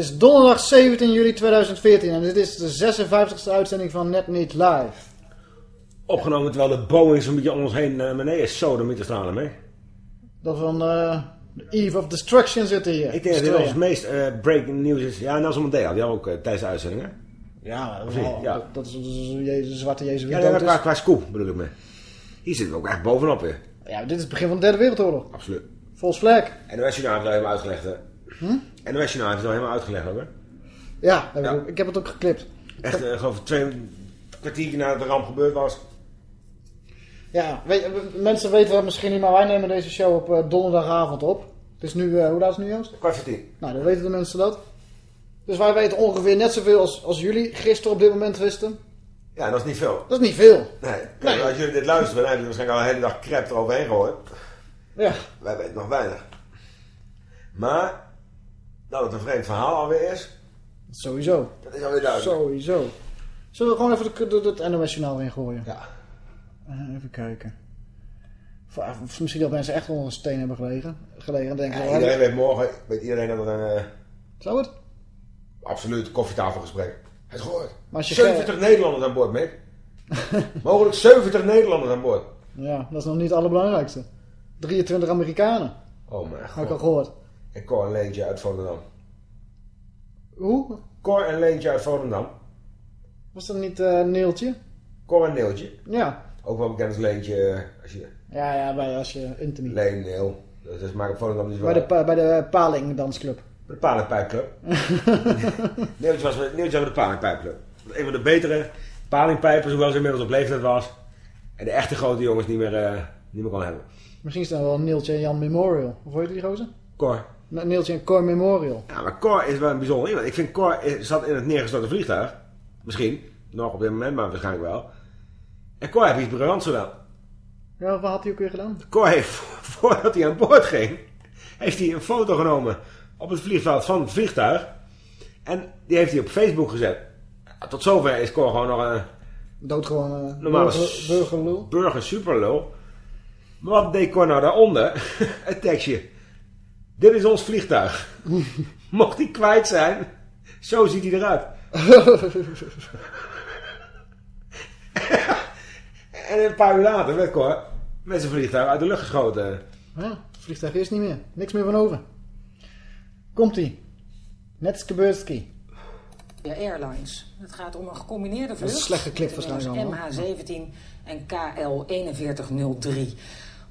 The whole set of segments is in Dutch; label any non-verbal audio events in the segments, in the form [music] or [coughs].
Het is donderdag 17 juli 2014 en dit is de 56e uitzending van Net Niet Live. Opgenomen terwijl de Boeing zo'n beetje om ons heen naar beneden is zo met te stralen mee. Dat van eh, de Eve of Destruction zitten hier. Ik denk dat dit het meest eh, breaking news is. Ja, Nelson Mandela, die had ook eh, tijdens de uitzending, hè? Ja, dat? Ja. dat- is de zwarte Jezus Ja, ja, qua, qua scoop bedoel ik me. Hier zitten we ook echt bovenop weer. Ja, dit is het begin van de derde wereldoorlog. Absoluut. False flag. En de heeft het al helemaal uitgelegd, hè? En de Westjournaal heeft het al helemaal uitgelegd, ook, hè? Ja. Ik, ik heb het ook geklipt. Echt, geloof ik, twee kwartier nadat de ramp gebeurd was. Ja, weet, mensen weten dat misschien niet, maar wij nemen deze show op eh, donderdagavond op. Het is nu, eh, hoe laat is het nu Joost? Kwart voor tien. Nou, dan weten de mensen dat. Dus wij weten ongeveer net zoveel als, als jullie gisteren op dit moment wisten. Ja, dat is niet veel. Dat is niet veel. Nee. Kijk, Als jullie dit luisteren, dan hebben jullie waarschijnlijk al een hele dag crap eroverheen gehoord. Ja, Wij weten nog weinig. Maar, dat het een vreemd verhaal alweer is, sowieso. dat is alweer duidelijk. Sowieso. Zullen we gewoon even het NOS-journaal erin gooien? Ja. Eh, even kijken. Of, of misschien dat mensen echt onder een steen hebben gelegen. gelegen en denken, Ja, iedereen weet morgen, weet iedereen dat het een eh, Zou het? absoluut koffietafelgesprek. Het gehoord. Maar als je 70 Nederlanders aan boord, Mick. [laughs] Mogelijk 70 Nederlanders aan boord. Ja, dat is nog niet het allerbelangrijkste. 23 Amerikanen, Oh mijn heb ik al god. gehoord. En Cor en Leentje uit Volendam. Hoe? Cor en Leentje uit Volendam. Was dat niet eh Neeltje? Cor en Neeltje. Ja. Ook wel bekend als Leentje. eh, Als je, Ja, ja, bij, als je internet. Leen, Neel. Dat is maar op Volendam niet zo Bij de, bij de Paling dansclub. De Palingpijpclub. [laughs] Neeltje was, met- Neeltje was bij de Palingpijpclub. Een van de betere palingpijpers, hoewel ze inmiddels op leeftijd was. En de echte grote jongens niet meer, eh, niet meer kon hebben. Misschien is dat wel Neeltje en Jan Memorial. Of hoe heet die gozer? Cor. Ne- Neeltje en Cor Memorial. Ja, maar Cor is wel een bijzonder iemand. Ik vind Cor zat in het neergestorte vliegtuig. Misschien. Nog op dit moment, maar waarschijnlijk wel. En Cor heeft iets briljants gedaan. Ja, wat had hij ook weer gedaan? Cor heeft, [laughs] voordat hij aan boord ging, heeft hij een foto genomen op het vliegveld van het vliegtuig. En die heeft hij op Facebook gezet. Tot zover is Cor gewoon nog een Doodgewoon uh, Normale burger, burgerlul. burger superlul. Maar wat deed Cor nou daaronder? [laughs] Het tekstje. Dit is ons vliegtuig. [laughs] Mocht hij kwijt zijn, zo ziet hij eruit. [laughs] en een paar uur later werd Cor met zijn vliegtuig uit de lucht geschoten. Ja, het vliegtuig is niet meer. Niks meer van over. Komt-ie. Netske Ja, Airlines. Het gaat om een gecombineerde vlucht. is slecht geklipt tussen waarschijnlijk MH17 en KL4103.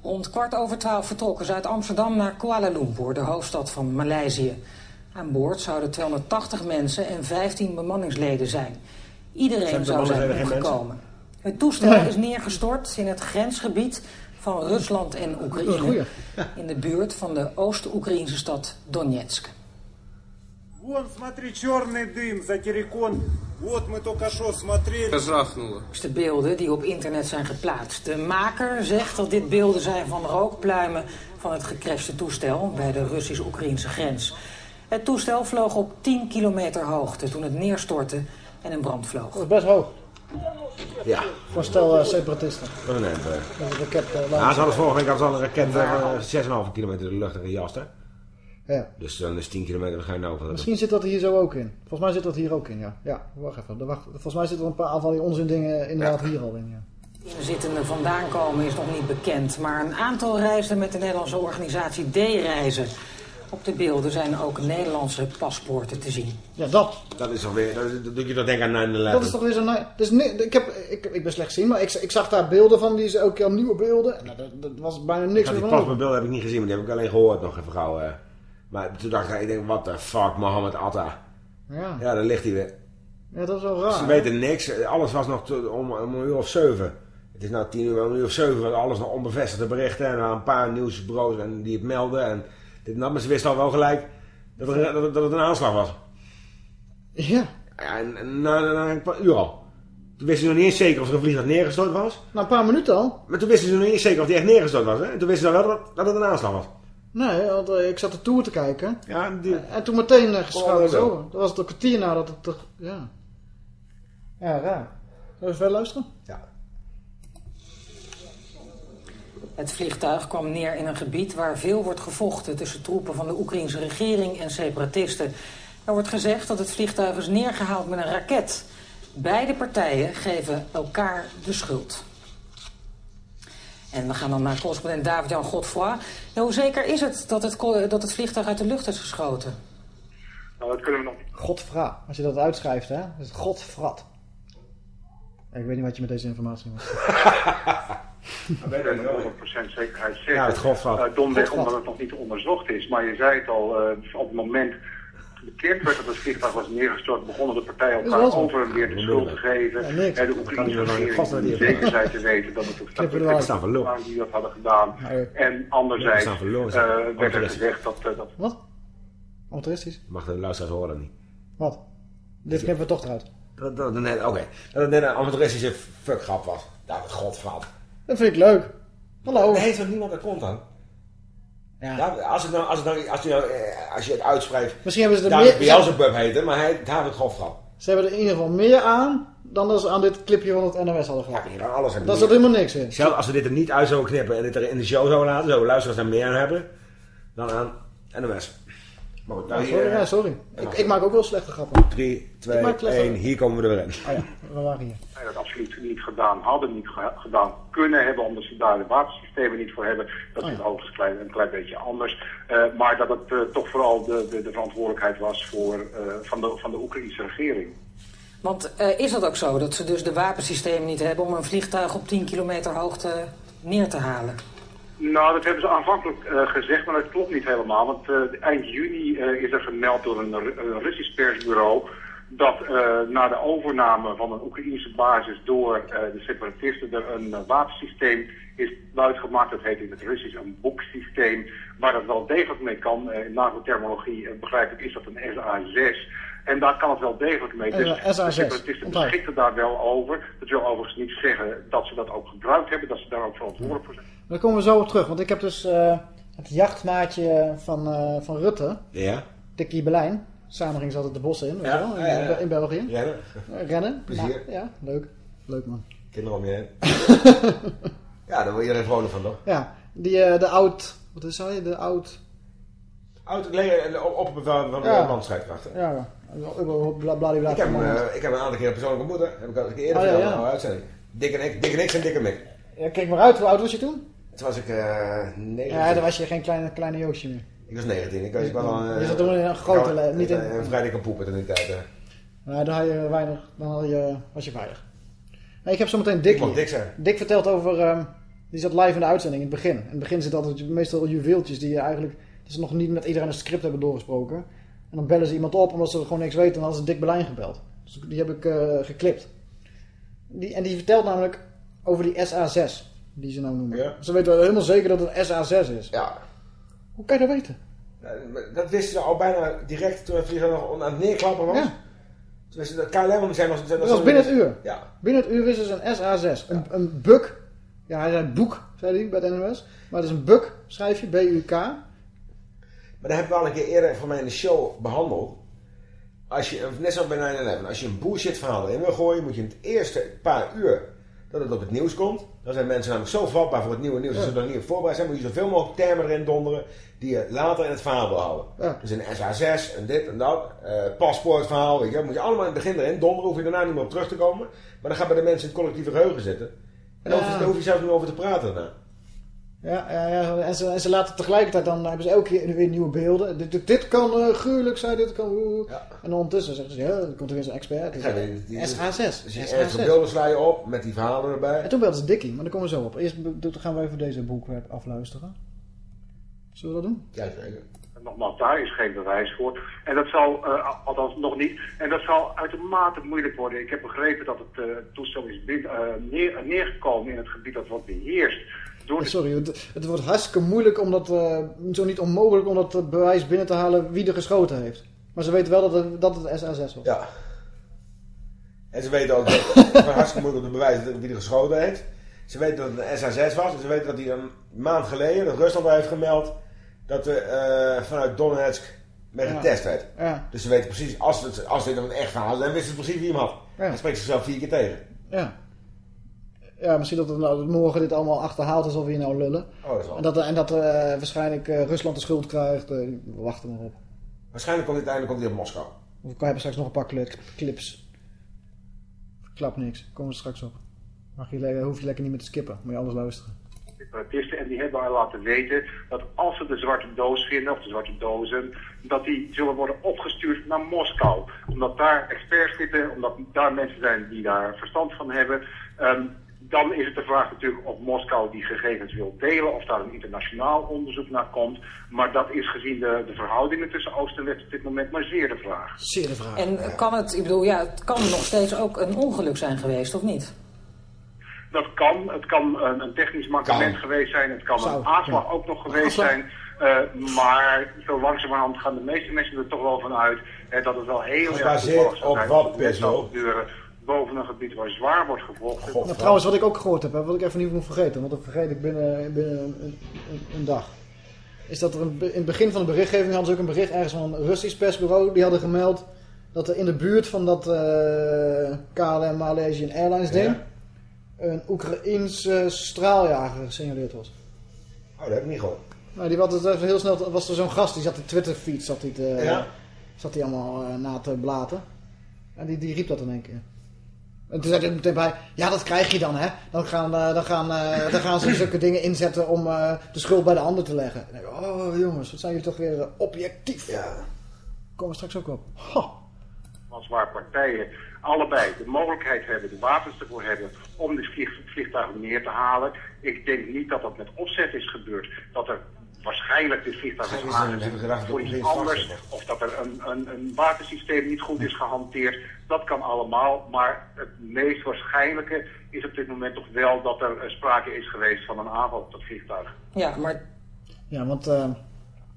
Rond kwart over twaalf vertrokken ze uit Amsterdam naar Kuala Lumpur, de hoofdstad van Maleisië. Aan boord zouden 280 mensen en 15 bemanningsleden zijn. Iedereen Zijn zou zijn omgekomen. Het toestel is neergestort in het grensgebied van Rusland en Oekraïne. In de buurt van de Oost-Oekraïnse stad Donetsk. Вон, смотри, черный дым за террикон. Вот мы только что смотрели. Жахнуло. de beelden die op internet zijn geplaatst. De maker zegt dat dit beelden zijn van rookpluimen van het gecrashte toestel bij de Russisch-Oekraïnse grens. Het toestel vloog op 10 kilometer hoogte toen het neerstortte en in brand vloog. Dat is best hoog. Ja, Voor een stel eh, separatisten. dat is een eind. eh. Dat is een raket. eh, Ja, laat- ze hadden vorige week hadden ze al een raket van 6,5 kilometer in de lucht en gejast, hè? Ja. Dus dan is 10 kilometer waarschijnlijk over. Misschien zit dat hier zo ook in. Volgens mij zit dat hier ook in, ja. Ja, wacht even. Wacht. Volgens mij zitten er een paar van die onzin dingen inderdaad hier al in, ja. De zittenden vandaan komen is nog niet bekend, maar een aantal reizen met de Nederlandse organisatie D-reizen. Op de beelden zijn ook Nederlandse paspoorten te zien. Ja, dat. Dat is alweer, dat, dat doe je toch denken aan 9-11. Dat is toch weer zo... ni- Dus, nee, ik, heb, ik, ik ben slecht zien, maar ik, ik zag daar beelden van. Die ze ook keer nieuwe beelden. En dat, dat was bijna niks Ik had meer die van. paspoortbeelden heb ik niet gezien, maar die heb ik alleen gehoord nog even gauw. eh. Maar toen dacht ik, ik denk, what the fuck, Mohammed Atta. Ja. Ja, daar ligt hij weer. ja, dat is wel raar. Ze weten niks, alles was nog om, om een uur of zeven. Het is nou tien uur, om een uur of zeven was alles nog onbevestigde berichten. En een paar nieuwsbureaus en die het melden. En dit, en dat, maar ze wisten al wel gelijk dat, er, dat, het- dat het een aanslag was. Ja. Ja, en, en na, na een paar uur al. Toen wisten ze nog niet eens zeker of er een vliegtuig neergestort was. Na een paar minuten al. Maar toen wisten ze nog niet eens zeker of die echt neergestort was. Hè? En toen wisten ze wel dat, dat het een aanslag was. Nee, want eh, ik zat de tour te kijken. Ja, die, En toen meteen geschakeld Oh, zo. Dat was het een kwartier nadat het toch... Ja. Ja, raar. Zullen we verder luisteren? ja. Het vliegtuig kwam neer in een gebied waar veel wordt gevochten tussen troepen van de Oekraïnse regering en separatisten. Er wordt gezegd dat het vliegtuig is neergehaald met een raket. Beide partijen geven elkaar de schuld. En we gaan dan naar correspondent David-Jan Godfroy. Ja, hoe zeker is het dat het, dat het vliegtuig uit de lucht is geschoten? Nou, dat kunnen we nog niet. Godvra. Als je dat uitschrijft, hè. Dat is Godvrat. Ik weet niet wat je met deze informatie moet. met [laughs] 100% zekerheid zeggen. Ja, het Godvat. Eh, domweg omdat het nog niet onderzocht is. Maar je zei het al, eh, op het moment bekend werd dat het vliegtuig was neergestort, begonnen de partijen elkaar over en weer de schuld te geven. En de Oekraïnse regering zeker zijn te weten dat het de van lul. die dat hadden gedaan. En anderzijds eh, werd er gezegd dat, eh, dat Wat? Amateuristisch? Mag de luisteraars horen niet. Wat? Dit knippen we toch eruit. Dat, net, oké. Dat het net een amateuristische fuckgrap was. Ja, godvat. Dat vind ik leuk. Hallo. Er heeft toch niemand dat komt aan? Ja. Ja, als, het nou, als, het nou, als, je nou, eh, als je het uitspreekt, Misschien hebben ze er meer... Beelzebub heette, maar hij David Godfrat. Ze hebben er in ieder geval meer aan dan dat ze aan dit clipje van het NOS hadden Ja, gehad. hier dan alles hebben. Daar zat helemaal niks in. Zelfs als we dit er niet uit zouden knippen en dit er in de show zouden laten, zouden luisteraars daar meer aan hebben dan aan NOS. Maar goed, nou Ja, sorry, ja, sorry. Ik, ik maak ook wel slechte grappen. 3, Ik 2, maak slechte- 1, hier komen we er weer in. Oh ja, we waren hier. zij dat absoluut niet gedaan hadden, niet ge- gedaan kunnen hebben, omdat ze daar de wapensystemen niet voor hebben. Dat Oh is overigens een klein, een klein beetje anders. Eh, maar dat het eh, toch vooral de, de, de verantwoordelijkheid was voor, eh, van, de, van de Oekraïnse regering. Want eh, is dat ook zo, dat ze dus de wapensystemen niet hebben... om een vliegtuig op 10 kilometer hoogte neer te halen? Nou, dat hebben ze aanvankelijk eh, gezegd, maar dat klopt niet helemaal. Want eh, eind juni eh, is er gemeld door een, Ru- een Russisch persbureau dat na de overname van een Oekraïnse basis door de separatisten er een wapensysteem is buitgemaakt. Dat heet in het Russisch een boeksysteem, waar dat wel degelijk mee kan. In NAVO-terminologie begrijp ik is dat een SA-6. En daar kan het wel degelijk mee. Dus SA6, de separatisten onthoud. beschikken daar wel over. Dat wil overigens niet zeggen dat ze dat ook gebruikt hebben, dat ze daar ook verantwoordelijk voor zijn. Daar komen we zo op terug. Want ik heb dus eh, het jachtmaatje van, eh, van Rutte, Ja? Dikkie Berlijn. Samen gingen ze altijd de bossen in, Ja, wel, in, ja, ja. in België. Hè? Eh, Rennen. [laughs] Plezier. Ja, ja, leuk. Leuk man. kinderen om je heen. [laughs] ja, daar wil iedereen vrolijk van, toch? Ja, die, de oud... Wat is hij? De oud... Oud op- van de Ja. landstrijdkrachten. Ja. Ik heb, ik heb een aantal keer persoonlijk ontmoet. Heb ik al een keer eerder Oh, ja, ja. uitzending. Dick en ik, Dick en ik en Mick. Ja, kijk maar uit, hoe oud was je toen? Toen was ik eh 19. Ja, dan was je geen kleine, kleine Joostje meer. Ik was 19. Ik was, ik was al een... Je zat toen in een grote was- niet in- Een vrij dikke poepen in die tijd. hè. Nou, dan, had je weinig, dan had je, was je veilig. Nee, ik heb zometeen Dick hier. dik zijn. Dick vertelt over... ehm, die zat live in de uitzending in het begin. In het begin zit altijd meestal juweeltjes die je eigenlijk... Dat ze nog niet met iedereen een script hebben doorgesproken. En dan bellen ze iemand op omdat ze gewoon niks weten. En dan hadden ze Dick Berlijn gebeld. Dus die heb ik eh, geklipt. Die, en die vertelt namelijk over die SA6. Die ze nou noemen. Ja. Ze weten wel helemaal zeker dat het SA6 is. Ja. Hoe kan je dat weten? Dat wisten ze al bijna direct toen het vliegtuig nog aan het neerklappen was. Ja. Toen wisten ze dat KLM zijn was... Dat was binnen het uur. Ja. Binnen het uur wisten ze een SA6. Een, een buk. Ja, hij zei boek, zei hij bij het NOS. Maar het is een buk, schrijf je, B-U-K. Maar dat hebben we al een keer eerder van mij in de show behandeld. Als je, net zoals bij 9-11, als je een bullshit verhaal erin wil gooien, moet je in het eerste paar uur dat het op het nieuws komt. Dan zijn mensen namelijk zo vatbaar voor het nieuwe nieuws. Als ze er niet op voorbereid zijn, moet je zoveel mogelijk termen erin donderen die je later in het verhaal wil houden. Ja. Dus een SA6, en dit en dat, eh, paspoortverhaal, weet je, moet je allemaal in het begin erin donderen, hoef je daarna niet meer op terug te komen. Maar dan gaat bij de mensen in het collectieve geheugen zitten. En dan Ja. hoef je- daar hoef je zelfs niet over te praten daarna. Ja, ja, ja. En, ze, en ze laten tegelijkertijd, dan hebben ze elke keer weer nieuwe beelden. Dit, dit, dit kan eh, gruwelijk zijn, dit kan... Ja. En ondertussen zeggen ze, ja, er komt er weer zo'n expert. Ja, die- die- SA6. Dus je SA6. ergens beelden sla je op met die verhalen erbij. En toen belden ze Dickie, maar daar komen we zo op. Eerst dan gaan we even deze boekweb afluisteren. Zullen we dat doen? Ja, zeker. Nogmaals, daar is geen bewijs voor. En dat zal, eh, althans nog niet, en dat zal uitermate moeilijk worden. Ik heb begrepen dat het eh, toestel is eh, neer, neergekomen in het gebied dat wordt beheerst Sorry, het, het wordt hartstikke moeilijk om dat, eh, zo niet onmogelijk om dat eh, bewijs binnen te halen wie er geschoten heeft. Maar ze weten wel dat het, dat het SA6 was. Ja. En ze weten ook dat [laughs] het hartstikke moeilijk om te bewijzen wie er geschoten heeft. Ze weten dat het een SA-6 was. En ze weten dat hij een maand geleden, dat Rusland heeft gemeld, dat er eh, vanuit Donetsk mee Ja. getest werd. Ja, Dus ze weten precies, als, het, als dit een echt verhaal is, dan wisten ze precies wie hem had. Ja. Dan spreekt zichzelf vier keer tegen. ja. Ja, misschien dat, het nou, morgen dit allemaal achterhaalt is of we hier nou lullen. Oh, dat is wel. En dat, en dat eh, waarschijnlijk eh, Rusland de schuld krijgt. eh, we wachten maar op. Waarschijnlijk komt dit uiteindelijk komt hij op Moskou. Of we hebben straks nog een paar cli- clips. Klap niks. Komen we straks op. Mag je, hoef je lekker niet meer te skippen. Moet je alles luisteren. separatisten. En die hebben al laten weten dat als ze de zwarte doos vinden, of de zwarte dozen, dat die zullen worden opgestuurd naar Moskou. Omdat daar experts zitten, omdat daar mensen zijn die daar verstand van hebben. Ehm, dan is het de vraag natuurlijk of Moskou die gegevens wil delen, of daar een internationaal onderzoek naar komt. Maar dat is gezien de, de verhoudingen tussen Oost en West op dit moment maar zeer de vraag. Zeer de vraag. En kan het, ik bedoel, ja, het kan nog steeds ook een ongeluk zijn geweest, of niet? Dat kan. Het kan een, een technisch mankement geweest zijn. Het kan Zou, een aanslag ja. ook nog geweest Aanslag. zijn. Eh, maar zo langzamerhand gaan de meeste mensen er toch wel van uit hè, dat het wel heel erg Gebaseerd op wat, dat boven een gebied waar zwaar wordt gevochten. God, Nou, trouwens, wat ik ook gehoord heb, hè, wat ik even niet moet vergeten, want dat vergeet ik binnen, binnen een, een, een dag. Is dat er een, in het begin van de berichtgeving hadden ze ook een bericht ergens van een Russisch persbureau. Die hadden gemeld dat er in de buurt van dat eh, KLM Malaysian Airlines ding Ja. een Oekraïense straaljager gesignaleerd was. Oh, dat heb ik niet gehoord. Nou, die was, het even heel snel, was er zo'n gast, die zat in Twitter feed, zat hij Ja. zat hij allemaal eh, na te blaten. En die, die riep dat in één keer. En toen zei hij meteen bij, ja dat krijg je dan hè. Dan gaan, eh, dan gaan, eh, dan gaan ze [clears throat] zulke dingen inzetten om eh, de schuld bij de ander te leggen. En ik, oh jongens, wat zijn jullie toch weer objectief. Ja. Komen we straks ook op. Als waar partijen allebei de mogelijkheid hebben, de wapens ervoor hebben om de vlieg, vliegtuigen neer te halen. Ik denk niet dat dat met opzet is gebeurd. Dat er waarschijnlijk dit vliegtuig is voor iets anders. Of dat er een, een, een wapensysteem niet goed is gehanteerd. Dat kan allemaal. Maar het meest waarschijnlijke is op dit moment toch wel dat er eh, sprake is geweest van een aanval op dat vliegtuig. Ja, maar Ja, want eh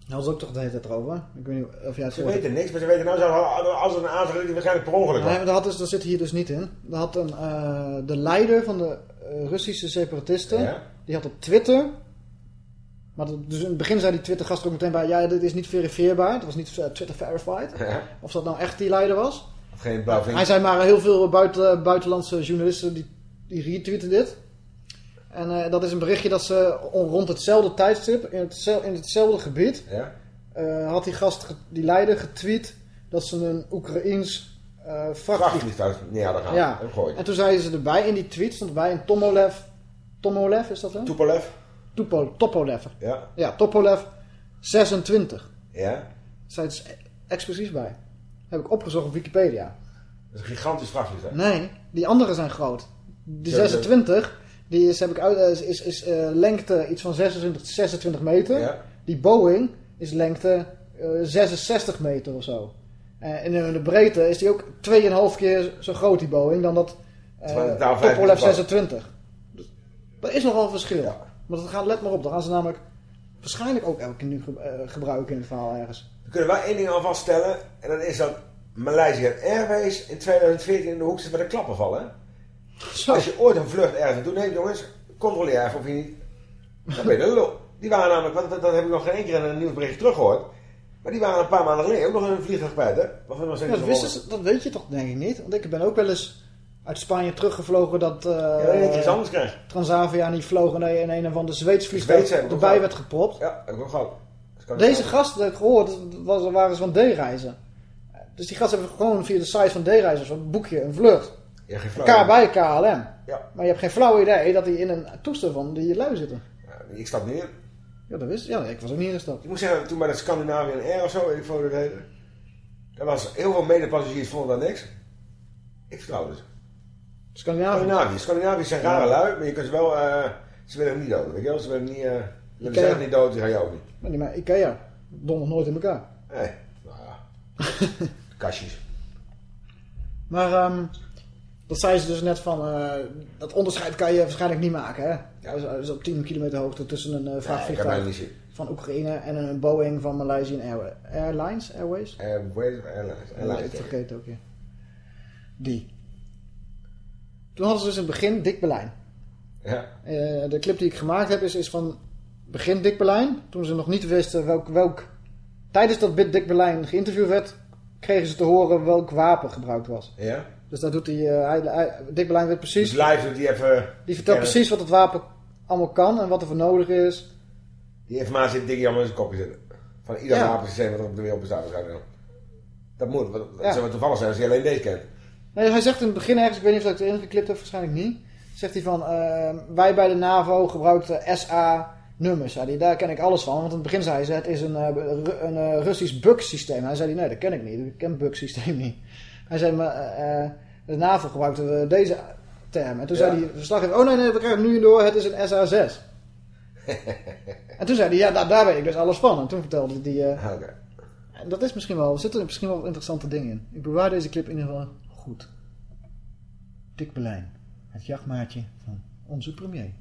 daar was ook toch de hele tijd erover. Ik weet niet of jij het Ze weten niks, maar ze weten nou zo, als er een aanslag is, waarschijnlijk per ongeluk. Nee, maar dat, had dus, dat zit hier dus niet in. Dat had een, eh, de leider van de Russische separatisten, Ja. die had op Twitter... Maar dat- dus in het begin zei die Twitter-gast er ook meteen bij... Ja, dit is niet verifieerbaar. Het was niet eh, Twitter verified. Ja. Of dat nou echt die leider was. Of geen blauw. Hij zei maar heel veel buiten, buitenlandse journalisten die, die retweeten dit. En eh, dat is een berichtje dat ze on- rond hetzelfde tijdstip, in, in hetzelfde gebied... Ja? eh, had die gast, die leider, getweet dat ze een Oekraïens eh vrachtvliegtuig neer hadden gaan. ja, en toen zeiden ze erbij, in die tweet stond erbij een Tomolev. Tomolev is dat hè? Tupolev. Tupo, Topolev. Ja. Ja, Topolev 26. Ja. Staat dus expliciet bij. Heb ik opgezocht op Wikipedia. Dat is een gigantisch vrachtvliegtuig. Nee, die andere zijn groot. Die de- 26, die is, heb ik uit, is, is, is eh, lengte iets van 26, 26 meter. Ja. Die Boeing is lengte eh, 66 meter of zo. Eh, en in de breedte is die ook 2,5 keer zo groot, die Boeing, dan dat eh het meter was. 26. Dus, dat is nogal een verschil. Ja. Maar dat gaat, let maar op, dan gaan ze namelijk waarschijnlijk ook elke keer nu eh, gebruiken in het verhaal ergens. We kunnen wel één ding al vaststellen. En dat is dat Malaysia Airways in 2014 in de hoek zit met de klappen vallen. Zo. Als je ooit een vlucht ergens doet, nee jongens, controleer even of je niet... Dan ben je de lul. Die waren namelijk, want dat, heb ik nog geen één keer in een nieuwsberichtje teruggehoord. Maar die waren een paar maanden geleden ook nog in een vliegtuig kwijt, hè? Waarvan nog steeds Ja, dat, wisten ze, dat weet je toch denk ik niet. Want ik ben ook wel eens uit Spanje teruggevlogen dat Ja, dat je iets anders krijgt. Transavia niet vloog en in een of ander Zweeds vliegtuig Zweedse ook erbij werd gepropt. Ja, ik ook. Dus Deze gasten, dat ik gehoord, was, waren ze van D-reizen. Dus die gasten hebben gewoon via de site van D-reizen zo'n boekje, een vlucht. Ja. K bij KLM. Ja. Maar je hebt geen flauw idee dat die in een toestel van die lui zitten. Ja, ik stap in. Ja, dat wist Ja, ik was ook niet ingestapt. Ik moet zeggen, toen bij de Scandinavian Air of zo, weet ik hoe dat heette. Daar was heel veel medepassagiers vonden dat niks. Ik vertrouwde ze. Scandinavië. Scandinavië. Zijn rare lui, maar je kunt ze wel, eh, ze willen hem niet doden. Weet je wel? Ze willen niet, eh, ze willen zelf niet dood, die gaan jou ook niet. Maar die maar Ikea. Donder nooit in elkaar. Nee, nou ja. [laughs] Kastjes. Maar ehm, dat zei ze dus net van, eh, dat onderscheid kan je waarschijnlijk niet maken. Hè? Ja. Dat is op 10 kilometer hoogte tussen een uh, Nee, vrachtvliegtuig niet van Oekraïne en een Boeing van Malaysian Air- Airlines. Airways? Airways Airlines? Airlines. ik vergeet het ook, ja. Die. Toen hadden ze dus in het begin Dick Berlijn. Ja. Eh, de clip die ik gemaakt heb is, is van begin Dick Berlijn. Toen ze nog niet wisten welk, welk... Tijdens dat Dick Berlijn geïnterviewd werd... kregen ze te horen welk wapen gebruikt was. Ja? Dus daar doet hij... eh, hij, hij- Dick Berlijn weet Dus precies... live doet hij even... Die vertelt precies wat het wapen allemaal kan en wat er voor nodig is. Die informatie heeft Dickie allemaal in zijn kopje zitten. Van ieder Ja. wapensysteem wat er op de wereld bestaat. Dat moet, want Ja. zou toevallig zijn als hij alleen deze kent. Nee, hij zegt in het begin ergens, ik weet niet of ik het erin geklipt heb, waarschijnlijk niet. Zegt hij van, eh, wij bij de NAVO gebruikten SA-nummers. Hij, daar ken ik alles van. Want in het begin zei ze, het is een, eh, een eh, Russisch bug-systeem. Hij zei, nee, dat ken ik niet. Ik ken bug-systeem niet. Hij zei, maar eh, de NAVO gebruikte deze term. En toen Ja. zei die verslaggever, oh nee, nee, we krijgen het nu door, het is een SA-6. [laughs] en toen zei hij, ja, daar, daar weet ik dus alles van. En toen vertelde hij, Oké. en dat is misschien wel, er zitten misschien wel interessante dingen in. Ik bewaar deze clip in ieder geval goed. Dick Berlijn, het jachtmaatje van onze premier.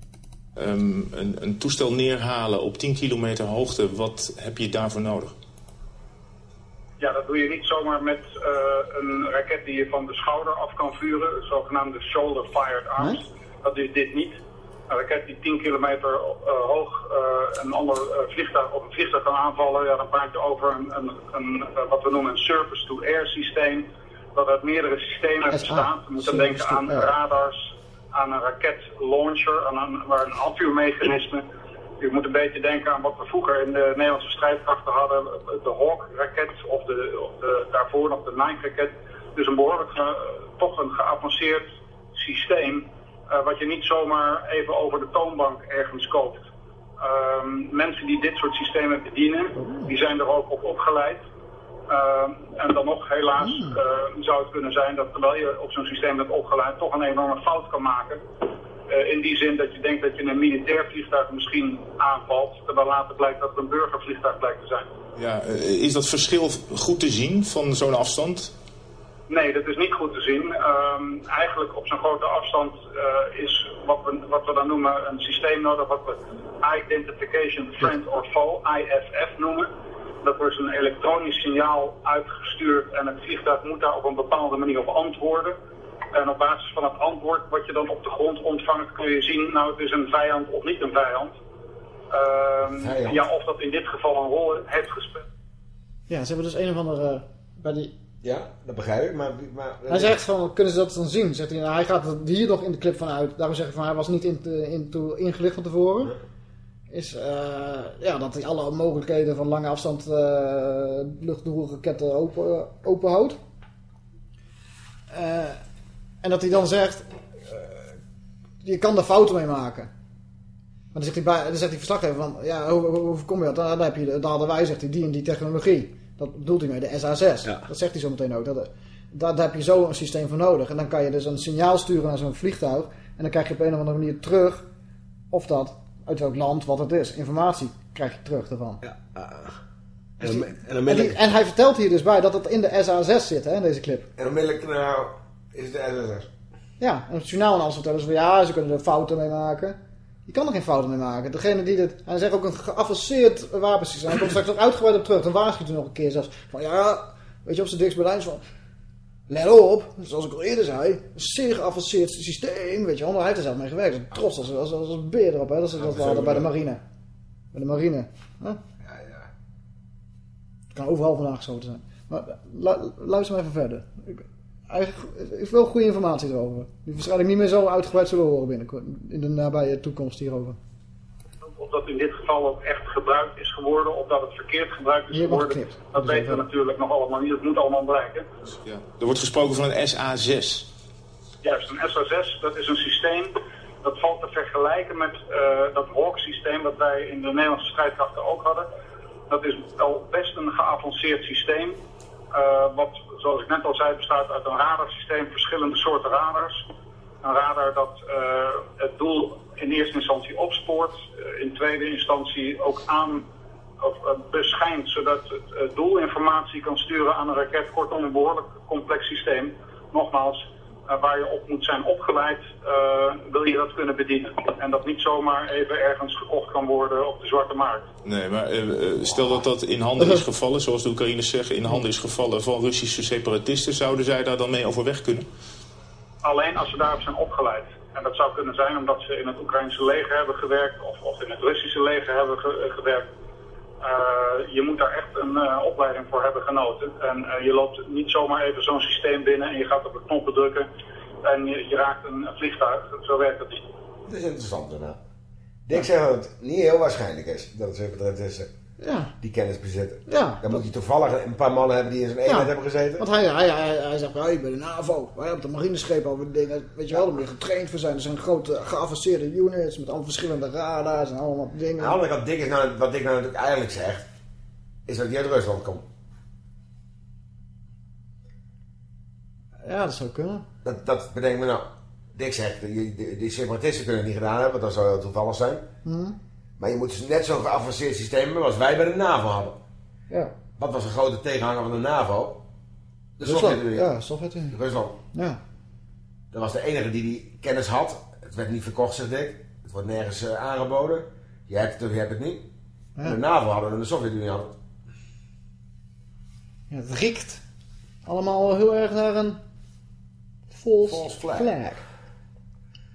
Ehm, een, een toestel neerhalen op 10 kilometer hoogte, wat heb je daarvoor nodig? Ja, dat doe je niet zomaar met eh, een raket die je van de schouder af kan vuren, de zogenaamde shoulder-fired arms. Dat is dit niet. Een raket die 10 kilometer eh, hoog eh, een ander eh, vliegtuig of een vliegtuig kan aanvallen, ja, dan praat je over een, een, een, wat we noemen een surface-to-air systeem. Dat uit meerdere systemen bestaat. Je moet dan denken aan radars, aan een raketlauncher, aan een, waar een afvuurmechanisme. Je moet een beetje denken aan wat we vroeger in de Nederlandse strijdkrachten hadden. De Hawk-raket of, de, of de, daarvoor nog de Nike-raket. Dus een behoorlijk, toch een geavanceerd systeem. eh, wat je niet zomaar even over de toonbank ergens koopt. Ehm, mensen die dit soort systemen bedienen, die zijn er ook op opgeleid. Ehm, en dan nog helaas eh, zou het kunnen zijn dat terwijl je op zo'n systeem bent opgeleid, toch een enorme fout kan maken. Eh, in die zin dat je denkt dat je een militair vliegtuig misschien aanvalt, terwijl later blijkt dat het een burgervliegtuig blijkt te zijn. Ja, eh, is dat verschil goed te zien van zo'n afstand? Nee, dat is niet goed te zien. Ehm, eigenlijk op zo'n grote afstand is wat we, wat we dan noemen een systeem nodig wat we Identification Friend or Foe, IFF noemen. Dat wordt een elektronisch signaal uitgestuurd en het vliegtuig moet daar op een bepaalde manier op antwoorden. En op basis van het antwoord wat je dan op de grond ontvangt kun je zien, nou het is een vijand of niet een vijand. Ehm, Vijand. Ja, of dat in dit geval een rol heeft gespeeld. Ja, ze hebben dus een of andere... bij die, Ja, dat begrijp ik, maar... maar hij zegt van, kunnen ze dat dan zien? Zegt hij, nou, hij gaat er hier nog in de clip van uit. Daarom zeg ik van, hij was niet in, te- in, toe- ingelicht van tevoren. Is eh, ja, dat hij alle mogelijkheden van lange afstand eh luchtdoelraketten open, open houdt. Eh, en dat hij dan zegt, eh, je kan er fouten mee maken. Maar dan zegt hij, bij, dan zegt die verslaggever van, ja, hoe, hoe, kom je dat? Dan, heb je, dan hadden wij, zegt hij, die en die technologie. Dat bedoelt hij mee, de SA-6. Ja. Dat zegt hij zo meteen ook. Dat, daar, daar heb je zo een systeem voor nodig. En dan kan je dus een signaal sturen naar zo'n vliegtuig. En dan krijg je op een of andere manier terug of dat uit welk land wat het is. Informatie krijg je terug daarvan. Ja, en, die- hij vertelt hier dus bij dat het in de SA-6 zit, hè, in deze clip. en onmiddellijk nou, is het de SSS. Ja, en het journaal en alles vertellen ze van ja, ze kunnen er fouten mee maken. Je kan er geen fouten mee maken. Degene die dit, hij zegt ook een geavanceerd wapensysteem. Hij komt straks nog uitgebreid op terug. Dan waarschuwt hij nog een keer zelfs van ja, weet je op zijn dikst Berlijn van let op, zoals ik al eerder zei, een zeer geavanceerd systeem, weet je wel. Hij heeft er zelf mee gewerkt. Is trots als, als, als een beer erop, hè. Dat is dat we hadden bij de marine. Bij de marine. Huh? Ja, ja. Het kan overal vandaag geschoten zijn. Maar lu- luister maar even verder. Ik, hij heeft wel goede informatie erover. Die waarschijnlijk niet meer zo uitgebreid zullen horen binnenkort. In de nabije toekomst hierover. Of dat in dit geval ook echt gebruikt is geworden, of dat het verkeerd gebruikt is geworden, dat Dus weten we natuurlijk nog allemaal niet. Dat moet allemaal blijken. Ja. Er wordt gesproken van een SA-6. Juist, een SA-6, dat is een systeem dat valt te vergelijken met eh, dat Hawk-systeem dat wij in de Nederlandse strijdkrachten ook hadden. Dat is wel best een geavanceerd systeem. eh, wat, zoals ik net al zei, bestaat uit een radarsysteem, verschillende soorten radars. Een radar dat eh, het doel in eerste instantie opspoort, eh, in tweede instantie ook aan of eh, beschijnt, zodat het eh, doelinformatie kan sturen aan een raket. Kortom, een behoorlijk complex systeem. Nogmaals, waar je op moet zijn opgeleid, wil je dat kunnen bedienen. En dat niet zomaar even ergens gekocht kan worden op de zwarte markt. Nee, maar stel dat dat in handen is gevallen, zoals de Oekraïners zeggen, in handen is gevallen van Russische separatisten, zouden zij daar dan mee overweg kunnen? Alleen als ze daarop zijn opgeleid. En dat zou kunnen zijn omdat ze in het Oekraïnse leger hebben gewerkt of, of in het Russische leger hebben eh, gewerkt. Eh, je moet daar echt een eh, opleiding voor hebben genoten. En je loopt niet zomaar even zo'n systeem binnen en je gaat op de knoppen drukken en je, je raakt een, vliegtuig. Zo werkt het niet. Dat is interessant daarna. Dick zegt dat het niet heel waarschijnlijk is dat het zo is. Ja, die kennis bezitten. ja. Dan moet je toevallig een paar mannen hebben die in zo'n eenheid hebben gezeten. Want hij, hij, hij, hij zegt, ja, ik ben de NAVO. Wij hebben de marineschepen over dingen. Weet je wel, daar moet je getraind voor zijn. Er zijn grote geavanceerde units met allemaal verschillende radars en allemaal dingen. Aan de andere kant, Dick is nou, wat Dick nou natuurlijk eigenlijk zegt, is dat hij uit Rusland komt. Ja, dat zou kunnen. Dat, dat bedenk me nou. Dick zegt, die, die, die separatisten kunnen het niet gedaan hebben, want dat zou heel toevallig zijn. Hm? Maar je moet net zo'n geavanceerd systeem hebben als wij bij de NAVO hadden. Ja. Wat was een grote tegenhanger van de NAVO? De. Sovjet-Unie. Ja, Sovjet-Unie. Rusland. Ja. Dat was de enige die die kennis had. Het werd niet verkocht, zegt Dick. Het wordt nergens eh, aangeboden. Je hebt het of je hebt het niet. Ja. De NAVO hadden en de Sovjet-Unie hadden. ja. Het riekt allemaal heel erg naar een false, False flag. flag.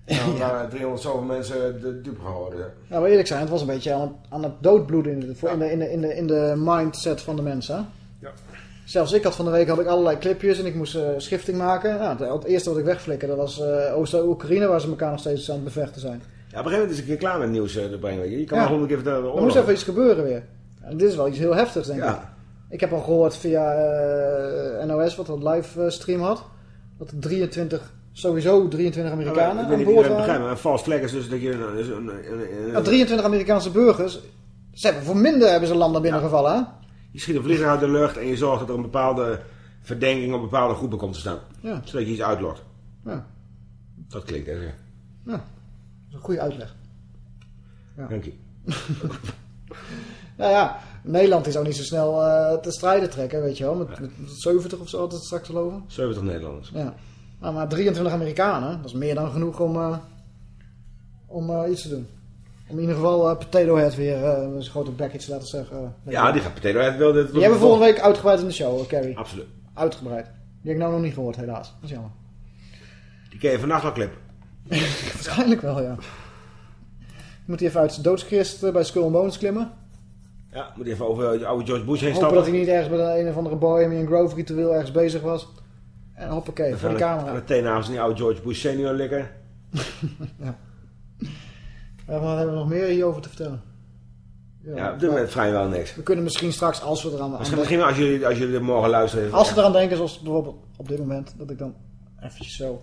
En dan waren 300 zoveel mensen de dupe geworden. Nou, maar eerlijk zijn, het was een beetje aan het, aan het doodbloeden in de, in, de, in, de, in, de, in de mindset van de mensen. Ja. Zelfs ik had van de week had ik allerlei clipjes en ik moest eh, schifting maken. Nou, het, het eerste wat ik wegflikkerde was eh Oost-Oekraïne, waar ze elkaar nog steeds aan het bevechten zijn. Ja, op een gegeven moment is een keer klaar met nieuws eh, te brengen. Je kan Ja. honderd keer vertellen. Er moest even iets gebeuren weer. En dit is wel iets heel heftigs, denk ik. Ja. Ik heb al gehoord via eh, NOS, wat een live eh, stream had, dat er 23, sowieso 23 Amerikanen ik aan boord waren. een false flag is dus dat je... een- een, een, een, Nou, 23 Amerikaanse burgers, ze hebben voor minder hebben ze landen binnengevallen, hè? Je schiet een vliegtuig uit de lucht en je zorgt dat er een bepaalde verdenking op bepaalde groepen komt te staan. Ja, Zodat je iets uitlokt. ja. Dat klinkt, zeg. Ja, dat is een goede uitleg. Dank je. [laughs] Nou ja, Nederland is ook niet zo snel eh, te strijden trekken, weet je wel. Met, met 70 of zo had het straks geloven. 70 Nederlanders. Ja. Nou, maar 23 Amerikanen, dat is meer dan genoeg om, eh, om eh, iets te doen. Om in ieder geval eh Potato Head weer een grote bekje te laten zeggen. Ja, die gaat Potato Head wel dit... Die hebben we volgende week uitgebreid in de show, Carrie. Absoluut. Uitgebreid. Die heb ik nou nog niet gehoord, helaas. Dat is jammer. Die ken je vannacht al clip. [laughs] Waarschijnlijk wel, ja. Moet hij even uit zijn doodskist bij Skull and Bones klimmen. Ja, moet even over oude George Bush heen Hopen stappen. dat hij niet ergens bij een of andere Bohemian Grove ritueel ergens bezig was. En hoppakee, voor de camera. de teennagels van die oude George Bush senior likken. [laughs] Ja, wat hebben we nog meer hierover te vertellen? Ja, op dit moment vrijwel niks. We kunnen misschien straks, als we eraan aan Misschien, misschien als jullie, als jullie er morgen luisteren... Als we eraan denken, zoals bijvoorbeeld op dit moment, dat ik dan eventjes zo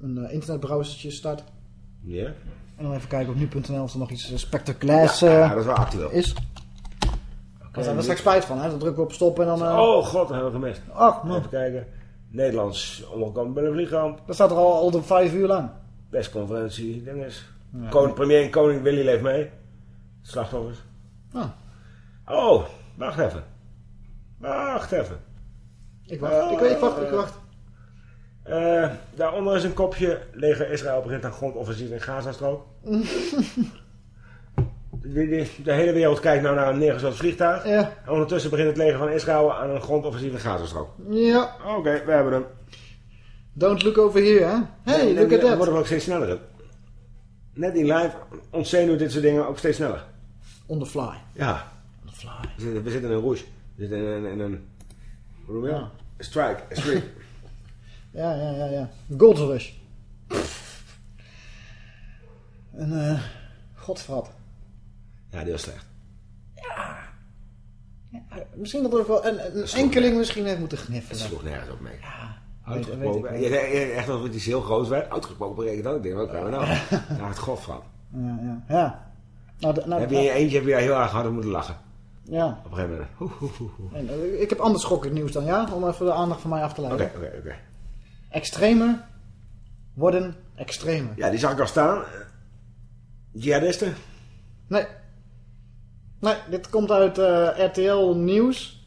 een eh, internetbrowsertje start. Ja? En dan even kijken op nu.nl of er nog iets eh, spectaculairs Ja, eh, dat is wel actueel. is. Daar hebben we straks spijt van, hè? Dan drukken we op stop en dan... eh, Oh god, dat hebben we gemist. Ach, man. Even kijken. Nederlands onderkant bij een vliegramp. Dat staat er al, al de vijf uur lang. Persconferentie, dinges. Koning, premier en koning Willy leeft mee. Slachtoffers. Ah, Oh, wacht even. Wacht even. ik wacht, ik, ik wacht, ik wacht. Eh, daaronder is een kopje. Leger Israël begint aan grondoffensief in Gazastrook. [laughs] de, de, de hele wereld kijkt nou naar een neergezet vliegtuig. Ja, En ondertussen begint het leger van Israël aan een grondoffensief in Gazastrook. ja. Oké, we hebben hem. Don't look over here, hè? Hey, look at that. worden we ook steeds sneller. Net in live ontzenuwen dit soort dingen ook steeds sneller. On the fly. Ja, On the fly. we zitten, we zitten in een rouge. We zitten in een... In een hoe noem je dat? Ja. Een strike, een streak. [laughs] Ja, ja, ja, ja. Gold Rush. En, eh, godverhat. Ja, die was slecht. Misschien dat er wel een, een enkeling misschien heeft moeten gniffen. Het sloeg nergens op mee. weet- Uitgesproken. weet echt alsof het iets heel groots werd. Uitgesproken berekend dat. Ik denk, wat kan we nou? [laughs] Ja, het godvan. Ja, ja. ja. Nou, de- nou, Heb je in je eentje heb je heel erg hard moeten lachen. ja. Op een gegeven moment. Oeh, oeh, oeh. En, eh, ik heb anders schokkend nieuws dan, ja? Om even de aandacht van mij af te Oké, leiden. oké, oké. Extremer worden extremer. Ja, die zag ik al staan. Jihadisten. Nee. Nee, dit komt uit eh, RTL Nieuws.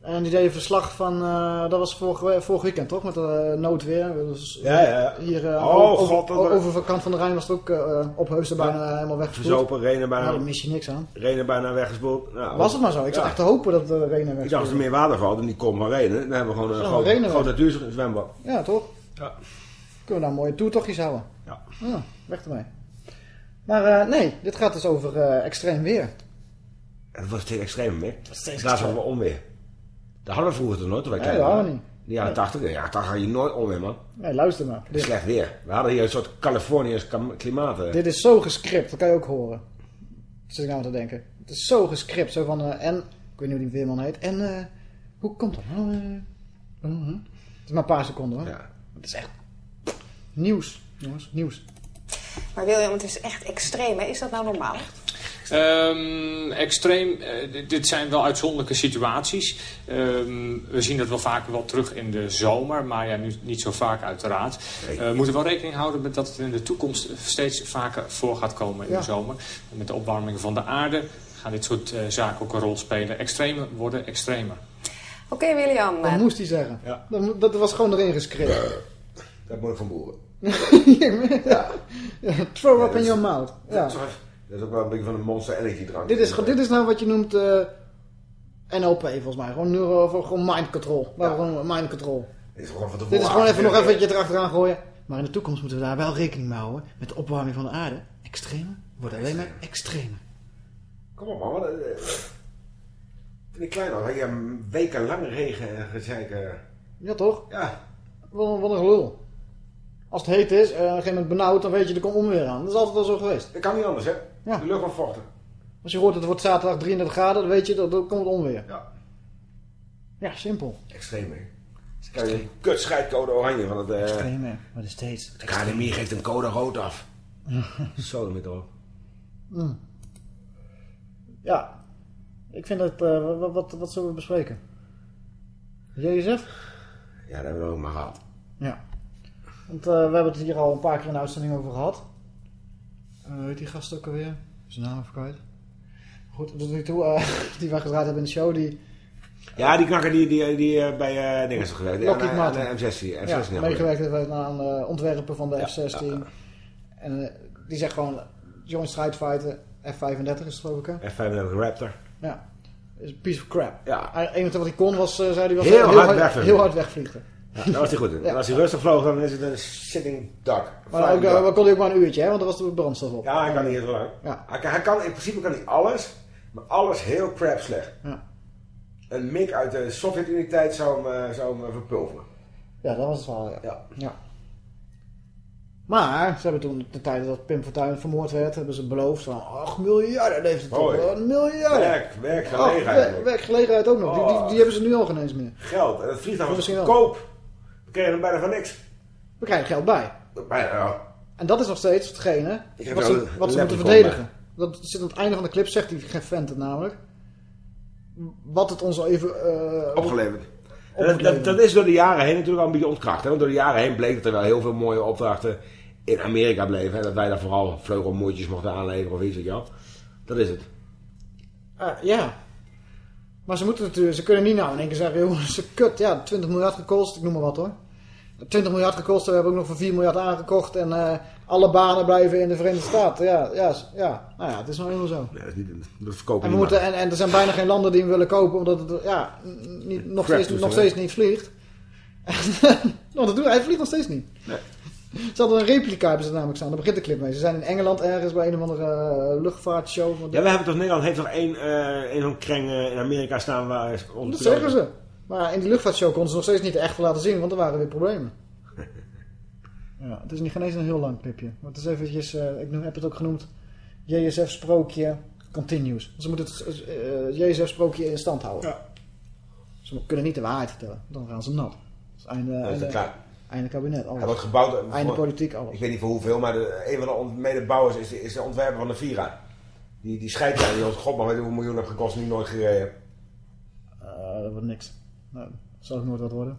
En die deed een verslag van, eh, dat was vorige weekend toch? Met de noodweer. Dus, Ja, ja. Hier uh, Oh, over, god, over de kant van de Rijn was het ook op Heusden bijna helemaal weggespoeld. Verzopen, renen Nou, bijna, mis je niks aan. renen bijna weggespoeld. Nou, Was het maar zo? Ik zat Ja. echt te hopen dat de renen Ik dacht als er meer water valt en die komt van renen, dan hebben we gewoon een groot, renen groot natuurzwembad. Ja, toch? Ja. Kunnen we daar mooie toertochtjes houden. Ja. Ja, weg ermee. Maar eh, nee, dit gaat dus over eh, extreem weer. Het was steeds extreem, meer. was steeds Laatst hadden extreem. we onweer. Dat hadden we vroeger toch nooit, toen wij Nee, dat waren. hadden we niet. In de jaren 80, in de jaren 80 had je nooit onweer, man. Nee, luister maar. Het is Dit, slecht weer. We hadden hier een soort Californiërs klimaat. eh. dit is zo gescript, dat kan je ook horen. Zit ik nou aan te denken. Het is zo gescript. Zo van, eh, en, ik weet niet hoe die weerman heet. En, eh, hoe komt dat nou? eh? uh-huh. Het is maar een paar seconden hoor. Ja. Het is echt nieuws, jongens. Nieuws. Maar William, het is echt extreem. Hè? Is dat nou normaal? Ehm, extreem, eh, dit- zijn wel uitzonderlijke situaties. Ehm, we zien dat wel vaker wel terug in de zomer, maar ja, nu niet zo vaak uiteraard. Eh, we moeten wel rekening houden met dat het in de toekomst steeds vaker voor gaat komen in Ja. de zomer. Met de opwarming van de aarde gaan dit soort eh, zaken ook een rol spelen. Extreme worden extremer. Oké, William. Dat moest hij zeggen. Ja. Dat, dat was gewoon erin gescript. Dat moet ik van boeren. [laughs] ja. [laughs] Throw Ja, up in your mouth. Ja. Dat is ook wel een beetje van een monster energy drank. Dit, is, dit is nou wat je noemt eh, NLP volgens mij. Gewoon, neuro, gewoon mind control. Ja. gewoon mind control. Dit is gewoon van Dit is gewoon even nog even erachteraan gooien. Maar in de toekomst moeten we daar wel rekening mee houden. Met de opwarming van de aarde. Extreme worden alleen maar extreme. Kom op man. Wat, eh, Vind ik klein al. Je een wekenlang regen en gezeik. eh. Ja toch? Ja. Wat een, wat een gelul. Als het heet is en op een gegeven moment benauwd, dan weet je er komt onweer aan. Dat is altijd al zo geweest. Dat kan niet anders hè. Ja. De lucht wordt vochtig. Als je hoort dat het wordt zaterdag 33 graden, dan weet je dat er komt het onweer. Ja. Ja, simpel. Extreem hè. Krijg je een kut scheidcode oranje van het... eh Extreme, maar is steeds. de KNMI geeft een code rood af. [laughs] Zo met erop. Ja. Ik vind dat, eh, wat, wat, wat zullen we bespreken? JSF? Ja, dat hebben we ook maar gehad. Ja. Want eh, we hebben het hier al een paar keer in de uitzending over gehad. Eh weet die gast ook alweer? Zijn naam even kwijt. Goed, dat doet niet toe. eh, [laughs] die we gedraaid hebben in de show, die Ja, die knakker die, die, die eh, bij eh dingen is gewerkt. Lockheed Martin. aan de M16. F16 ja, ja, meegewerkt heeft aan uh, ontwerpen van de Ja, F-16. ja, ja. En die zegt gewoon, Joint Strike Fighter, F-35 is het geloof ik hè? F35 Raptor. Ja. Is een piece of crap. Ja. Het enige wat hij kon was, eh, zei hij, was Heel hard wegvliegen. heel hard wegvliegen. Ja, was hij goed in. En als hij rustig vloog, dan is het een sitting duck. Maar ook, duck. uh, kon hij ook maar een uurtje, hè? want er was de brandstof op. Ja, hij kan niet heel lang. Ja. Hij, kan, hij kan, in principe kan hij alles, maar alles heel crap slecht. Ja. Een mik uit de Sovjet-Unie-tijd zou hem, eh, zou hem eh, verpulveren. Ja, dat was het verhaal, ja. Ja. Maar ze hebben toen, de tijd dat Pim Fortuyn vermoord werd, hebben ze beloofd van 8 miljarden heeft het toch, een miljarden. Werk, Ach, werkgelegenheid. wer- werkgelegenheid ook nog, die, die, Oh. die hebben ze nu al geen eens meer. Geld. En het vliegtuig was wel. goedkoop. We kregen hem bijna van niks. We krijgen geld bij. Bijna, ja. En dat is nog steeds hetgene wat ze, wat ze moeten verdedigen. Dat zit aan het einde van de clip, zegt die geen vent het namelijk. Wat het ons al even... eh, Opgeleverd. op- Dat, dat, dat is door de jaren heen natuurlijk al een beetje ontkracht. Hè? Want door de jaren heen bleek dat er wel heel veel mooie opdrachten in Amerika bleven. Hè? Dat wij daar vooral vleugelmoertjes mochten aanleveren of iets, wel. Dat is het. Ah, ja. Maar ze moeten natuurlijk, ze kunnen niet nou in één keer zeggen, jongens, kut, ja, 20 miljard gekost, ik noem maar wat hoor. 20 miljard gekost, we hebben ook nog voor 4 miljard aangekocht en eh, alle banen blijven in de Verenigde Staten. Ja, ja, ja. Nou ja, het is nou helemaal zo. Nee, dat is niet, dat verkopen En, we moeten, en, en er zijn bijna geen landen die hem willen kopen, omdat het ja, niet, nog, Crap steeds, nog steeds niet vliegt. Want [laughs] dat doet, hij vliegt nog steeds niet. Nee. Ze hadden een replica hebben ze namelijk staan, daar begint de clip mee. Ze zijn in Engeland ergens bij een of andere eh, luchtvaartshow. Ja, we hebben toch, Nederland heeft toch één, één zo'n kreng in Amerika staan waar onze Dat zeggen ze. Maar in die luchtvaartshow konden ze nog steeds niet echt laten zien, want er waren weer problemen. [laughs] Ja, het is niet geen eens een heel lang clipje. Maar het is eventjes, eh, ik noem- heb het ook genoemd, JSF sprookje continues. Ze moeten het eh, JSF sprookje in stand houden. Ja. Ze kunnen niet de waarheid vertellen, dan gaan ze nat. Dat is einde, Dat is einde, klaar. einde kabinet, Hij alles. wordt gebouwd... eh, Einde voor- politiek, alles. Ik weet niet voor hoeveel, maar de, een van de medebouwers is, de- is de ontwerper van de Vira. Die, die scheidlijn die ons god maar weet hoeveel miljoen heeft gekost, niet nooit gereden. Eh, dat wordt niks. Nou, zal ook nooit wat worden.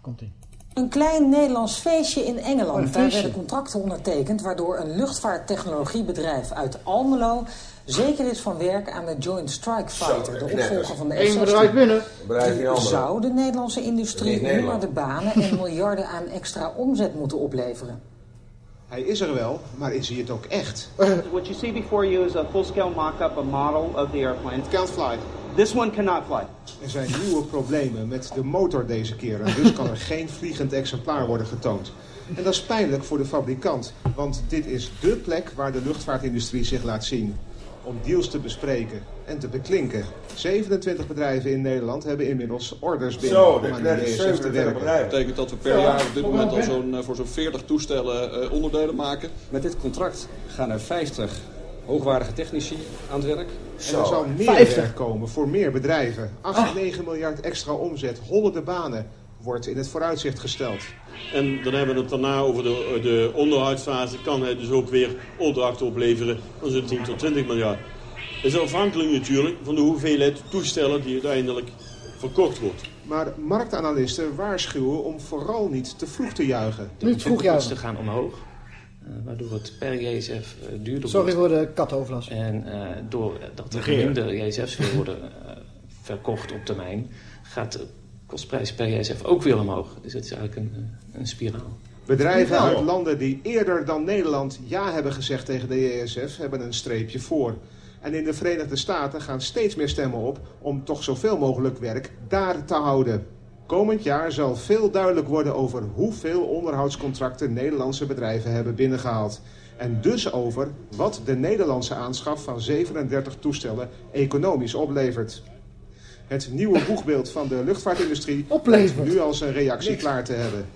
Komt-ie. Een klein Nederlands feestje in Engeland. Oh, Daar werden contracten ondertekend waardoor een luchtvaarttechnologiebedrijf uit Almelo zeker is van werk aan de Joint Strike Fighter, Zo, de knetters. opvolger van de Eén bedrijf F-16. binnen. Een bedrijf in Die Almelo. zou de Nederlandse industrie is Nederland. honderden banen en miljarden aan extra omzet moeten opleveren. Hij is er wel, maar is hij het ook echt? What you see before you is a full-scale mock-up, a model of the airplane. It can't fly. This one cannot fly. Er zijn nieuwe problemen met de motor deze keer. En dus kan er [laughs] geen vliegend exemplaar worden getoond. En dat is pijnlijk voor de fabrikant. Want dit is dé plek waar de luchtvaartindustrie zich laat zien. Om deals te bespreken en te beklinken. 27 bedrijven in Nederland hebben inmiddels orders binnen Zo, om de aan die knetters, JSF te 27 werken. bedrijven. betekent dat we per jaar op dit moment al zo'n, eh, voor zo'n 40 toestellen eh, onderdelen maken. Met dit contract gaan er 50 hoogwaardige technici aan het werk. En er zal meer 50. werk komen voor meer bedrijven. 8, 9 miljard extra omzet, honderden banen wordt in het vooruitzicht gesteld. En dan hebben we het daarna over de, de onderhoudsfase. Kan hij dus ook weer opdrachten opleveren van zo'n 10 tot 20 miljard. Dat is afhankelijk natuurlijk van de hoeveelheid toestellen die uiteindelijk verkocht wordt. Maar marktanalisten waarschuwen om vooral niet te vroeg te juichen. Niet vroeg De juichen. kosten gaan omhoog. Eh, waardoor het per JSF eh, duurder Sorry wordt. voor de katoverlast. En eh, doordat er minder JSF's weer worden verkocht op termijn... gaat de kostprijs per JSF ook weer omhoog. Dus het is eigenlijk een, een spiraal. Bedrijven uit landen die eerder dan Nederland ja hebben gezegd tegen de JSF hebben een streepje voor. En in de Verenigde Staten gaan steeds meer stemmen op om toch zoveel mogelijk werk daar te houden. Komend jaar zal veel duidelijk worden over hoeveel onderhoudscontracten Nederlandse bedrijven hebben binnengehaald. En dus over wat de Nederlandse aanschaf van 37 toestellen economisch oplevert. Het nieuwe boegbeeld van de luchtvaartindustrie Oplevert. nu als een reactie klaar te hebben.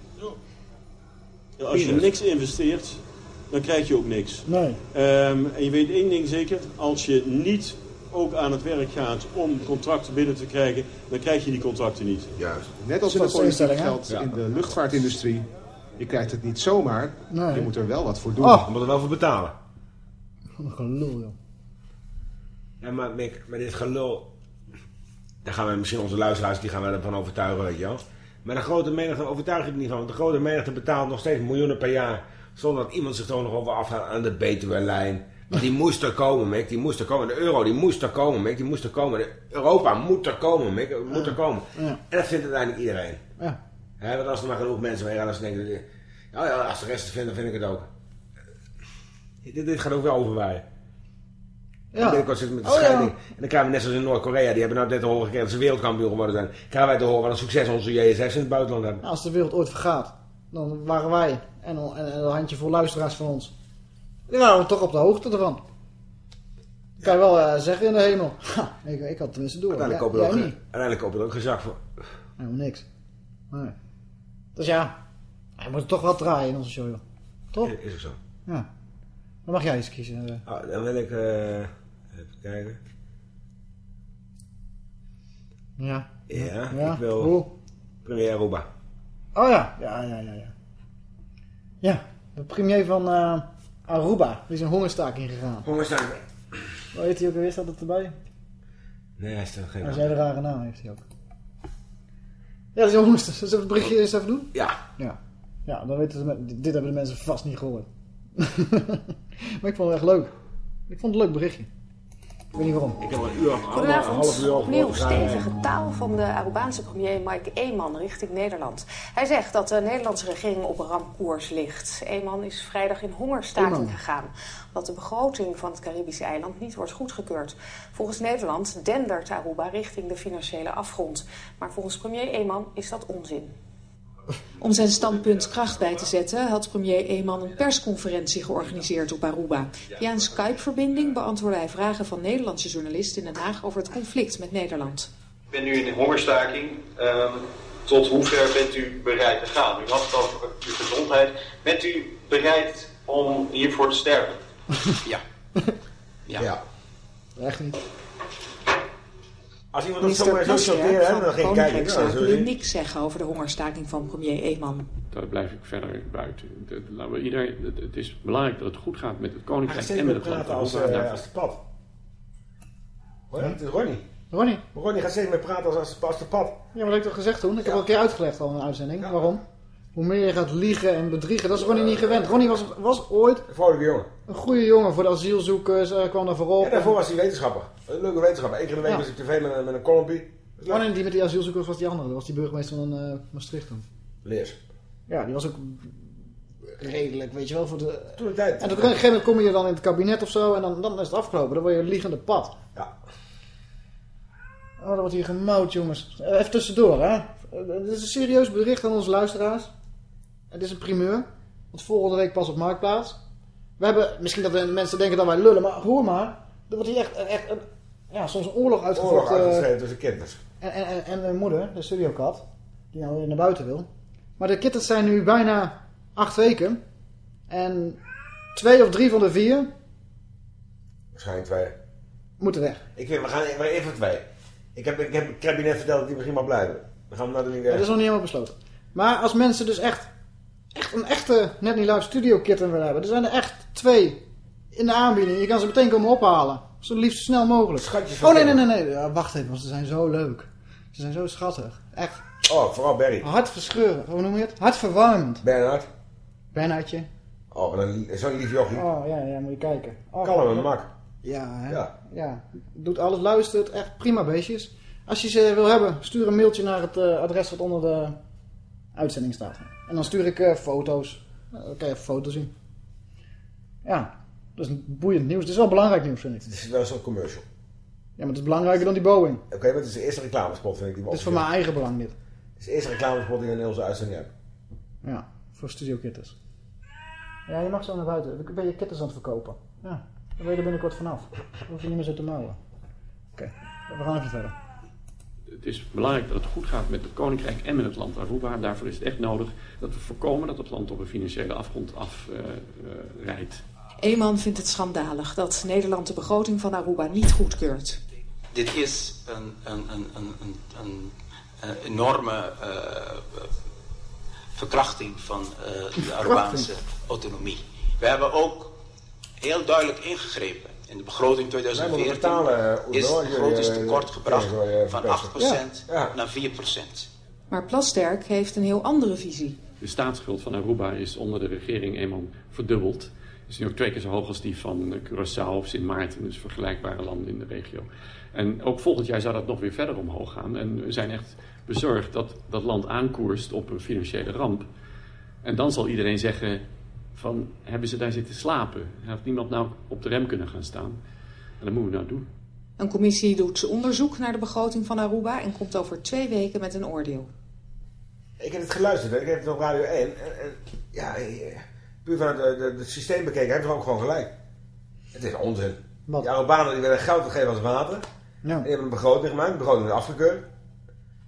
Ja, als je niks investeert, dan krijg je ook niks. Nee. Ehm, en je weet één ding zeker, als je niet ook aan het werk gaat om contracten binnen te krijgen, dan krijg je die contracten niet. Juist. Net als het politiek instelling, hè? geldt in de luchtvaartindustrie. Je krijgt het niet zomaar, Nee. je moet er wel wat voor doen. Oh. Je moet er wel voor betalen. Wat gelul, joh. Ja, maar Mick, met dit gelul... Daar gaan we misschien onze luisteraars, die gaan we ervan overtuigen, weet je wel. Maar de grote menigte overtuig ik er niet van. Want de grote menigte betaalt nog steeds miljoenen per jaar. Zonder dat iemand zich er nog over afgaat aan de Betuwe-lijn. Die moest er komen, Mick. Die moest er komen. De euro, die moest er komen, Mick. Die moest er komen. De Europa moet er komen, Mick. Moet er komen. Ja. En dat vindt uiteindelijk iedereen. Ja. Want als er maar genoeg mensen mee gaan, dan denken. Ja, ja, als de rest het vindt, dan vind ik het ook. Dit, dit gaat ook wel overwaaien. Ja. En binnenkort zitten we met de Oh, ja. scheiding. En dan krijgen we net zoals in Noord-Korea. Die hebben nou net te horen gekregen dat ze wereldkampioen geworden zijn. Krijgen wij te horen wat een succes onze JSF's in het buitenland hebben. Nou, als de wereld ooit vergaat, dan waren wij en, en, en een handjevol luisteraars van ons. Die waren toch op de hoogte ervan. Kan je wel eh, zeggen in de hemel. Ha, ik, ik had tenminste door. Uiteindelijk Ja, koop je er jij ook, niet. uiteindelijk koop je er ook geen zak voor. Helemaal niks. Nee. Dus ja, hij moet toch wel draaien in onze show, joh. Toch? Is ook zo. Ja. Dan mag jij eens kiezen. eh. Ah, dan wil ik... eh, even kijken. Ja. Ja, Ja, ik wil... Premier Aruba. Oh ja, ja, ja, ja, ja. Ja, de premier van Aruba, die is een hongerstaking gegaan. Hongerstaking. Hoe heet hij ook alweer? Staat het erbij? Nee, hij stelt geen Hij naam. een rare naam heeft hij ook. Ja, dat is een hongerstaking. Zullen we het berichtje eerst even doen? Ja. Ja. Ja, dan weten ze, dit hebben de mensen vast niet gehoord. [laughs] maar ik vond het echt leuk. Ik vond het een leuk berichtje. Ik weet niet waarom. Ik heb een uur, een half Goedenavond. uur Opnieuw stevige taal van de Arubaanse premier Mike Eeman richting Nederland. Hij zegt dat de Nederlandse regering op een ramkoers ligt. Eeman is vrijdag in hongerstaking Eeman. gegaan. Omdat de begroting van het Caribische eiland niet wordt goedgekeurd. Volgens Nederland dendert Aruba richting de financiële afgrond. Maar volgens premier Eeman is dat onzin. Om zijn standpunt kracht bij te zetten had premier Eeman een persconferentie georganiseerd op Aruba. Via een Skype-verbinding beantwoordde hij vragen van Nederlandse journalisten in Den Haag over het conflict met Nederland. Ik ben nu in een hongerstaking. Ehm, tot hoever bent u bereid te gaan? U had het over uw gezondheid. Bent u bereid om hiervoor te sterven? Ja. Ja. Echt niet. Als iemand dat zomaar zo sorteert, dan ging ik kijken. Ja, wil zie- niks zeggen over de hongerstaking van premier Eeman. Daar blijf ik verder buiten. Dat- laten we iedereen, het, het is belangrijk dat het goed gaat met het koninkrijk en met het land. praten als, Aruba. eh, Daar- als de pad. Je? Ronnie. Ronnie? Ronnie gaat steeds meer praten als, als, als de pad. Ja, maar dat heb ik toch gezegd toen? Ik heb al een keer uitgelegd al in een uitzending. Waarom? Hoe meer je gaat liegen en bedriegen, dat is Ronnie niet gewend. Ronnie was, was ooit Een vrolijke jongen. een goede jongen voor de asielzoekers, eh, kwam daar voorop. En daarvoor was hij wetenschapper. Een leuke wetenschapper. Eén keer in de week was hij op tv met, een- met een columnpie. Oh nee, die met die asielzoekers was die andere. Dat was die burgemeester van eh, Maastricht toen. Leers. Ja, die was ook redelijk, weet je wel, voor de... Toen de tijd. En op een gegeven moment kom je dan in het kabinet of zo en dan, dan is het afgelopen. Dan word je een liegende pad. Ja. Oh, dat wordt hier gemouwd, jongens. Even tussendoor, hè. Eh, Dit is een serieus bericht aan onze luisteraars. Het is een primeur. Want volgende week pas op Marktplaats. We hebben, misschien dat de mensen denken dat wij lullen, maar hoor maar. Er wordt hier echt, echt een, ja, soms een oorlog Oorlog uitgevochten. uitgeschreven tussen kinders. En, en, en, en mijn moeder, de studiokat, die nou weer naar buiten wil. Maar de kittens zijn nu bijna acht weken. En twee of drie van de vier Waarschijnlijk twee. Moeten weg. Ik vind, we gaan we even twee. Ik heb, ik heb het kabinet verteld dat die misschien mag blijven. Dan gaan we naar de dat is nog niet helemaal besloten. Maar als mensen dus echt, echt een echte Net Niet Live studio kitten willen hebben. Er zijn er echt twee in de aanbieding. Je kan ze meteen komen ophalen. Zo liefst zo snel mogelijk. Schatjes oh nee, nee, nee. nee. Ja, wacht even, want ze zijn zo leuk. Ze zijn zo schattig. Echt. Oh, vooral Barry. Hartverscheurend. Hoe noem je het? Hartverwarmend. Bernhard. Bernhardje. Oh, zo'n lief jochie. Oh ja, ja, moet je kijken. Oh, Kalm en mak. Ja, hè? Ja. ja. Doet alles, luistert. Echt prima beestjes. Als je ze wil hebben, stuur een mailtje naar het eh, adres wat onder de uitzending staat. En dan stuur ik eh, foto's. Eh, Dan kan je even foto's zien. Ja, dat is een boeiend nieuws. Het is wel belangrijk nieuws, vind ik. Het is wel zo'n commercial. Ja, maar het is belangrijker dan die Boeing. Oké, maar het is de eerste reclamespot, vind ik. Die Het is voor mijn eigen belang dit. Het is de eerste reclamespot die we in onze uitzending hebben. Ja, voor Studio Kittens. Ja, je mag zo naar buiten. Ik ben je kittens aan het verkopen. Ja, dan ben je er binnenkort vanaf. Dan hoef je niet meer zo te mouwen. Oké, we gaan even verder. Het is belangrijk dat het goed gaat met het Koninkrijk en met het land Aruba. Daarvoor is het echt nodig dat we voorkomen dat het land op een financiële afgrond afrijdt. Eeman vindt het schandalig dat Nederland de begroting van Aruba niet goedkeurt. Dit is een, een, een, een, een, een, een enorme eh, verkrachting van eh, de Arubaanse autonomie. We hebben ook heel duidelijk ingegrepen. In de begroting Wij moeten 2014 betalen, uh, is het begrotingstekort gebracht van 8% Ja. naar 4%. Maar Plasterk heeft een heel andere visie. De staatsschuld van Aruba is onder de regering eenmaal verdubbeld. Is nu ook twee keer zo hoog als die van eh, Curaçao of Sint Maarten, dus vergelijkbare landen in de regio. En ook volgend jaar zou dat nog weer verder omhoog gaan. En we zijn echt bezorgd dat dat land aankoerst op een financiële ramp. En dan zal iedereen zeggen van, hebben ze daar zitten slapen? Heeft niemand nou op de rem kunnen gaan staan? En dat moeten we nou doen. Een commissie doet onderzoek naar de begroting van Aruba en komt over twee weken met een oordeel. Ik heb het geluisterd, hè. ik heb het op Radio 1. En, en, ja, eh, puur vanuit het systeem bekeken, heeft er ook gewoon gelijk. Het is onzin. Wat? Die Arubanen die willen geld geven als water. Ja. En die hebben een begroting gemaakt, de begroting is afgekeurd.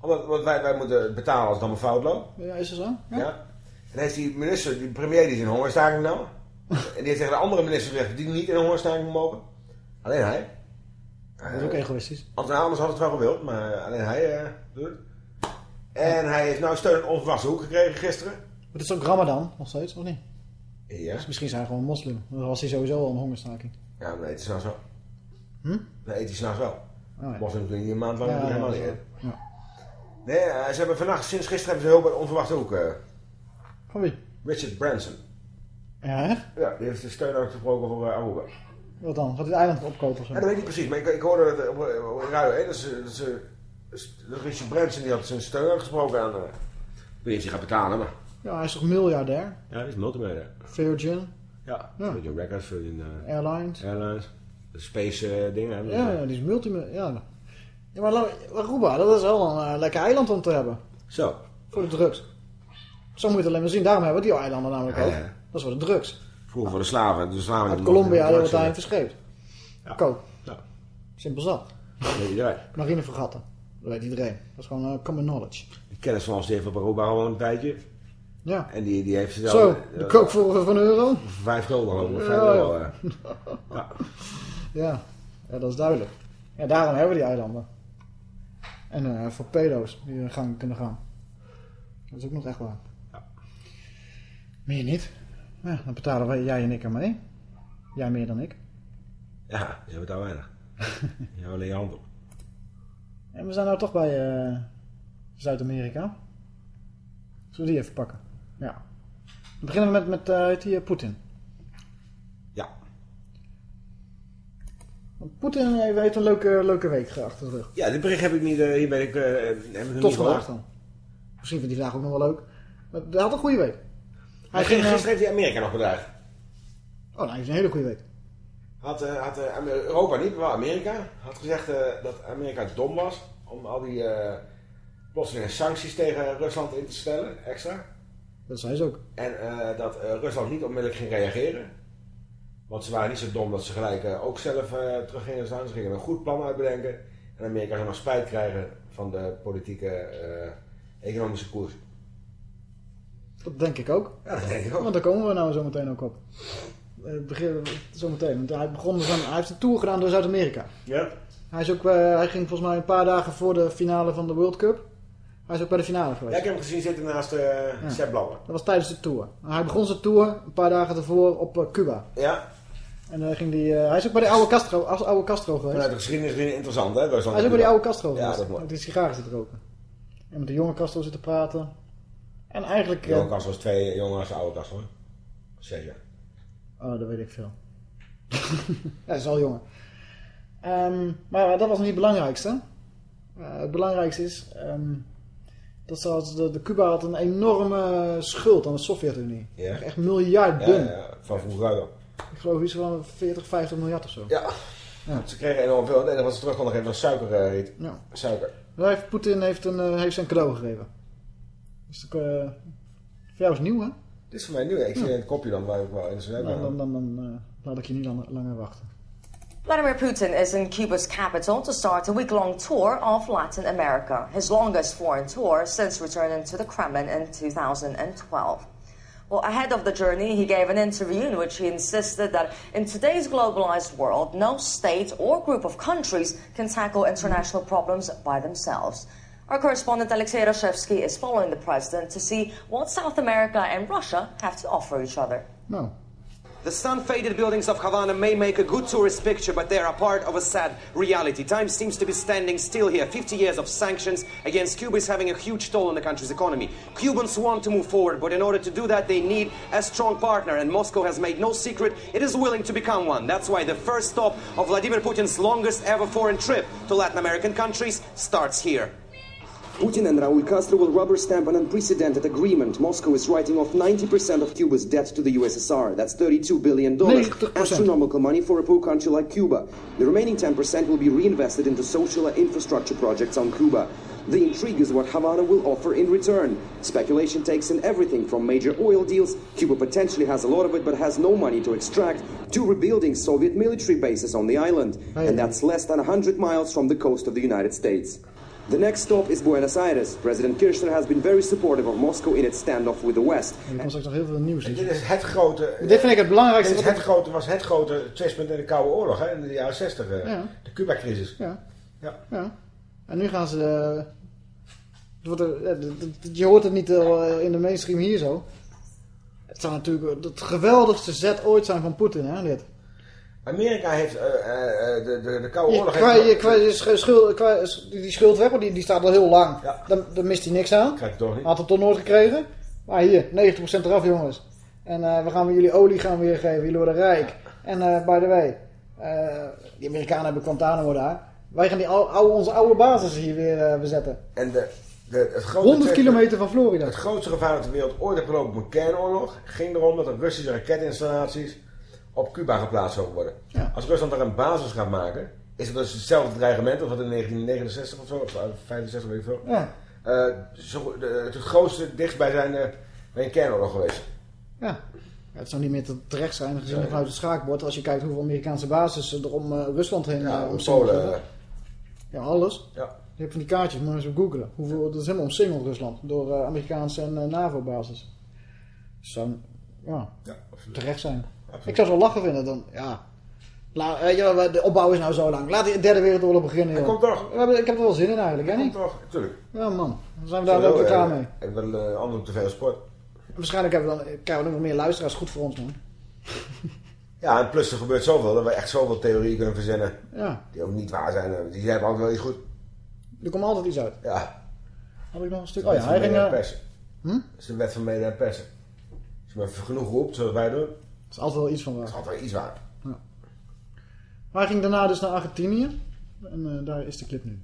Omdat, want wij, wij moeten betalen als het allemaal fout loopt. Ja, is dat zo? Ja. En heeft die minister, die premier, die is in hongerstaking nou. en die heeft tegen de andere minister gezegd die niet in hongerstaking mogen. Alleen hij. Dat is ook egoïstisch. Anders had het wel gewild, maar alleen hij eh, doet het. En hij heeft nou steun onverwachte hoek gekregen gisteren. Maar het is ook Ramadan, nog steeds, of niet? Ja. Dus misschien zijn hij gewoon moslim. Dan was hij sowieso al een hongerstaking. Ja, dan eet hij s'nachts wel. Hm? Dan eet hij s'nachts wel. Oh, ja. Moslims doen niet een maand lang Ja, helemaal niet. Ja. Nee, eh, ze hebben vannacht, sinds gisteren hebben ze hulp uit onverwachte hoek. Eh, Van wie? Richard Branson. Ja, echt? Ja, die heeft de steun uitgesproken voor uh, Aruba. Wat dan? Gaat hij het eiland opkopen of zo? Ja, dat weet ik niet precies, maar ik, ik hoorde dat op, op Radio 1 dat ze, dat ze dat Richard Branson die had zijn steun uitgesproken aan... eh, ik weet niet of hij gaat betalen, maar... Ja, hij is toch miljardair? Ja, hij is multimiljonair. Virgin, Ja, Ja. Virgin Records, Virgin eh, Airlines. Airlines, de space eh, dingen. hè. Ja, ja, die is multimiljardair. Ja. ja, maar Aruba, dat is wel een eh, lekker eiland om te hebben. Zo. Voor de drugs. Zo moet je het alleen maar zien. Daarom hebben we die eilanden namelijk Ja, ook. ja. Dat is voor de drugs. Vroeger voor de slaven. De slaven Uit die Colombia, mochten wordt daarin verscheept. Ja. Kook. Ja. Simpel zat. Dat weet iedereen. Marinevergatten. Dat weet iedereen. Dat is gewoon eh, common knowledge. De kennis van ons die heeft op Aruba al een tijdje. Ja. En die, die heeft zelf... Zo, de kook voor, voor een euro? Vijf gulden. Ja, Vijf euro, eh. [laughs] Ja. Ja. ja, dat is duidelijk. Ja, daarom hebben we die eilanden. En eh, voor pedo's die in gang kunnen gaan. Dat is ook nog echt waar. Meer niet. Ja, dan betalen wij, jij en ik er mee. Jij meer dan ik. Ja, [laughs] je hebt daar weinig. Je houdt alleen je hand op. En we zijn nou toch bij eh, Zuid-Amerika. Zullen we die even pakken? Ja. Dan beginnen we met, met eh, die, eh, Poetin. Ja. Poetin heeft een leuke, leuke week achter de rug. Ja, dit bericht heb ik niet... hier ben ik... heb ik nog Tot niet vandaag gehoord. dan. Misschien vindt hij vandaag ook nog wel leuk. Maar hij had een goede week. Hij ging, gisteren heeft hij Amerika nog bedreigd. Oh, nou, hij heeft een hele goede week. Had, eh, had eh, Europa niet, maar wel Amerika. Had gezegd eh, dat Amerika dom was om al die plotselinge sancties tegen Rusland in te stellen, extra. Dat zei ze ook. En dat Rusland niet onmiddellijk ging reageren. Want ze waren niet zo dom dat ze gelijk ook zelf terug gingen staan. Ze gingen een goed plan uitbedenken. En Amerika zou nog spijt krijgen van de politieke economische koers. Dat denk ik ook. Ja, dat denk ik ook. Want daar komen we nou zo meteen ook op. Eh, begin, zometeen. Want hij, begon dus aan, hij heeft een tour gedaan door Zuid-Amerika. Ja. Hij, is ook, eh, hij ging volgens mij een paar dagen voor de finale van de World Cup. Hij is ook bij de finale geweest. Ja, ik heb hem gezien zitten naast uh, Ja. Sepp. Dat was tijdens de tour. Hij begon zijn tour een paar dagen ervoor op Cuba. Ja. En dan ging die, hij is ook bij de oude Castro, oude oude Castro geweest. Vanuit de geschiedenis is interessant, hè? Hij is ook bij die oude Castro Ja, geweest. dat is mooi. Die sigaren zitten roken. En met de jonge Castro zitten praten. En eigenlijk... eh, Johan Castro was twee jonger als de oude Castro. hè? Zes jaar. Oh, dat weet ik veel. [laughs] dat is al jongen. Ehm, maar dat was nog niet het belangrijkste. Eh, het belangrijkste is... ehm, dat ze de, de Cuba had een enorme schuld aan de Sovjet-Unie. Ja. Echt miljarden. Ja, ja, van vroeger uit. Ik geloof iets van 40, 50 miljard of zo. Ja. Ze kregen enorm veel. Enige wat ze terug konden geven was suikerriet. Ja. Suiker. Poetin heeft, een, eh, heeft een cadeau gegeven. Dus dat, eh, voor jou is nieuw, hè? Dit is voor mij nieuw. Ik zie het kopje dan waar ik wel in zijn Dan, dan, dan, dan eh, laat ik je niet lang, langer wachten. Vladimir Putin is in Cuba's capital to start a week long tour of Latin America, his longest foreign tour since returning to the Kremlin in 2012. Well, ahead of the journey, he gave an interview in which he insisted that in today's globalized world, no state or group of countries can tackle international problems by themselves. Our correspondent Alexei Rashevsky is following the president to see what South America and Russia have to offer each other. Nou, The sun-faded buildings of Havana may make a good tourist picture, but they are a part of a sad reality. Time seems to be standing still here. 50 years of sanctions against Cuba is having a huge toll on the country's economy. Cubans want to move forward, but in order to do that, they need a strong partner, and Moscow has made no secret it is willing to become one. That's why the first stop of Vladimir Putin's longest ever foreign trip to Latin American countries starts here. Putin and Raul Castro will rubber stamp an unprecedented agreement. Moscow is writing off 90% of Cuba's debt to the USSR. That's $32 billion. 90%. Astronomical money for a poor country like Cuba. The remaining 10% will be reinvested into social and infrastructure projects on Cuba. The intrigue is what Havana will offer in return. Speculation takes in everything from major oil deals, Cuba potentially has a lot of it but has no money to extract, to rebuilding Soviet military bases on the island. And that's less than 100 miles from the coast of the United States. The next stop is Buenos Aires. President Kirchner has been very supportive of Moscow in its standoff with the West. er komt straks nog heel veel nieuws. Dit is het grote... Dit vind ik het belangrijkste Dit is het grote, was het grote twistpunt in de Koude Oorlog, hè, in de jaren 60. eh, Ja. De Cuba-crisis. Ja. Ja. ja. En nu gaan ze... eh, het er- eh, je hoort het niet eh, in de mainstream hier zo. Het zou natuurlijk het geweldigste zet ooit zijn van Poetin, hè, dit. Amerika heeft eh, eh, eh, de, de, de Koude Oorlog... heeft- schuld, die die schuld weg, want die, die staat al heel lang. Daar, daar mist hij niks aan. Krijgt toch niet. Had het toch nooit gekregen. Maar hier, 90% eraf jongens. En we gaan jullie olie gaan weer geven. Jullie worden rijk. En by the way, die Amerikanen hebben Guantanamo daar. Wij gaan die ou- oude, onze oude basis hier weer bezetten. En de, de, het grote 100 twistpunt- kilometer van Florida. Het grootste gevaar dat de wereld ooit heeft gelopen op een kernoorlog ging erom dat er Russische raketinstallaties op Cuba geplaatst zouden worden. Als Rusland daar een basis gaat maken, is het dus hetzelfde dreigement als wat in 1969 of zo, of 65 weet ik veel. Ja. Eh, zo, de- het grootste dichtstbijzijnde bij een kernoorlog geweest. Ja. Ja, het zou niet meer te- terecht zijn gezien vanuit het schaakbord. Als je kijkt hoeveel Amerikaanse bases er om eh, Rusland heen Ja, eh, om Polen, eh. Ja, alles. Ja. Je hebt van die kaartjes, moet je eens op googlen. Hoeveel, dat is helemaal omsingeld Rusland. Door eh, Amerikaanse en eh, NAVO-basis. Zou ja, terecht zijn. Ik zou wel lachen vinden dan. Ja. La, eh, ja, de opbouw is nou zo lang. Laat die derde wereldoorlog beginnen. Joh. komt toch. We hebben- Ik heb er wel zin in eigenlijk, hè? Komt toch, tuurlijk. Ja, man. Dan zijn we daar ook weer klaar mee. Ik wil een andere te veel sport. Waarschijnlijk hebben we dan, krijgen we nog meer luisteraars. Goed voor ons, man. [laughs] Ja, en plus er gebeurt zoveel dat we echt zoveel theorieën kunnen verzinnen. Ja. Die ook niet waar zijn. Die hebben altijd wel iets goed. Er komt altijd iets uit. Ja. Had ik nog een stuk? De Oh ja, hij ging... eh, persen. Hm? Dat is de wet van media en persen. Als je maar genoeg roept, zoals wij doen, Het is altijd wel iets van waar. is altijd wel iets waar. Maar hij ging daarna dus naar Argentinië. En eh, daar is de clip nu.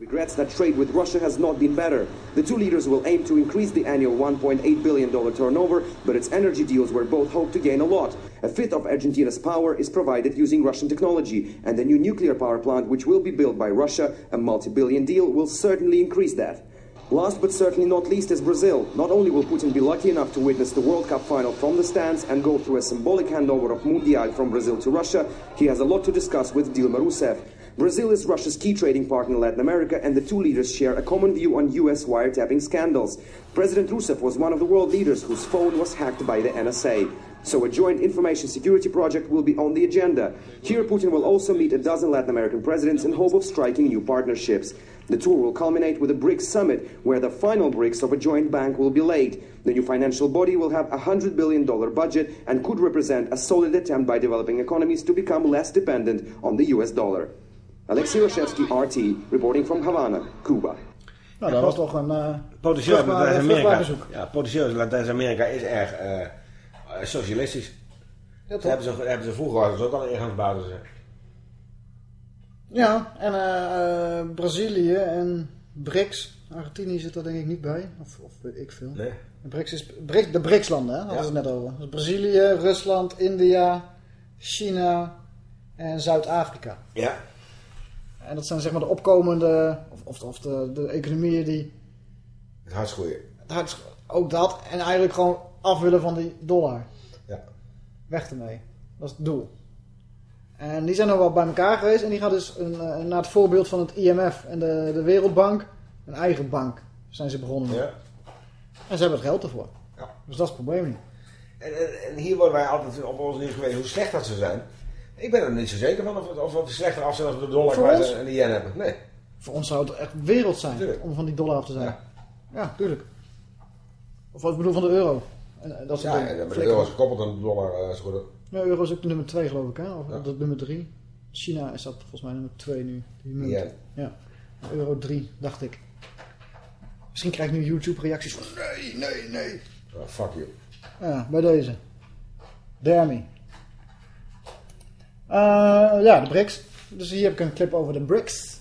regrets that trade with Russia has not been better. The two leaders will aim to increase the annual $1.8 billion turnover, but its energy deals were both hoped to gain a lot. A fifth of Argentina's power is provided using Russian technology, and the new nuclear power plant, which will be built by Russia, a multi billion deal, will certainly increase that. Last but certainly not least is Brazil. Not only will Putin be lucky enough to witness the World Cup final from the stands and go through a symbolic handover of Mundial from Brazil to Russia, he has a lot to discuss with Dilma Rousseff. Brazil is Russia's key trading partner in Latin America, and the two leaders share a common view on U.S. wiretapping scandals. President Rousseff was one of the world leaders whose phone was hacked by the NSA. So a joint information security project will be on the agenda. Here, Putin will also meet a dozen Latin American presidents in hope of striking new partnerships. The tour will culminate with a BRICS summit, where the final bricks of a joint bank will be laid. The new financial body will have a $100 billion budget and could represent a solid attempt by developing economies to become less dependent on the US dollar. Alexei Roshevsky, RT, reporting from Havana, Cuba. Nou, dat was toch een uh, potentieel vruchtbaar- Latijns-Amerika. vruchtbaar. Ja, potentieel Latijns-Amerika is erg eh, eh, socialistisch. dat hebben ze, hebben ze vroeger was het ook al ingangsbasis. Ja, en eh, eh, Brazilië en BRICS. Argentinië zit er denk ik niet bij. Of, of weet ik veel. Nee. De BRICS is BRIC- de BRICS-landen, hè? Daar hadden we het net over. Dus Brazilië, Rusland, India, China en Zuid-Afrika. Ja. En dat zijn zeg maar de opkomende, of, of, of de, de economieën die Het hardst groeien. het hardst- ook dat en eigenlijk gewoon af willen van die dollar. Ja. Weg ermee. Dat is het doel. En die zijn nog wel bij elkaar geweest en die gaan dus een, eh, naar het voorbeeld van het IMF en de, de Wereldbank, een eigen bank zijn ze begonnen met. Ja. En ze hebben het geld ervoor. Ja. Dus dat is het probleem niet. En, en, en hier worden wij altijd op ons nieuws geweest hoe slecht dat zou zijn. Ik ben er niet zo zeker van of, het- of we slechter af zijn als we de dollar kwijt en de yen hebben. Nee. Voor ons zou het echt wereld zijn Tuurlijk. om van die dollar af te zijn. Ja, tuurlijk. Of wat ik bedoel van de euro. En, en dat Ja, dingen. en de euro is gekoppeld aan de dollar. eh, goed. Ja, euro is ook nummer 2 geloof ik, hè? Of dat nummer 3. China is dat volgens mij nummer 2 nu. Die. Ja. ja. Euro 3, dacht ik. Misschien krijg ik nu YouTube reacties van nee, nee, nee. Oh, fuck you. Ja, bij deze. Dare Eh, ja, de BRICS. Dus hier heb ik een clip over de BRICS.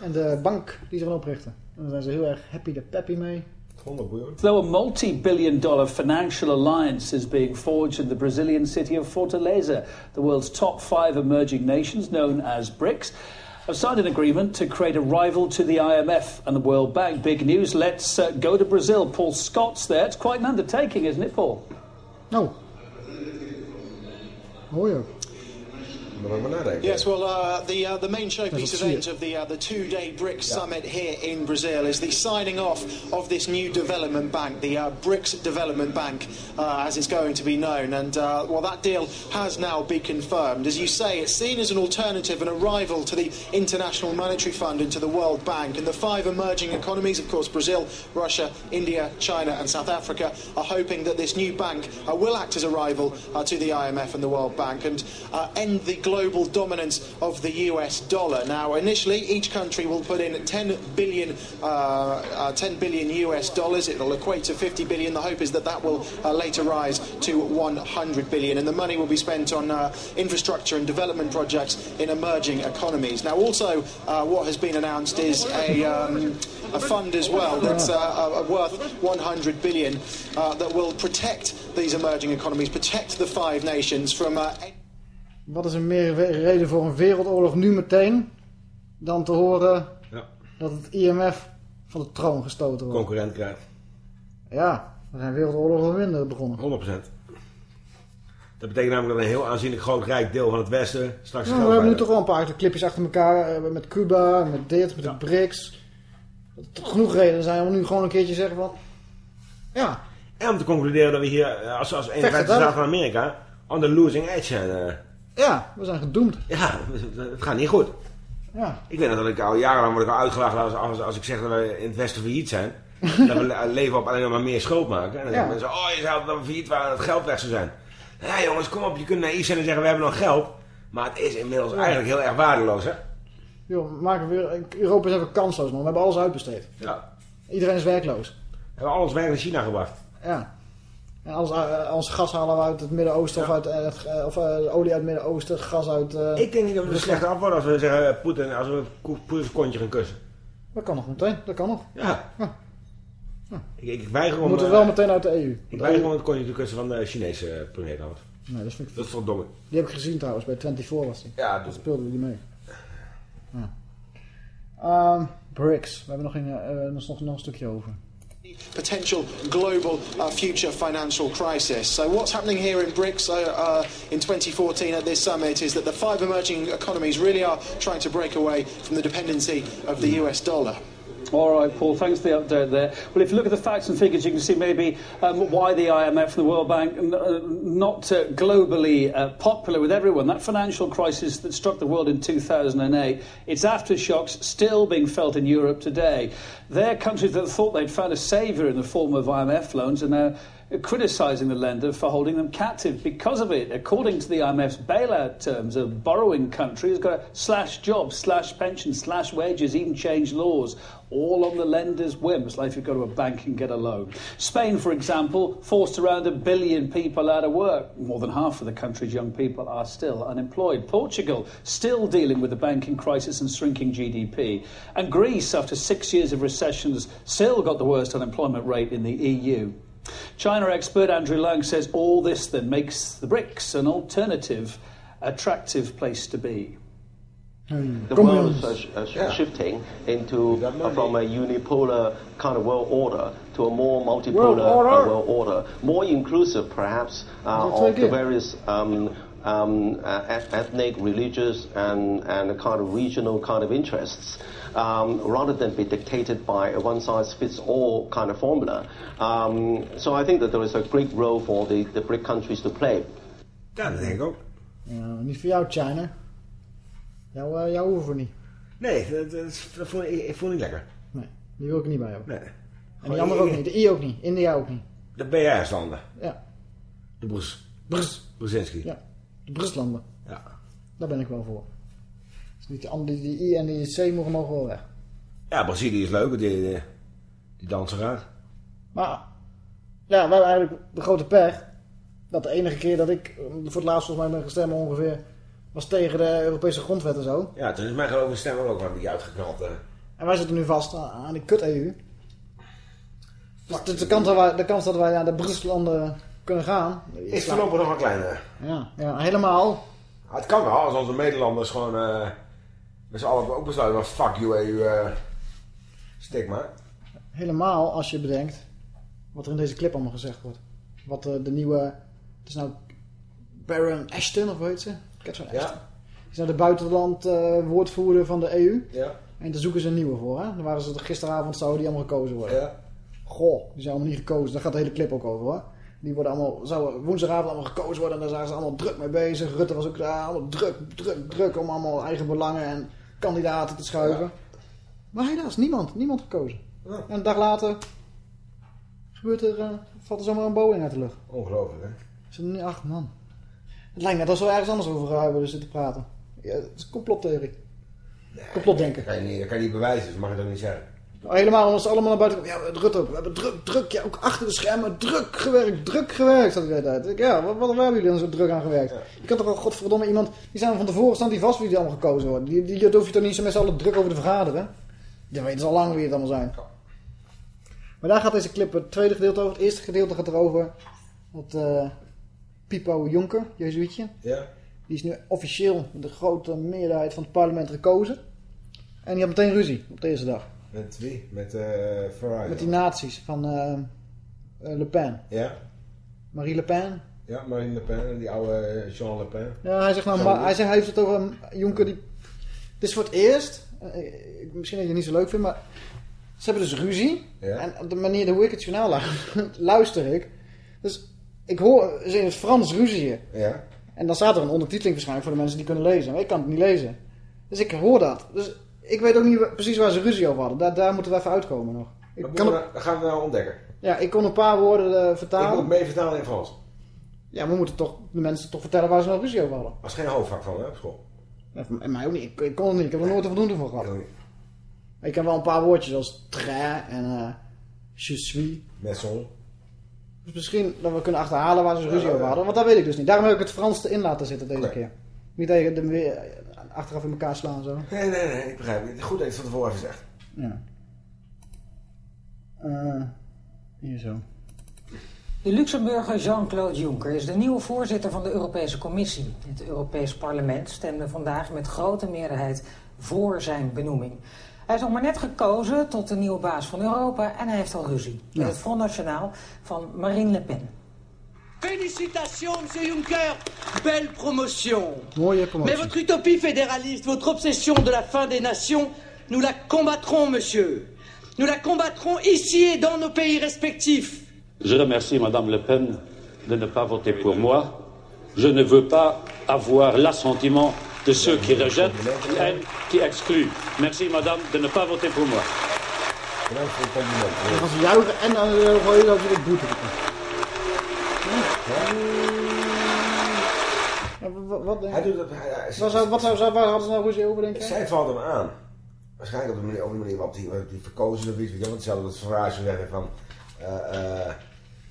En de bank die ze gaan oprichten. En daar zijn ze heel erg happy de peppy mee. 100 miljoen. Though a multi billion dollar financial alliance is being forged in the Brazilian city of Fortaleza, the world's top five emerging nations, known as BRICS, have signed an agreement to create a rival to the IMF and the World Bank. Big news. Let's uh, go to Brazil. Paul Scott's there. It's quite an undertaking, isn't it, Paul? No. Hoor je ook. Moet ik. Yes, well, uh, the uh, the main showpiece event of the uh, the two-day BRICS summit here in Brazil is the signing off of this new development bank, the uh, BRICS Development Bank, uh, as it's going to be known. And uh, well, that deal has now been confirmed. As you say, it's seen as an alternative and a rival to the International Monetary Fund and to the World Bank. And the five emerging economies, of course, Brazil, Russia, India, China, and South Africa, are hoping that this new bank uh, will act as a rival uh, to the IMF and the World Bank and uh, end the global dominance of the US dollar. Now, initially, each country will put in 10 billion, uh, uh, 10 billion US dollars. It'll equate to 50 billion. The hope is that that will uh, later rise to 100 billion, and the money will be spent on uh, infrastructure and development projects in emerging economies. Now, also, uh, what has been announced is a um, a fund as well that's uh, worth 100 billion that will protect these emerging economies, protect the five nations from Wat is er meer reden voor een wereldoorlog nu meteen dan te horen Ja. dat het IMF van de troon gestoten wordt? Concurrent krijgt. Ja, er zijn wereldoorlogen minder begonnen. 100%. Dat betekent namelijk dat een heel aanzienlijk groot rijk deel van het Westen straks Ja, geld we hebben nu toch wel een paar clipjes achter elkaar eh, met Cuba, met dit, met de BRICS. Tot genoeg reden zijn om nu gewoon een keertje zeggen van... Ja, En om te concluderen dat we hier eh, als, als 51 Vechten staat van Amerika on the losing edge zijn. Ja, we zijn gedoemd. ja, het gaat niet goed. Ja. Ik weet dat ik al jarenlang word ik al uitgelachen als, als, als ik zeg dat we in het Westen failliet zijn. [laughs] dat we le- leven op alleen maar meer schuld maken. En dan Ja. zeggen mensen, oh je dat we failliet waren en het geld weg zou zijn. Ja jongens, kom op, je kunt naïef zijn en zeggen we hebben nog geld. Maar het is inmiddels Ja. eigenlijk heel erg waardeloos hè. We maken weer, Europa is even kansloos man. We hebben alles uitbesteed. Ja. Iedereen is werkloos. We hebben alles werk naar China gebracht. Ja. En eh, ons gas halen we uit het Midden-Oosten of, uit, eh, of eh, olie uit het Midden-Oosten, gas uit... Ik denk niet dat we er slechter af worden als we zeggen eh, Poetin, als we Poetins kontje gaan kussen. Dat kan nog meteen, dat kan nog. Ja. Ik, ik weiger We om... moeten eh, wel meteen uit de EU. Ik weiger om het kontje te kussen van de Chinese premier trouwens. Nee, dat vind ik... Dat is toch domme. Die heb ik gezien trouwens, bij 24 was die. Ja, dat speelden we die mee. Ja. Ehm, BRICS, we hebben nog, een, nog, nog een stukje over. Potential global uh, future financial crisis. So, what's happening here in BRICS uh, uh, in 2014 at this summit is that the five emerging economies really are trying to break away from the dependency of the US dollar. All right, Paul, thanks for the update there. Well, if you look at the facts and figures, you can see maybe um, why the IMF and the World Bank uh, not uh, globally uh, popular with everyone. That financial crisis that struck the world in 2008, its aftershocks still being felt in Europe today. They're countries that thought they'd found a saviour in the form of IMF loans are now criticising the lender for holding them captive because of it. According to the IMF's bailout terms, a borrowing country has got to slash jobs, slash pensions, slash wages, even change laws, all on the lender's whim. It's like if you go to a bank and get a loan. Spain, for example, forced around a billion people out of work. More than half of the country's young people are still unemployed. Portugal, still dealing with the banking crisis and shrinking GDP. And Greece, after six years of recessions, still got the worst unemployment rate in the EU. China expert Andrew Lang says all this then makes the BRICS an alternative, attractive place to be. The world is uh, sh- uh, shifting into uh, from a unipolar kind of world order to a more multipolar World order. uh, world order, more inclusive perhaps uh, of the various um, um, uh, ethnic, religious, and and kind of regional kind of interests. Um, rather than be dictated by a one-size-fits-all kind of formula. Um, so I think that there is a great role for the, the BRIC countries to play. Ja, dat denk ik ook. Ja, niet voor jou, China. Jou, eh, jou hoeven we niet. Nee, dat, dat, is- dat vond ik, ik vond niet lekker. Nee, die wil ik niet bij hebben. Nee. En die andere ook niet. De I ook niet. India ook niet. De BRS-landen. Ja. De Brus. Brus. Brzezinski. Ja. De Bruslanden. Ja. Daar ben ik wel voor. Niet die, die I en die C mogen, mogen wel weg. Ja, Brazilië is leuk, die, die, die dansen graag. Maar ja, we hebben eigenlijk de grote pech. Dat de enige keer dat ik eh, voor het laatst volgens mij ben gestemd ongeveer... was tegen de Europese grondwet en zo. Ja, toen is mijn geloof stem ook wel een beetje uitgeknald. eh. En wij zitten nu vast aan die kut-EU. Dus de, de, kans dat wij, de kans dat wij naar de Bruslanden kunnen gaan... Is voorlopig nog wel kleiner. Ja, ja, helemaal. Het kan wel, als onze Nederlanders gewoon eh met z'n allen ook besluiten van fuck you EU eh stik maar. Helemaal als je bedenkt wat er in deze clip allemaal gezegd wordt. Wat eh, de nieuwe... Het is nou Baron Ashton, of hoe heet ze? Catherine Ja. Ashton. Die is nou de buitenland eh, woordvoerder van de EU. Ja. En daar zoeken ze een nieuwe voor. Hè? Dan waren ze gisteravond zouden die allemaal gekozen worden. Ja. Goh, die zijn allemaal niet gekozen. Daar gaat de hele clip ook over hoor. Die worden allemaal, zouden woensdagavond allemaal gekozen worden. En daar zijn ze allemaal druk mee bezig. Rutte was ook daar allemaal druk, druk, druk om allemaal eigen belangen en kandidaten te schuiven. Maar helaas, niemand, niemand gekozen. En een dag later gebeurt er, eh, valt er zomaar een Boeing uit de lucht. Ongelooflijk hè. Is het niet, ach man. Het lijkt net alsof we ergens anders over hebben zitten praten. Ja, het is complottheorie. Complotdenken. Dat kan je niet, dat kan je niet bewijzen, dus mag je dat niet zeggen. Helemaal omdat ze allemaal naar buiten komen. Ja, Rutte, we hebben druk, druk, ja, ook achter de schermen, druk gewerkt, druk gewerkt, zat ik de tijd. Ja, wat, wat hebben jullie dan zo druk aan gewerkt? Je kan toch wel godverdomme iemand, die zijn van tevoren, staan die vast wie die allemaal gekozen worden. Die, die, die hoef je toch niet zo met z'n allen druk over te vergaderen? Je weet al lang wie het allemaal zijn. Maar daar gaat deze clip het tweede gedeelte over. Het eerste gedeelte gaat erover dat eh Pipo Jonker, Jezuïetje, Ja. die is nu officieel de grote meerderheid van het parlement gekozen. En die had meteen ruzie op de eerste dag. Met wie? Met eh Verizon. Met die nazi's van eh, eh, Le Pen. Ja. Marie Le Pen. Ja, Marine Le Pen, die oude Jean Le Pen. Ja, hij zegt nou, maar, hij, zegt, hij heeft het over een Jonker die... Dit is voor het eerst, misschien dat je het niet zo leuk vindt, maar ze hebben dus ruzie. Ja. En op de manier hoe ik het journaal luister, [laughs] luister ik. Dus ik hoor ze in het Frans ruzieën. Ja. En dan staat er een ondertiteling waarschijnlijk voor de mensen die kunnen lezen. Maar ik kan het niet lezen. Dus ik hoor dat. Dus ik weet ook niet precies waar ze ruzie over hadden. Daar, daar moeten we even uitkomen nog. Ik Dat, kan we- dat gaan we nou ontdekken. ja, ik kon een paar woorden eh, vertalen. Ik moet mee vertalen in Frans. Ja, we moeten toch de mensen toch vertellen waar ze nou ruzie over hadden. Dat is geen hoofdvak van hè, op school. Ja, En mij ook niet. Ik, ik kon het niet. Ik heb er nooit een voldoende voor gehad. Ik heb wel een paar woordjes als très en eh je suis. Messon. Dus misschien dat we kunnen achterhalen waar ze ruzie over hadden. Want dat weet ik dus niet. Daarom heb ik het Frans erin laten zitten deze keer. Niet weer eh, achteraf in elkaar slaan zo. Nee, nee, nee, ik begrijp het. Goed dat je het van tevoren even zegt. Ja. Eh, hier zo. De Luxemburger Jean-Claude Juncker is de nieuwe voorzitter van de Europese Commissie. Het Europees Parlement stemde vandaag met grote meerderheid voor zijn benoeming. Hij is nog maar net gekozen tot de nieuwe baas van Europa en hij heeft al ruzie. Met Ja. het Front National van Marine Le Pen. Félicitations, Monsieur Juncker. Belle promotion. Mais votre utopie fédéraliste, votre obsession de la fin des nations, nous la combattrons, monsieur. Nous la combattrons ici et dans nos pays respectifs. Je remercie Madame Le Pen de ne pas voter pour moi. Je ne veux pas avoir l'assentiment de ceux qui rejettent et qui excluent. Merci Madame de ne pas voter pour moi. Je Wat, Hij doet dat, hij, hij- Waar, zou, wat zou, zou- waar hadden ze nou ruzie over, denk je? Zij valt hem aan. Waarschijnlijk op de manier, op de manier waarop die, die verkozen of iets. Weet je, want hetzelfde dat Farage zeggen van... eh, eh,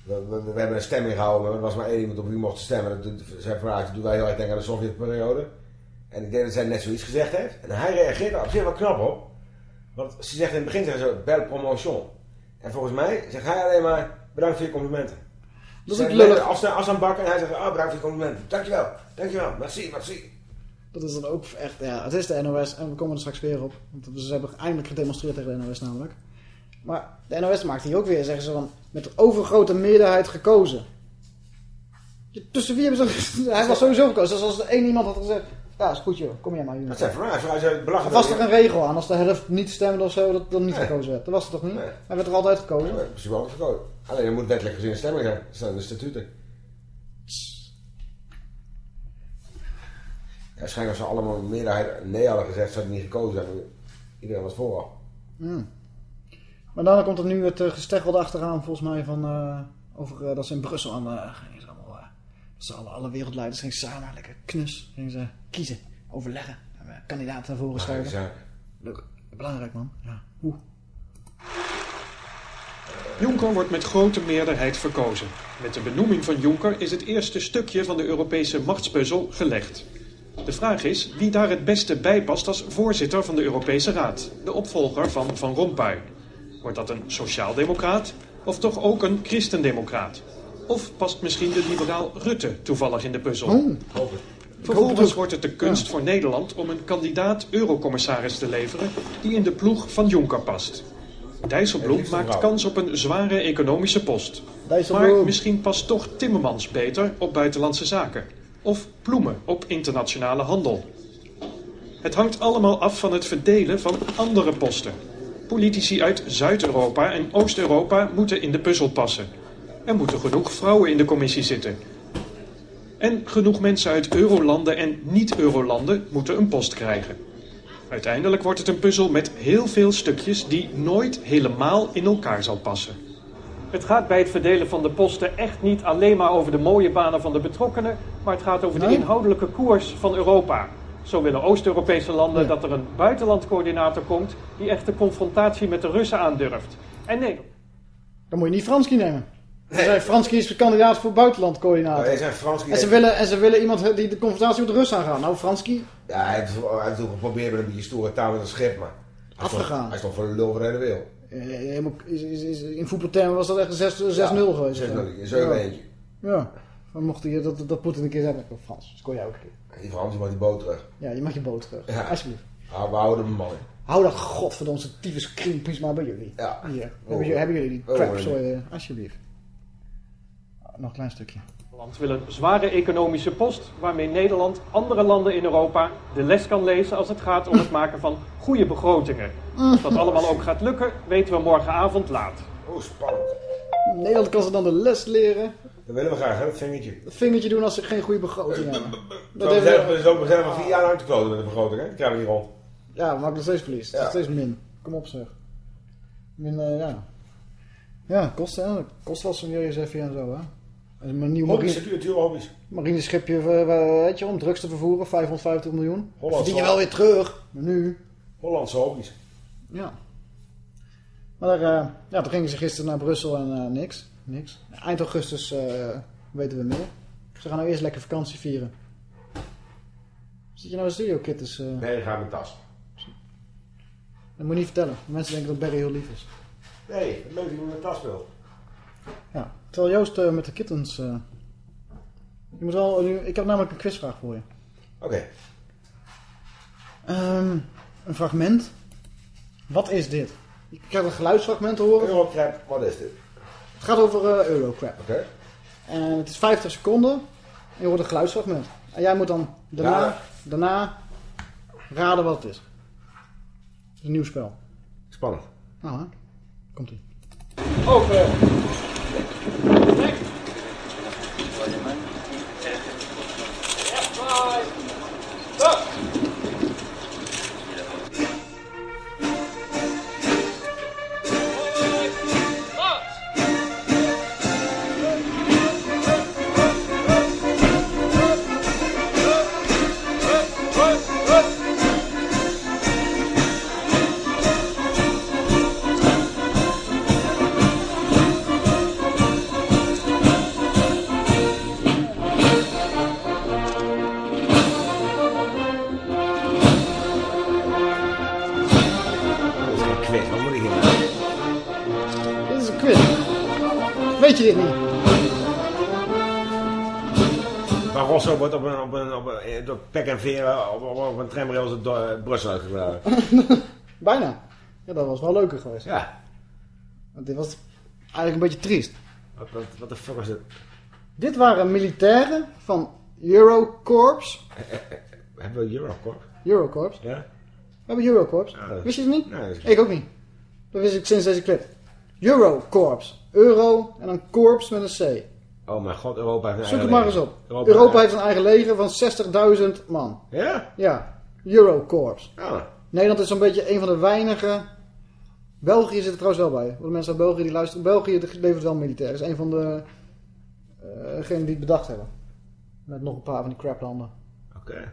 we, we, we hebben een stemming gehouden, maar er was maar één iemand op wie mocht stemmen. Dat Farage, dat doet wij heel erg denken aan de Sovjetperiode. En ik denk dat zij net zoiets gezegd heeft. En hij reageert daar op zich wel knap op. Want ze zegt in het begin zeggen ze, belle promotion. En volgens mij zegt hij alleen maar, bedankt voor je complimenten. Dat is ook lullig. Als, als aan bakken en hij zegt, ah, bedankt voor je complimenten. Dankjewel, dankjewel, merci, merci. Dat is dan ook echt, ja, het is de NOS en we komen er straks weer op. Want ze hebben eindelijk gedemonstreerd tegen de NOS namelijk. Maar de NOS maakt hier ook weer, zeggen ze van, met overgrote meerderheid gekozen. Tussen wie hebben ze, [laughs] hij was sowieso gekozen. Dus als er één iemand had gezegd, ja is goed joh, kom jij maar. jongen. Dat zijn zei, Er was toch een regel aan, als de helft niet stemde of zo, dat dan niet Nee. gekozen werd. Dat was het toch niet? Nee. Hij werd er altijd gekozen. Ja, in principe wel gekozen. Alleen er moet wettelijk gezien stemming zijn. Dat staan in de statuten. Ja, waarschijnlijk als ze allemaal een meerderheid nee hadden gezegd, zou het niet gekozen maar Iedereen was voor. Hmm. Maar daarna komt er nu het uh, gesteggelde achteraan, volgens mij, van, eh, over eh, dat ze in Brussel aan eh, gingen ze allemaal, eh, dat ze alle, alle wereldleiders gingen samen, lekker knus, gingen ze kiezen, overleggen, en, eh, kandidaten naar voren schuiven. Leuk, belangrijk man. Ja. Hoe? Juncker wordt met grote meerderheid verkozen. Met de benoeming van Juncker is het eerste stukje van de Europese machtspuzzel gelegd. De vraag is wie daar het beste bij past als voorzitter van de Europese Raad, de opvolger van Van Rompuy. Wordt dat een sociaaldemocraat of toch ook een christendemocraat? Of past misschien de liberaal Rutte toevallig in de puzzel? Oh. Vervolgens wordt het de kunst voor Nederland om een kandidaat eurocommissaris te leveren die in de ploeg van Juncker past. Dijsselbloem maakt kans op een zware economische post. Maar misschien past toch Timmermans beter op buitenlandse zaken. Of Ploemen op internationale handel. Het hangt allemaal af van het verdelen van andere posten. Politici uit Zuid-Europa en Oost-Europa moeten in de puzzel passen. Er moeten genoeg vrouwen in de commissie zitten. En genoeg mensen uit eurolanden en niet-eurolanden moeten een post krijgen. Uiteindelijk wordt het een puzzel met heel veel stukjes die nooit helemaal in elkaar zal passen. Het gaat bij het verdelen van de posten echt niet alleen maar over de mooie banen van de betrokkenen, maar het gaat over de inhoudelijke koers van Europa. Zo willen Oost-Europese landen dat er een buitenlandcoördinator komt die echt de confrontatie met de Russen aandurft. En nee, Dan moet je niet Franski nemen. Nee. Franski is kandidaat voor buitenlandcoördinator. Franski en, ze willen, en ze willen iemand die de confrontatie met de Russen aangaan. Nou, Franski, Ja, hij heeft, hij heeft ook geprobeerd met een beetje stoere taal met een schip, maar... hij is toch- Afgegaan. Hij is toch voor de lul voor de wereld. eh, in voetbaltermen was dat echt een 6 6-0 Ja, geweest. 6-0, een 7 ja. eentje. Ja. Dan mocht hij dat, dat Poetin een keer zeggen. Oh, Frans, dat kon jij ook een keer. Die Frans die mag die boot terug. Ja, je mag je boot terug. Ja. Alsjeblieft. Ah, we houden hem man in. Hou dat godverdomse tyfus kriempjes maar bij jullie. Ja. Hier. Oh. Hebben, jullie, hebben jullie die Oh, crap, nee. sorry, alsjeblieft. Nog een klein stukje. land wil een zware economische post waarmee Nederland andere landen in Europa de les kan lezen als het gaat om het maken van goede begrotingen. Of dat allemaal ook gaat lukken, weten we morgenavond laat. Oh, spannend. Nederland kan ze dan de les leren. Dat willen we graag, hè, dat vingertje. Dat vingertje doen als ze geen goede begroting hebben. Dat Zo we zo zijn we vier jaar lang te kloten met de begroting, hè? Die krijgen we niet rond. Ja, we maken nog steeds verlies. Het Ja. steeds min. Kom op zeg. Min, eh, ja. Ja, kosten hè. Kost van JSF en zo hè. En een nieuw Hobby's, marine, dure hobby's. marineschipje, eh, eh, weet je, om drugs te vervoeren, 550 miljoen. Hollandse Verdien je wel weer terug. Maar nu. Hollandse hobby's. Ja. Maar daar, eh, ja, toen gingen ze gisteren naar Brussel en niks. Niks. Eind augustus weten we meer. Ze gaan nou eerst lekker vakantie vieren. Zit je nou in de studio, Kit? Eh, Nee, ga mijn tas. Dat moet je niet vertellen. Mensen denken dat Barry heel lief is. Nee, leuk dat je met tas wil. Ja. Terwijl Joost eh, met de kittens... eh, je moet wel, nu- ik heb namelijk een quizvraag voor je. Oké. Ehm, een fragment Wat is dit? Ik krijg een geluidsfragment te horen. Eurocrap, wat is dit? Het gaat over eh, Eurocrap. Oké. En het is 50 seconden. En je hoort een geluidsfragment. En jij moet dan daarna, Raden. daarna raden wat het is. Het is een nieuw spel. Spannend. Nou, hè? Komt ie. Pek en veren op, op, op een tramrail door eh, Brussel uitgedragen. [laughs] Bijna. Ja, dat was wel leuker geweest. Ja. Want dit was eigenlijk een beetje triest. Wat, wat, wat de fuck was dit? Dit waren militairen van Eurocorps. [laughs] Hebben we Eurocorp? Eurocorps. Ja? We hebben Eurocorps. Ja, Wist je het niet? Nee, Ik ook niet. Dat wist ik sinds deze clip. Eurocorps. Euro en dan corps met een C. Oh mijn god, Europa heeft een Zoek het eigen maar eens op. Europa, heeft een eigen leger van 60.000 man. Ja? Ja. Eurocorps. Ah. Nederland is zo'n beetje een van de weinige... België zit er trouwens wel bij. Voor de mensen uit België die luisteren. België levert wel militair. Dat is een van de... eh degenen die het bedacht hebben. Met nog een paar van die craplanden. Oké. En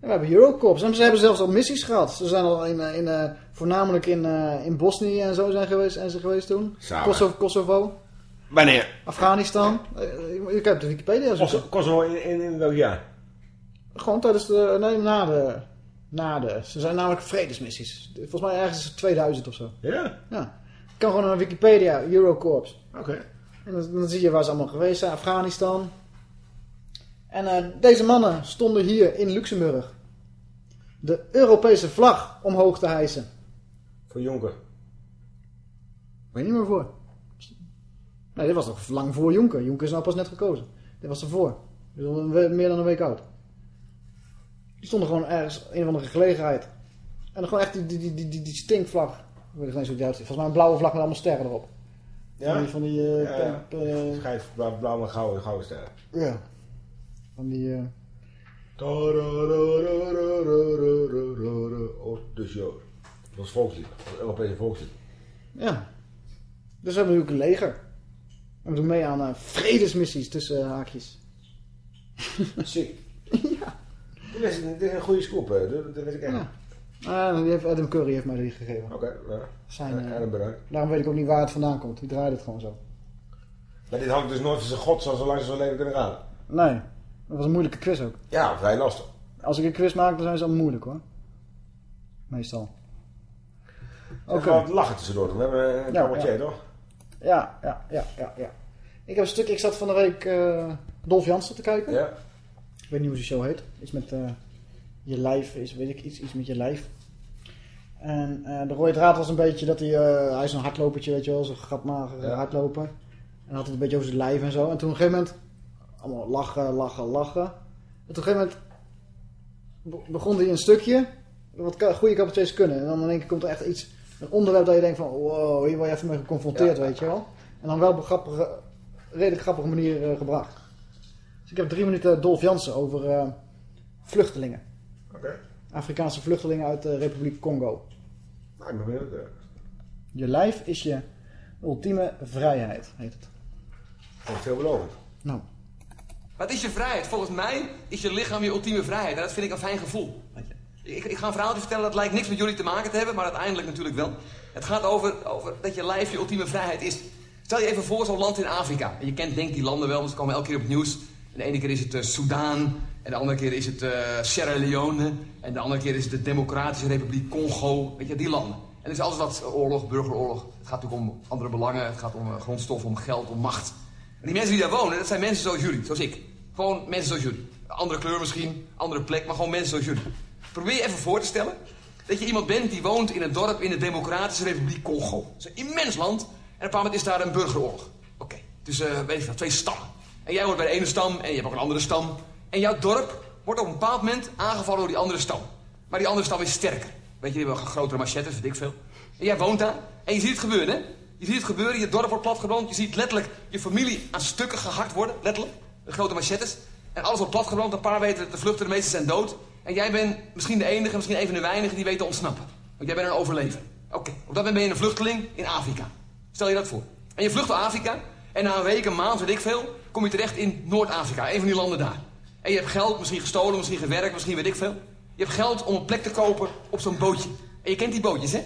we hebben Eurocorps. En ze hebben zelfs al missies gehad. Ze zijn al in, eh, in, eh, voornamelijk in, eh, in Bosnië en zo zijn geweest, en ze geweest toen. Kosovo, Wanneer? Afghanistan. Kijkt op de Wikipedia. zoeken. Kosovo, in, in, in welk jaar? Gewoon tijdens de... Nee, na de... Na de... Ze zijn namelijk vredesmissies. Volgens mij ergens 2000 of zo. Ja? Ja. Je kan gewoon naar Wikipedia, Eurocorps. Oké. En dan, dan zie je waar ze allemaal geweest zijn. Afghanistan. En eh, deze mannen stonden hier in Luxemburg. De Europese vlag omhoog te hijsen. Voor Jonker. Weet niet meer voor. Nee, dit was nog lang voor Jonker. Jonker is nou pas net gekozen. Dit was ervoor. We- meer dan een week oud. Die stonden gewoon ergens, een of andere gelegenheid. En dan gewoon echt die, die, die, die, die, stinkvlag. Ik weet niet eens hoe die uitziet. Volgens mij een blauwe vlag met allemaal sterren erop. Ja? Van die, van die eh, Ja, eh, Schijf, blauw, blauw met gouden, gouden sterren. ja. Van die... eh, Oh, dus joh. Dat was volkslied. Dat was Europese volkslied. Ja. Dus we hebben natuurlijk een leger. En we doen mee aan eh, vredesmissies tussen eh, haakjes. [laughs] Ziek. [laughs] ja. Dit is, dit is een goede scoop, hè. dat, dat weet ik echt. Ja. Ah, die heeft Adam Curry heeft mij die gegeven. Oké, ja. Zijn, eh, Adam bedankt. Daarom weet ik ook niet waar het vandaan komt. Die draaide het gewoon zo. Maar dit hangt dus nooit van zijn god zoals lang ze zijn leven kunnen raden. Nee. Dat was een moeilijke quiz ook. Ja, vrij lastig. Als ik een quiz maak, dan zijn ze allemaal moeilijk hoor. Meestal. Oké. Wat lachen tussendoor. We hebben een ja. toch? Ja, ja, ja, ja, ja. Ik heb een stuk, ik zat van de week eh Dolf Jansen te kijken. Ja. Ik weet niet hoe die show heet. Iets met eh, je lijf, is, weet ik, iets, iets met je lijf. En eh, de rode draad was een beetje dat hij, hij is een hardlopertje, weet je wel, zo'n gatmager Ja. hardloper. En had het een beetje over zijn lijf en zo. En toen op een gegeven moment, allemaal lachen, lachen, lachen. En toen op een gegeven moment be- begon hij een stukje, wat goede cabaretiers kunnen. En dan in één keer komt er echt iets, een onderwerp dat je denkt van, wow, hier word je even mee geconfronteerd, Ja. weet je wel. En dan wel op een grappige, redelijk grappige manier eh, gebracht. Dus ik heb drie minuten Dolf Jansen over eh, vluchtelingen. Oké. Afrikaanse vluchtelingen uit de Republiek Congo. Nou, ik ben benieuwd. Je lijf is je ultieme vrijheid, heet het. Dat is veelbelovend. Nou, Wat is je vrijheid? Volgens mij is je lichaam je ultieme vrijheid. En dat vind ik een fijn gevoel. Ik, ik ga een verhaaltje vertellen dat lijkt niks met jullie te maken te hebben, maar uiteindelijk natuurlijk wel. Het gaat over, over dat je lijf je ultieme vrijheid is. Stel je even voor zo'n land in Afrika. En je kent denk die landen wel, want ze komen elke keer op het nieuws. En de ene keer is het uh, Soudaan, en de andere keer is het uh, Sierra Leone, en de andere keer is het de Democratische Republiek Congo. Weet je, die landen. En er is alles wat oorlog, burgeroorlog. Het gaat natuurlijk om andere belangen, het gaat om uh, grondstoffen, om geld, om macht. En die mensen die daar wonen, dat zijn mensen zoals jullie, zoals ik. Gewoon mensen zoals jullie. Andere kleur misschien, andere plek, maar gewoon mensen zoals jullie. Probeer je even voor te stellen dat je iemand bent die woont in een dorp in de Democratische Republiek Congo. Dat is een immens land. En op een bepaald moment is daar een burgeroorlog. Oké, tussen uh, weet je twee stammen. En jij hoort bij de ene stam en je hebt ook een andere stam. En jouw dorp wordt op een bepaald moment aangevallen door die andere stam. Maar die andere stam is sterker. Weet je, die hebben grotere machettes, weet ik veel. En jij woont daar en je ziet het gebeuren, hè? Je ziet het gebeuren, je dorp wordt platgebrand. Je ziet letterlijk je familie aan stukken gehakt worden, letterlijk. De grote machettes. En alles wordt platgebrand, een paar weten te vluchten, de meesten zijn dood. En jij bent misschien de enige, misschien een van de weinigen die weet te ontsnappen. Want jij bent een overlever. Oké, op dat moment ben je een vluchteling in Afrika. Stel je dat voor. En je vlucht naar Afrika en na een week, een maand, weet ik veel... kom je terecht in Noord-Afrika, een van die landen daar. En je hebt geld, misschien gestolen, misschien gewerkt, misschien weet ik veel. Je hebt geld om een plek te kopen op zo'n bootje. En je kent die bootjes, hè?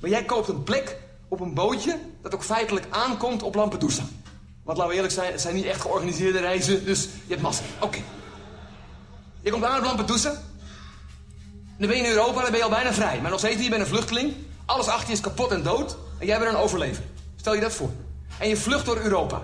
Maar jij koopt een plek op een bootje dat ook feitelijk aankomt op Lampedusa. Want laten we eerlijk zijn, het zijn niet echt georganiseerde reizen, dus je hebt massa. Oké. Je komt aan op Lampedusa. Dan ben je in Europa, dan ben je al bijna vrij. Maar nog steeds je bent een vluchteling. Alles achter je is kapot en dood. En jij bent een overlever. Stel je dat voor. En je vlucht door Europa.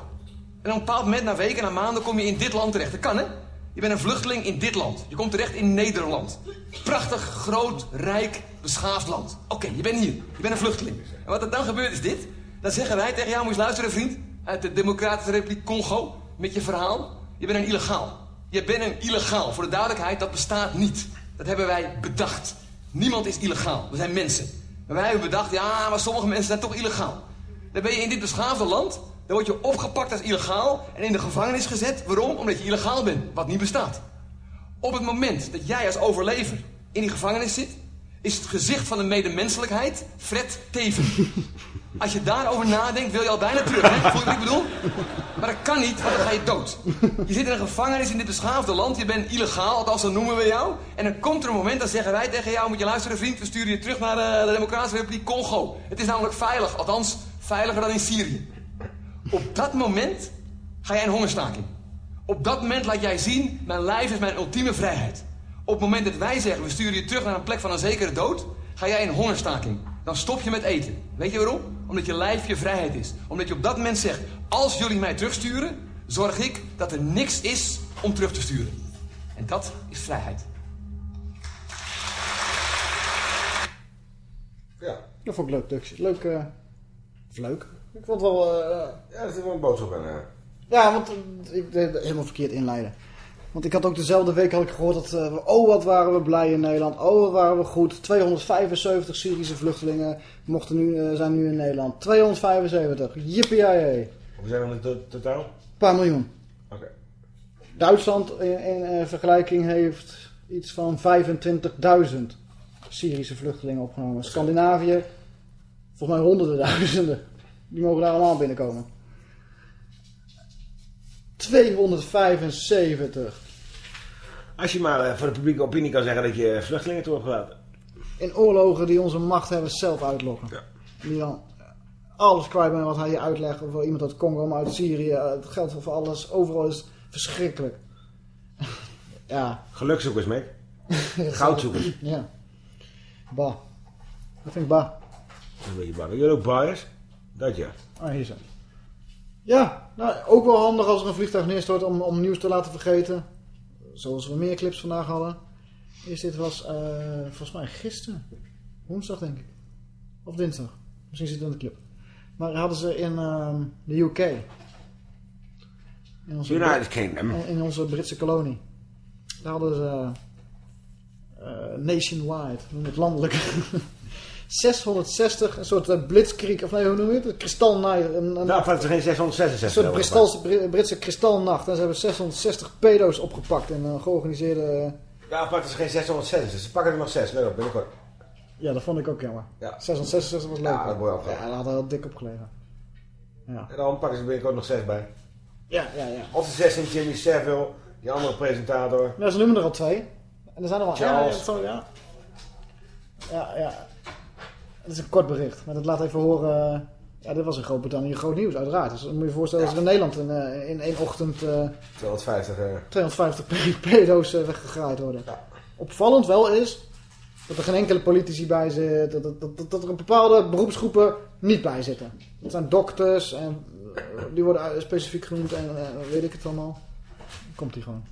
En op een bepaald moment, na weken, na maanden, kom je in dit land terecht. Dat kan, hè? Je bent een vluchteling in dit land. Je komt terecht in Nederland. Prachtig, groot, rijk, beschaafd land. Oké, je bent hier. Je bent een vluchteling. En wat er dan gebeurt is dit. Dan zeggen wij tegen jou, moet je luisteren vriend. Uit de Democratische Republiek Congo. Met je verhaal. Je bent een illegaal. Je bent een illegaal. Voor de duidelijkheid, dat bestaat niet. Dat hebben wij bedacht. Niemand is illegaal. We zijn mensen. Maar wij hebben bedacht, ja, maar sommige mensen zijn toch illegaal. Dan ben je in dit beschaafde land. Dan word je opgepakt als illegaal en in de gevangenis gezet. Waarom? Omdat je illegaal bent, wat niet bestaat. Op het moment dat jij als overlever in die gevangenis zit... is het gezicht van de medemenselijkheid Fred Teven. Als je daarover nadenkt, wil je al bijna terug, hè? Voel je wat ik bedoel? Maar dat kan niet, want dan ga je dood. Je zit in een gevangenis in dit beschaafde land. Je bent illegaal, althans zo noemen we jou. En dan komt er een moment, dan zeggen wij tegen jou... moet je luisteren, vriend, we sturen je terug naar de, de Democratische Republiek Congo. Het is namelijk veilig, althans veiliger dan in Syrië. Op dat moment ga jij een hongerstaking. Op dat moment laat jij zien, mijn lijf is mijn ultieme vrijheid. Op het moment dat wij zeggen, we sturen je terug naar een plek van een zekere dood... ga jij een hongerstaking. Dan stop je met eten. Weet je waarom? Omdat je lijf je vrijheid is. Omdat je op dat moment zegt, als jullie mij terugsturen... zorg ik dat er niks is om terug te sturen. En dat is vrijheid. Ja. Dat vond ik leuk, Dux. Leuk, eh, of leuk. Ik vond het wel... eh, Ja, er zit wel een boodschap in. hè. Ja, want eh, ik deed het helemaal verkeerd inleiden. Want ik had ook dezelfde week had ik gehoord dat... we- oh, wat waren we blij in Nederland. Oh, wat waren we goed. 275 Syrische vluchtelingen mochten nu, eh, zijn nu in Nederland. 275. Jippie Een Hoe zijn we in to- totaal? paar miljoen. Oké. Duitsland in, in eh, vergelijking heeft iets van 25.000 Syrische vluchtelingen opgenomen. Scandinavië, volgens mij honderden duizenden. Die mogen daar allemaal binnenkomen. 275. Als je maar eh, voor de publieke opinie kan zeggen dat je vluchtelingen toe hebt gelaten. In oorlogen die onze machthebbers zelf uitlokken. Die dan alles kwijt zijn wat hij je uitlegt. Of iemand uit Congo, maar uit Syrië. eh, Het geldt voor alles. Overal is het verschrikkelijk. [laughs] ja. Gelukzoekers, Mick. [laughs] Goudzoekers. Ja. Bah. Dat vind ik bah. Dat beetje bang. Jullie ook bias? Dat ja. Ah, hier zijn. Ja, nou, ook wel handig als er een vliegtuig neerstort om, om nieuws te laten vergeten. Zoals we meer clips vandaag hadden. Eerst dit was eh, volgens mij gisteren. Woensdag denk ik. Of dinsdag. Misschien zit het in de clip. Maar hadden ze in ehm, de UK. In onze, United Kingdom. in- onze Britse kolonie. Daar hadden ze eh, nationwide, noem het landelijk. [laughs] 660, een soort eh, blitzkrieg, of nee, hoe noem je het? Een kristalnacht. Een, een, Nou, het is geen een 666. soort geloof ik, Bristals- Bri- Britse kristalnacht. En ze hebben 660 pedo's opgepakt in een georganiseerde... eh, Ja, apart is geen 666. Ze pakken er nog 6. Leuk, binnenkort. Ja, dat vond ik ook jammer. Ja. 666 was leuk. Ja, dat Ja, daar had heel dik op gelegen. Ja. En dan pakken ze binnenkort nog 6 bij. Ja, ja, ja. Of de 6 in Jimmy Savile, die andere presentator. Ja, ze noemen er al twee. En er zijn er wel... Charles. Ja, zo, ja. Ja, ja. Het is een kort bericht. Maar dat laat even horen... Ja, dit was in Groot-Brittannië groot nieuws, uiteraard. Dus dan moet je je voorstellen dat er in Nederland in, eh, in één ochtend... eh, 250. eh 250 pe- [laughs] pedo's weggegraaid worden. Opvallend wel is dat er geen enkele politici bij zit. Dat, dat, dat, dat er een bepaalde beroepsgroepen niet bij zitten. Dat zijn dokters en eh, die worden specifiek genoemd en weet ik het allemaal. Komt die gewoon.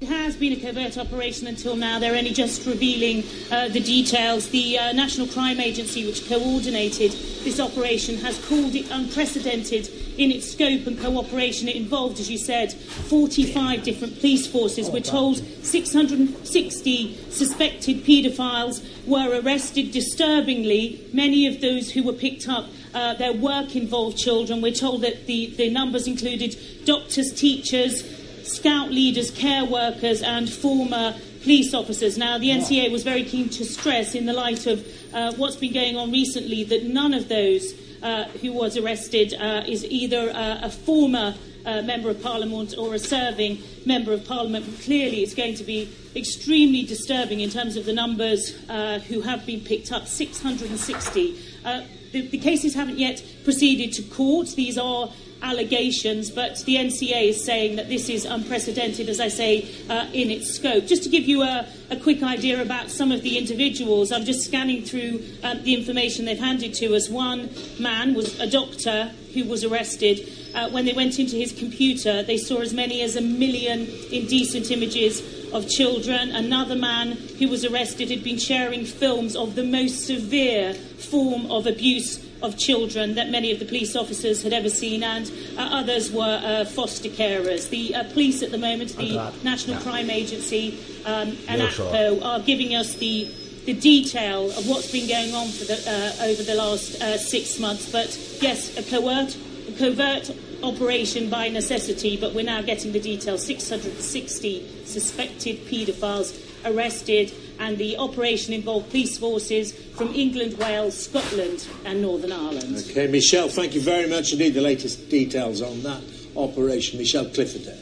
It has been a covert operation until now. They're only just revealing uh, the details. The uh, National Crime Agency, which coordinated this operation, has called it unprecedented in its scope and cooperation. It involved, as you said, 45 different police forces. We're told 660 suspected paedophiles were arrested. Disturbingly, many of those who were picked up, uh, their work involved children. We're told that the, the numbers included doctors, teachers, scout leaders, care workers, and former police officers. Now, the NCA was very keen to stress, in the light of uh, what's been going on recently, that none of those uh, who was arrested uh, is either uh, a former uh, member of parliament or a serving member of parliament. But clearly, it's going to be extremely disturbing in terms of the numbers uh, who have been picked up 660. Uh, the, the cases haven't yet proceeded to court. These are allegations, but the NCA is saying that this is unprecedented, as I say, uh, in its scope. Just to give you a, a, quick idea about some of the individuals, I'm just scanning through um, the information they've handed to us. One man was a doctor who was arrested. Uh, when they went into his computer, they saw as many as a million indecent images of children. Another man who was arrested had been sharing films of the most severe form of abuse of children that many of the police officers had ever seen, and uh, others were uh, foster carers. The uh, police at the moment, the National Crime Agency um, and Yeah, sure. ACPO, are giving us the the detail of what's been going on for the, uh, over the last uh, six months. But yes, a covert, a covert operation by necessity, but we're now getting the details. 660 suspected paedophiles arrested, and the operation involved police forces from England, Wales, Scotland, and Northern Ireland. Okay, Michelle, thank you very much indeed. The latest details on that operation. Michelle Clifford there.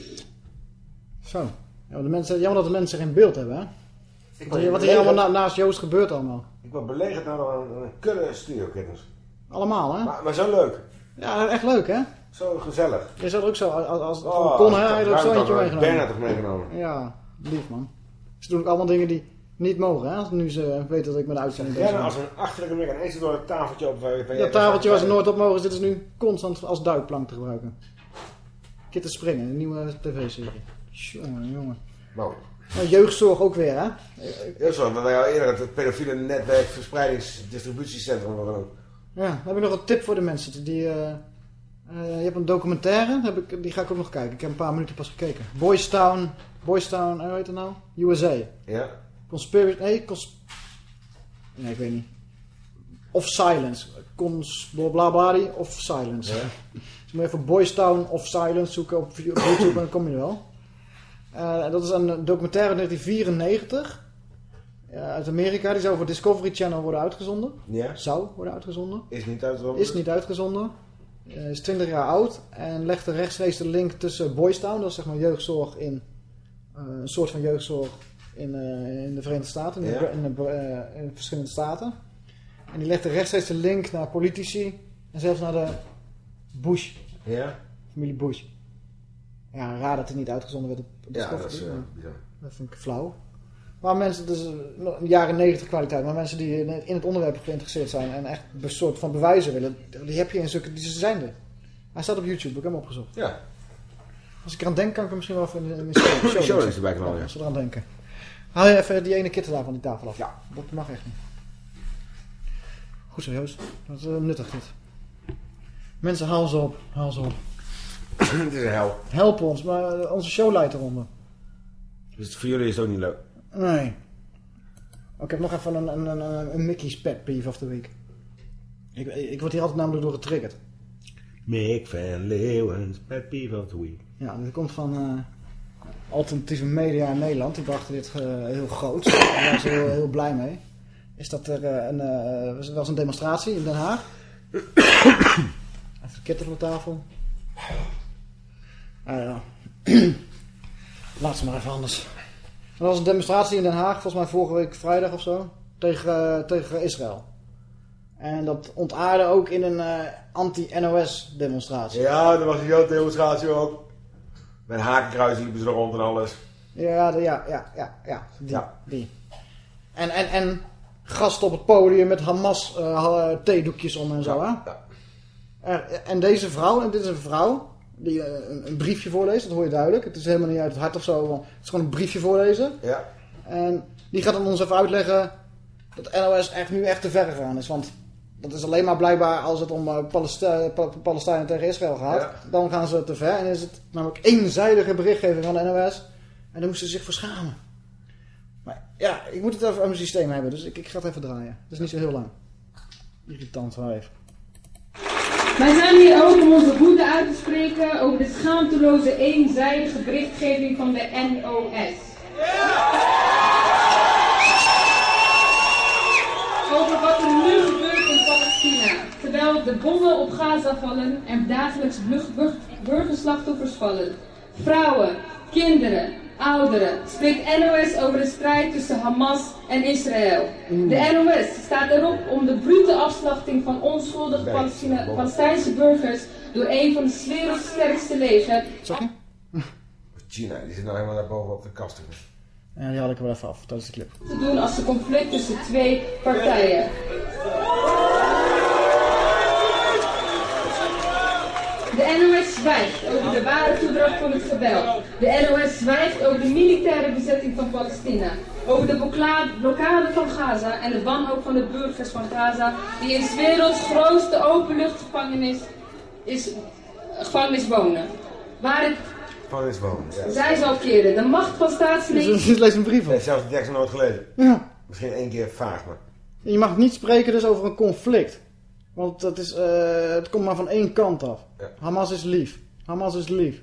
Zo. Ja, de mensen, jammer dat de mensen geen beeld hebben, hè? Ik Wat, hier allemaal naast Joost gebeurt allemaal. Ik word belegerd door een, een kudde studiokittens. Allemaal, hè? Maar, maar zo leuk. Ja, echt leuk, hè? Zo gezellig. Je zou er ook zo, als, als het Oh, kon, hè, ik had je er ook zo eentje meegenomen. Bernhard toch meegenomen? Ja, lief man. Ze doen ook allemaal dingen die niet mogen, hè? Als nu ze weten dat ik met de uitzending ben. als een achterlijke mek en eens door het tafeltje op. waar je- waar je- Dat tafeltje waar ze nooit op mogen zitten is nu constant als duikplank te gebruiken. Kitten springen, een nieuwe tv-serie. Jongen, jongen. Wow. Nou, jeugdzorg ook weer, hè? Ja, zo, waar wij al eerder het pedofiele netwerk verspreidingsdistributiecentrum hadden ook. Ja, dan heb ik nog een tip voor de mensen. Die, eh, eh, je hebt een documentaire, heb ik, die ga ik ook nog kijken. Ik heb een paar minuten pas gekeken. Boys Town, Boys Town, eh, hoe heet het nou? USA. Ja. Conspiracy, nee, cons... Nee, ik weet niet. Of Silence. Cons... Blablabla of Silence. Ja. Dus moet even Boys Town of Silence zoeken op, YouTube en dan kom je wel. Eh, dat is een documentaire uit 1994. eh, uit Amerika. Die zou voor Discovery Channel worden uitgezonden. Ja. Zou worden uitgezonden. Is niet uitgezonden. Is niet uitgezonden. Eh, is 20 jaar oud. En legt rechtstreeks de link tussen Boys Town. Dat is zeg maar jeugdzorg in... eh, een soort van jeugdzorg in, eh, in de Verenigde Staten. In, de- Ja. in, de- eh, in verschillende staten. En die legt er rechtstreeks de link naar politici. En zelfs naar de Bush. Ja. Familie Bush. Ja, raar dat het niet uitgezonden werd op op Ja, dat is, eh, bizar. dat vind ik flauw. Maar mensen, dus jaren 90 kwaliteit, maar mensen die in het- onderwerp geïnteresseerd zijn en echt een soort van bewijzen willen, die heb je in zulke, die zijn er. Hij staat op YouTube, ik heb hem opgezocht. Ja. Als ik eraan denk, kan ik hem misschien wel even in, de show, De show erbij knallen, ja. Als we eraan denken. Haal je even die ene kitten daar van die tafel af. Ja. Dat mag echt niet. Goed zo, Joost. Dat is eh, nuttig dit. Mensen, haal ze op. Haal ze op. [coughs] Het is een hel. Help ons, maar eh, onze show leidt eronder. Dus voor jullie is het ook niet leuk. Nee. Oh, ik heb nog even een, een, een, een Mickey's pet peeve of the week. Ik, ik word hier altijd namelijk door getriggerd. Mick van Leeuwens, Pet Peeve of the Week. Ja, dit komt van eh, alternatieve media in Nederland. Die brachten dit eh, heel groot. Daar waren ze heel, blij mee. Is dat er eh, een, eh, was- een demonstratie in Den Haag. Even de op tafel. Ah ja. [clears throat] Laat ze maar even anders. Er was een demonstratie in Den Haag, volgens mij vorige week vrijdag of zo. Tegen, tegen Israël. En dat ontaarde ook in een anti-NOS demonstratie. Ja, er was een grote demonstratie ook. Met hakenkruis liepen ze er rond en alles. Ja, de- ja, ja, ja, ja. Die. die. En, en, en gasten op het podium met Hamas ha- theedoekjes om en zo, hè? Eh, en deze vrouw, en dit is een vrouw, die eh, een, een briefje voorleest, dat hoor je duidelijk. Het is helemaal niet uit het hart of zo, want het is gewoon een briefje voorlezen. Ja. En die gaat dan ons even uitleggen dat NOS echt nu echt te ver gegaan is. Want dat is alleen maar blijkbaar als het om eh, Palesti- Pa- Palestijnen tegen Israël gaat. Ja. Dan gaan ze te ver en is het namelijk eenzijdige berichtgeving van de NOS. En daar moesten ze zich voor schamen. Maar ja, ik moet het even aan mijn systeem hebben, dus ik, ik ga het even draaien. Het is niet zo heel lang. Irritant wijf. Wij zijn hier ook om onze woede uit te spreken over de schaamteloze eenzijdige berichtgeving van de NOS. Over Terwijl de bommen op Gaza vallen en dagelijks bur- bur- burgerslachtoffers vallen. Vrouwen, kinderen, ouderen. Spreekt NOS over de strijd tussen Hamas en Israël. De NOS staat erop om de brute afslachting van onschuldige Palestina-. Palestijnse burgers door een van de werelds sterkste leger. China, die zit nou helemaal daar boven op de kasten. Ja, die haal ik er wel even af tijdens de clip. te doen als een conflict tussen twee partijen. De NOS zwijgt over de ware toedracht van het geweld. De NOS zwijgt over de militaire bezetting van Palestina. Over de blokkade van Gaza en de wanhoop van de burgers van Gaza, die in 's werelds grootste openluchtgevangenis is, gevangenis wonen. Waar het Van is wonen. Ja. zij zal keren. De macht van staatsleden. Ze leest een brief op. Nee, zelfs de tekst nog nooit gelezen. Ja. Misschien één keer vaag, maar... Je mag niet spreken dus over een conflict. Want dat is, eh, het komt maar van één kant af. Hamas is lief. Hamas is lief.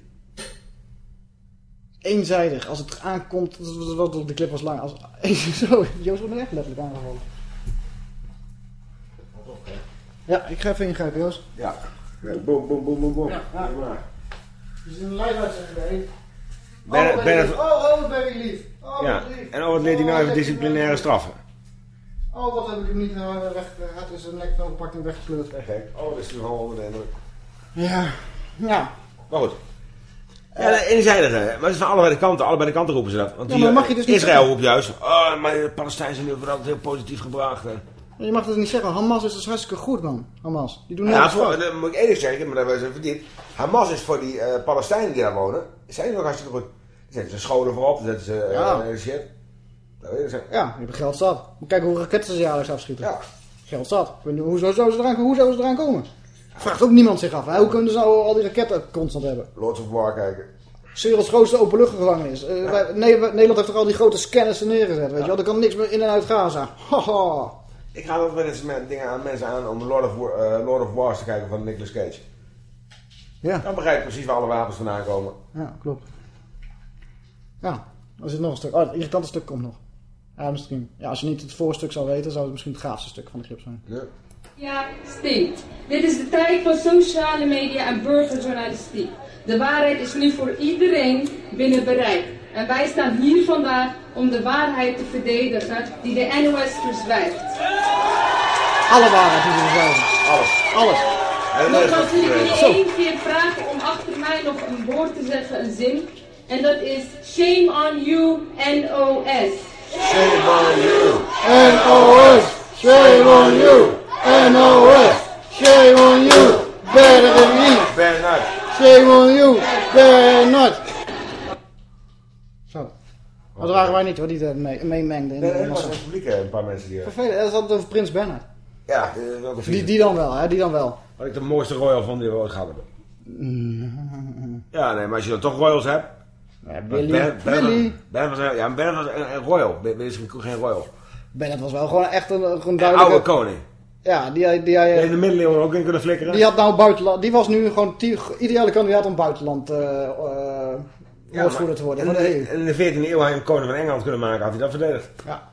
Eenzijdig. Als het aankomt, wat de clip was lang. Als, [laughs] zo, Joost wordt nu echt letterlijk aangevallen. Ja, ik ga even ingrijpen, Joost. Ja. Boom, boom, boom, boom, boom. Ja. Ja. een live uitzending Ben- oh, oh, oh, wat ben ik lief. Oh, Ja. lief. En oh, wat leert hij nou even disciplinaire straffen? Oh, wat heb ik hem niet uh, weg... Hij had in zijn nek van gepakt en weggepleurd. Gek. Oh, dat is nu gewoon onder de indruk. Ja. Ja. Maar goed. Ja, de eenzijdige. Maar het is van allebei de kanten. Allebei de kanten roepen ze dat. Want Ja, die, maar mag je dus niet Israël roept juist. Oh, maar de Palestijnen zijn nu voor altijd heel positief gebracht. hè. Je mag dat niet zeggen. Hamas is dus hartstikke goed, man. Hamas. Die doen Ja, voor, dat moet ik eerlijk zeggen, maar dat hebben zo verdiend. Hamas is voor die eh, Palestijnen die daar wonen, zijn die ook hartstikke goed. Daar zetten ze scholen voor op, zetten ze eh, Ja. eh, shit. Dat weet ik zo. Ja, je hebt geld zat. Moet kijken hoe raketten ze jaarlijks afschieten. Ja. Geld zat. Hoe zou ze eraan, hoe zouden ze eraan komen? Vraagt ook niemand zich af. Hè? Hoe kunnen ze nou al die raketten constant hebben? Lords of War kijken. Werelds grootste openluchtgevangenis. Eh, wij- Ne- Nederland heeft toch al die grote scanners er neergezet, weet je wel? Er kan niks meer in en uit Gaza. Haha. Ik ga ook wel eens met dingen aan mensen aan om Lord of, War, eh, Lord of Wars te kijken van Nicolas Cage. Ja. Dan begrijp ik precies waar alle wapens vandaan komen. Ja, klopt. Ja, er zit nog een stuk. Oh, het irritante stuk komt nog. Ja, misschien. Ja, als je niet het voorstuk zou weten, zou het misschien het gaafste stuk van de clip zijn. Ja. Ja, stinkt. Dit is de tijd van sociale media en burgerjournalistiek. De waarheid is nu voor iedereen binnen bereik. En wij staan hier vandaag om de waarheid te verdedigen die de NOS verzwijgt. Alle waarheid die we zeggen. Alles. Alles. Nogmaals wil ik jullie één keer vragen om achter mij nog een woord te zeggen, een zin. En dat is shame on you NOS. Shame on you. NOS, shame on you. NOS, shame on you. Better than me. Ben nut. Shame on you. Better not. Zo. Dat waren wij niet hoor, die er mee, meemengden. in Nee, dat was een publiek, eh, een paar mensen die... eh, Vervelend, dat is altijd over Prins Bernhard. Ja, die, welke Die, die dan wel, hè, die dan wel. Wat ik de mooiste royal vond die we ooit gehad hebben. Ja, nee, maar als je dan toch royals hebt... Willy. Ben, ben, Willy. Ben was, ja, Ben was een, een royal. Ben, ben is geen royal. Bernhard was wel gewoon echt een, Een duidelijke... oude koning. Ja, die, die, hij, in de middeleeuwen ook in kunnen flikkeren. die had nou buitenland... Die was nu gewoon ideale kandidaat om buitenland eh eh Ja, maar te worden. In de EU. in de 14e eeuw had hij een koning van Engeland kunnen maken, had hij dat verdedigd. Ja.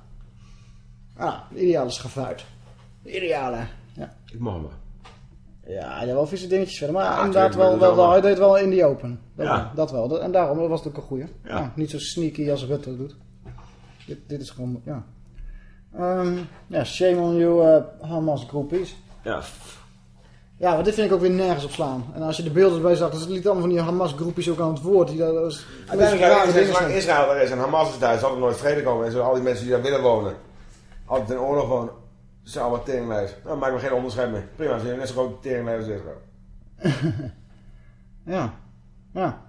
Ah, de ideale schafuit. De ideale. Ja. Ik mag hem. Ja, had wel vieze dingetjes verder. Maar Ja, inderdaad wel, wel, is hij deed wel in die open. Dat, Ja. wel, dat wel. En daarom was het ook een goeie. Ja. Ja, niet zo sneaky als Rutte doet. Dit, dit is gewoon, ja. Ehm, ja, shame on you, eh Hamas groepies. Ja. Ja, maar dit vind ik ook weer nergens op slaan. En als je de beelden erbij zag, dan liet allemaal van die Hamas groepies ook aan het woord. Die daar, dat was, Uiteindelijk, zolang. Israël er is en Hamas is daar, zal er nooit vrede komen. En zo al die mensen die daar willen wonen, altijd in oorlog wonen, zijn allemaal teringlijst. Nou, maak me geen onderscheid meer. Prima, ze zijn net zo groot teringlijst als. [laughs] Ja. Ja.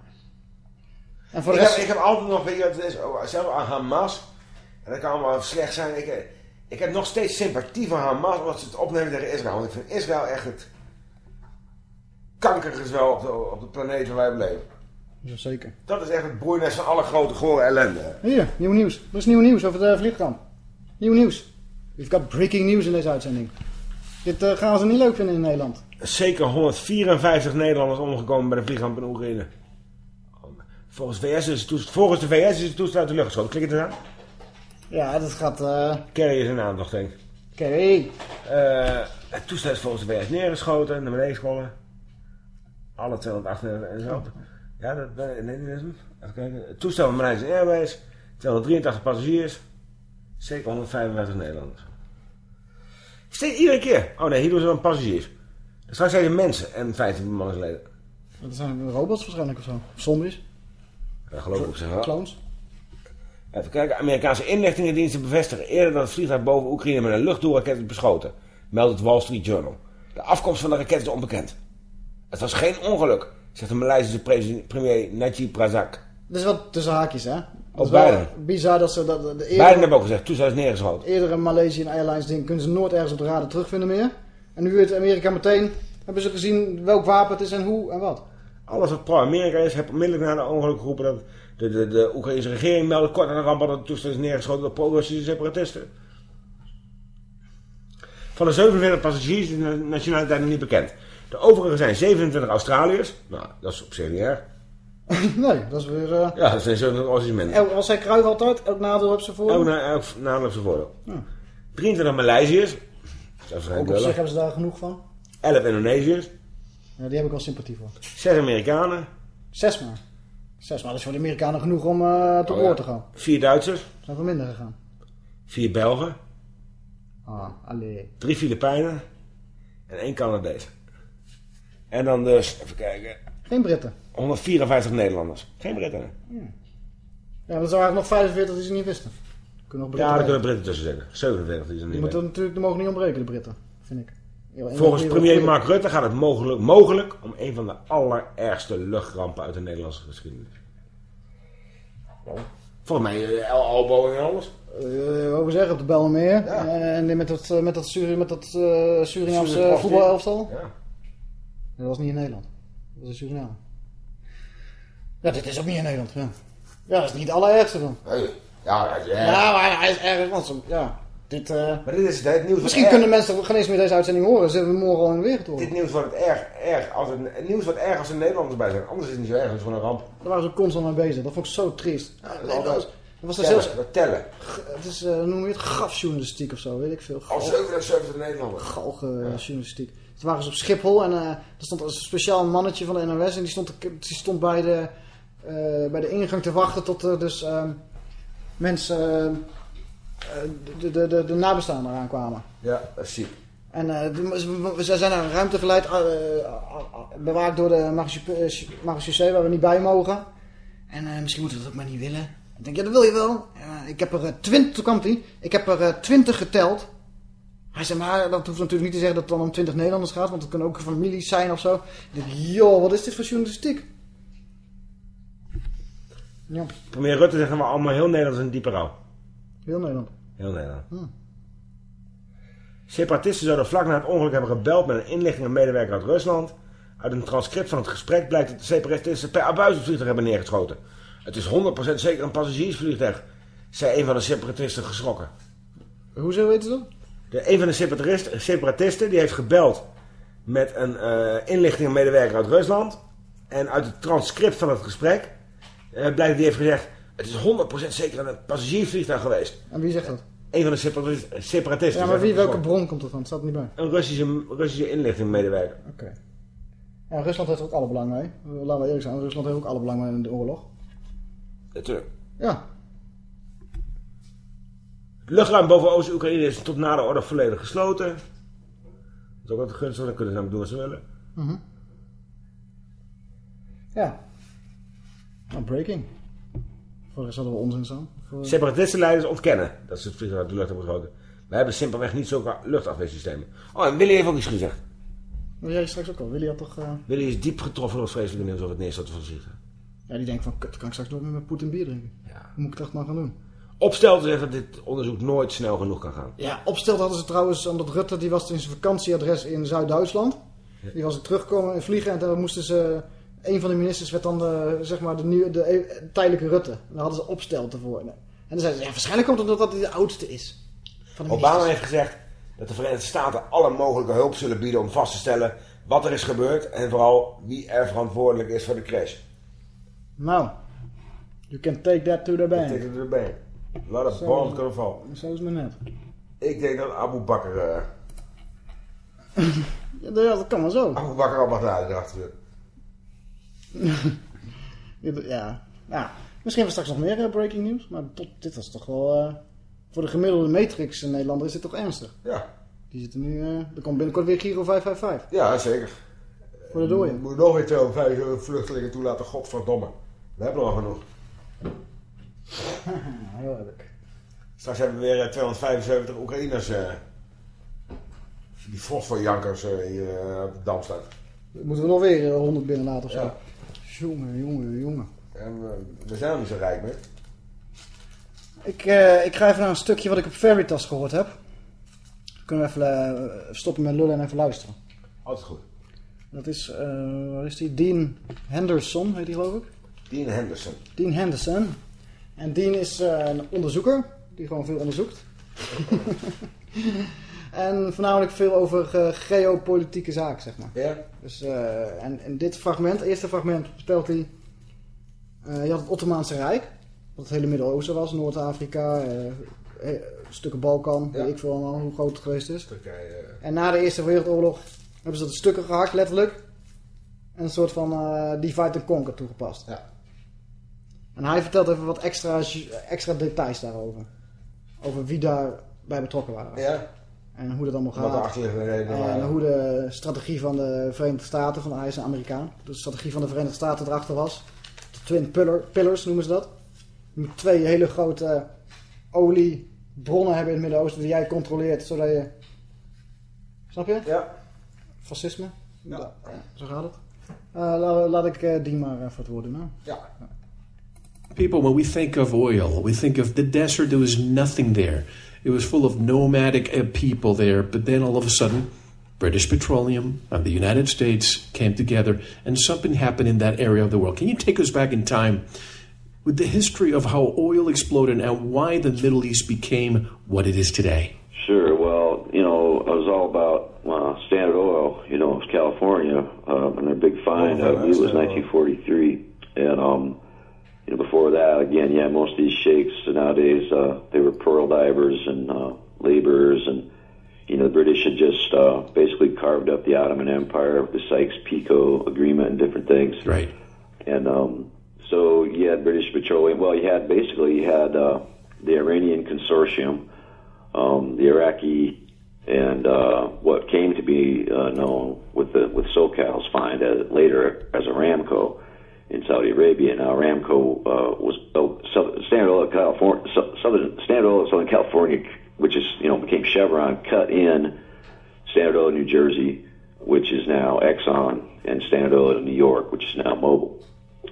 En voor ik, rest... heb, ik heb altijd nog, weet je wat het is, oh, zelf aan Hamas. En dat kan allemaal slecht zijn. Ik, eh, ik heb nog steeds sympathie voor Hamas omdat ze het opnemen tegen Israël. Want ik vind Israël echt het kankergezwel op de, op de planeet waar wij leven. Jazeker. Dat is echt het broeinest van alle grote gore ellende. Hier, nieuw nieuws. Er is nieuw nieuws over de vliegkamp. Nieuw nieuws. We've got breaking news in deze uitzending. Dit eh, gaan ze niet leuk vinden in Nederland. Zeker 154 Nederlanders omgekomen bij de vliegramp in Oekraïne. Volgens, VS is het volgens de VS is het toestel uit de lucht geschoten. Klik het eens aan. Ja, dat gaat... eh Kerry is een aandacht, denk ik. Kerry. Eh, het toestel is volgens de VS neergeschoten, naar beneden geschollen. Alle 238 en zo. Ja, dat, nee, nee, dat is hem. Even kijken. Het toestel van Malaysia Airways, 283 passagiers, zeker 155 Nederlanders. Steeds iedere keer. Oh nee, hier doen ze dan passagiers. Straks zijn er mensen en 15 bemanningsleden. Dat zijn robots waarschijnlijk of zo. Of zombies. Dat geloof ik op zich wel. Clones. Even kijken. Amerikaanse inlichtingendiensten bevestigen eerder dat het vliegtuig boven Oekraïne met een luchtdoelraket is beschoten. Meldt het Wall Street Journal. De afkomst van de raket is onbekend. Het was geen ongeluk, zegt de Maleisische premier Najib Razak. Dat is wel tussen haakjes, hè? Wel beide. bizar dat ze dat, de eerdere, hebben ook gezegd, toestel is neergeschoten. eerdere Malaysian Airlines ding kunnen ze nooit ergens op de radar terugvinden meer. En nu het Amerika meteen hebben ze gezien welk wapen het is en hoe en wat. Alles wat pro-Amerika is, heeft onmiddellijk na de ongeluk geroepen dat de, de, de Oekraïnse regering meldde kort na de ramp dat het toestel is neergeschoten door pro-Russische separatisten. Van de 47 passagiers is de nationaliteit nog niet bekend. De overige zijn 27 Australiërs. Nou, dat is op zich niet erg. [laughs] nee, dat is weer... eh, Ja, dat zijn 27 Australiërs minder. el- als zij kruiden altijd, elk nadeel heeft ze voor. Elk, na, elk nadeel heeft zijn voordeel. Ja. 23 Maleisiërs. Dat Ook op zich hebben ze daar genoeg van. 11 Indonesiërs. Ja, die heb ik wel sympathie voor. 6 Amerikanen. Zes maar. Zes maar, dat is voor de Amerikanen genoeg om eh te Oh, ja. te gaan. 4 Duitsers. Zijn veel minder gegaan. 4 Belgen. Ah, allee. 3 Filipijnen. En 1 Canadees. En dan dus, even kijken. Geen Britten. 154 Nederlanders. Geen Britten. Ja, dat zijn eigenlijk nog 45 die ze niet wisten. Kunnen nog Ja, Britten daar kunnen Britten tussen zitten. 47 die ze niet weten. natuurlijk, die mogen niet ontbreken, de Britten. Vind ik. Ja, en Volgens premier Mark Rutte gaat het mogelijk, mogelijk om een van de allerergste luchtrampen uit de Nederlandse geschiedenis. Volgens mij eh, Albo en alles. Eh, wat we zeggen, op de Belmermeer. En die met dat, eh, met dat, Suri, met dat eh, Surinaamse voetbalelftal. Ja. Dat was niet in Nederland. Dat is in Suriname. Ja, dit is ook niet in Nederland. Ja, ja dat is niet het allerergste dan. Nee. Ja, erg. Ja, maar hij is erg. Want zo- ja, dit, eh, Maar dit is het nieuws misschien erg- kunnen mensen geen eens meer deze uitzending horen. Ze hebben morgen al in de wereld horen. Dit nieuws wordt erg, erg als het, het nieuws wordt erg als er Nederlanders bij zijn. Anders is het niet zo erg, het is gewoon een ramp. Daar waren ze constant mee bezig. Dat vond ik zo triest. Ja, nee, dat was, dat was Tellen, zelfs... dat tellen. Het is, eh, hoe noem je het, grafjournalistiek of zo, weet ik veel. Al 77 Nederlanders. Galgenjournalistiek. Toen waren ze op Schiphol en eh, er stond een speciaal mannetje van de NOS en die stond, die stond bij, de, eh, bij de ingang te wachten tot er dus ehm, mensen, eh, eh, de, de, de, de nabestaanden eraan kwamen. Ja, dat is ziek. En eh, de- ze- zijn naar een ruimte geleid, eh, eh, bewaakt door de marechaussee, waar we niet bij mogen. En eh, misschien moeten we dat ook maar niet willen. Ik denk, ja, dat wil je wel. Ik heb er eh, twintig, toen kwam ik heb er eh, twintig geteld. Hij zei, maar dat hoeft natuurlijk niet te zeggen dat het dan om twintig Nederlanders gaat, want het kunnen ook families zijn of zo. Ik denk, joh, wat is dit voor journalistiek? Ja, Premier Rutte zegt maar allemaal heel Nederland is een diepe rouw. heel Nederland. Heel Nederland. Hm. Separatisten zouden vlak na het ongeluk hebben gebeld met een inlichting en medewerker uit Rusland. Uit een transcript van het gesprek blijkt dat de separatisten per abuis het vliegtuig hebben neergeschoten. Het is 100% zeker een passagiersvliegtuig, zei een van de separatisten geschrokken. Hoezo weten ze dat? De, een van de separatisten, separatisten die heeft gebeld met een inlichting en medewerker uit Rusland. En uit het transcript van het gesprek blijkt dat die heeft gezegd... Het is 100% zeker een passagiersvliegtuig geweest. En wie zegt dat? Een van de separatist- separatisten. Ja, maar wie, welke bron komt er van? Het staat niet bij. Een Russische, Russische inlichtingmedewerker. Oké. Ja, Rusland heeft er ook alle belang mee. Eh, Laten we eerlijk zijn, Rusland heeft ook alle belang mee in de oorlog. Natuurlijk. Ja. Het luchtruim boven Oost-Oekraïne is tot na de oorlog volledig gesloten. Dat is ook wat gunstig, dan kunnen ze namelijk doen wat ze willen. Mhm. Ja. Nou, breaking. Voor de rest hadden we onzin staan. Voor... Separatistenleiders ontkennen dat ze het vliegtuig uit de lucht hebben geschoten. We hebben simpelweg niet zulke luchtafweersystemen. Oh, en Willy heeft ook iets gezegd. Dat jij straks ook al. Willy had toch... Willy is diep getroffen door het vreselijke nieuws over het neerstorten van Schieten. ja, die denkt van, kut, kan ik straks nog met mijn Poetin bier drinken? Hoe moet ik dat nou gaan doen? Opstel zegt dat dit onderzoek nooit snel genoeg kan gaan. Ja, opsteld hadden ze trouwens, omdat Rutte die was in zijn vakantieadres in Zuid-Duitsland. Die was ik teruggekomen en vliegen en dan moesten ze... Een van de ministers werd dan de, zeg maar de, nieuwe, de e- tijdelijke Rutte. En daar hadden ze opsteld ervoor. En dan zeiden ze, ja, waarschijnlijk komt het omdat hij de oudste is. Van de Obama heeft gezegd dat de Verenigde Staten alle mogelijke hulp zullen bieden om vast te stellen wat er is gebeurd en vooral wie er verantwoordelijk is voor de crash. Nou, you can take that to the bank. Take it to the bank. Laat het is- kunnen vallen. Zo is het maar net. Ik denk dat Abu Bakr, eh [laughs] Ja, dat kan wel zo. Abu Bakr al Baghdadi erachter zit. [laughs] ja, ja, misschien was straks nog meer eh, breaking news. Maar tot, dit was toch wel... eh, voor de gemiddelde Matrix Nederlander is dit toch ernstig? Ja. Die zitten nu... eh, er komt binnenkort weer Giro 555. Ja, zeker. Voor de dooien. Moet nog weer 250 vluchtelingen toelaten, godverdomme. We hebben er al genoeg. [laughs] Heel eerlijk. Straks hebben we weer eh, 275 Oekraïners. die fosforjankers eh, hier op de dam staan. Moeten we nog weer eh, 100 binnen laten of zo? Ja. Jongen, jongen, jongen. En we zijn nog niet zo rijk meer. Ik, eh, ik ga even naar een stukje wat ik op Veritas gehoord heb. Kunnen we even eh, stoppen met lullen en even luisteren. Altijd goed. Dat is, eh waar is die? Dean Henderson heet die geloof ik. Dean Henderson. Dean Henderson. En Dean is een onderzoeker die gewoon veel onderzoekt. [laughs] en voornamelijk veel over eh, geopolitieke zaken, zeg maar. Ja. Dus, eh, en in dit fragment, het eerste fragment, vertelt hij... eh, je had het Ottomaanse Rijk, wat het hele Midden-Oosten was, Noord-Afrika, stukken Balkan, weet ik veel allemaal hoe groot het geweest is. Turkije. En na de Eerste Wereldoorlog hebben ze dat stukken gehakt, letterlijk. En een soort van eh, divide and conquer toegepast. Ja. En hij vertelt even wat extra, extra details daarover. Over wie daarbij betrokken waren. Ja. En hoe dat allemaal Wat de gaat. achterliggende redenen En waren. hoe de strategie van de Verenigde Staten, van is een Amerikaan. De strategie van de Verenigde Staten erachter was. De Twin pillar, Pillars noemen ze dat. Je moet twee hele grote oliebronnen hebben in het Midden-Oosten die jij controleert, zodat je... Snap je? Ja. Fascisme. Ja. Zo gaat het. Eh, laat, laat ik eh, die maar even het woord doen. hè. Ja. People, when we think of oil, we think of the desert, there was nothing there. It was full of nomadic uh, people there, but then all of a sudden, British Petroleum and the United States came together and something happened in that area of the world. Can you take us back in time with the history of how oil exploded and why the Middle East became what it is today? Sure. Well, you know, it was all about uh, Standard Oil. You know, it was California, uh, and their big find. Oh, I believe it was 1943, and um, you know, before that, again, yeah, most of these sheikhs nowadays uh, they were pearl divers and uh, laborers, and you know, the British had just uh, basically carved up the Ottoman Empire with the Sykes-Picot Agreement and different things. Right. And um, so you had British Petroleum. Well, you had basically you had uh, the Iranian consortium, um, the Iraqi, and uh, what came to be uh, known with the with SoCal's find as, later as Aramco in Saudi Arabia. Now Aramco uh, was Southern, Standard Oil of California, Southern Standard Oil of Southern California, which is you know became Chevron, cut in Standard Oil of New Jersey, which is now Exxon, and Standard Oil of New York, which is now Mobil.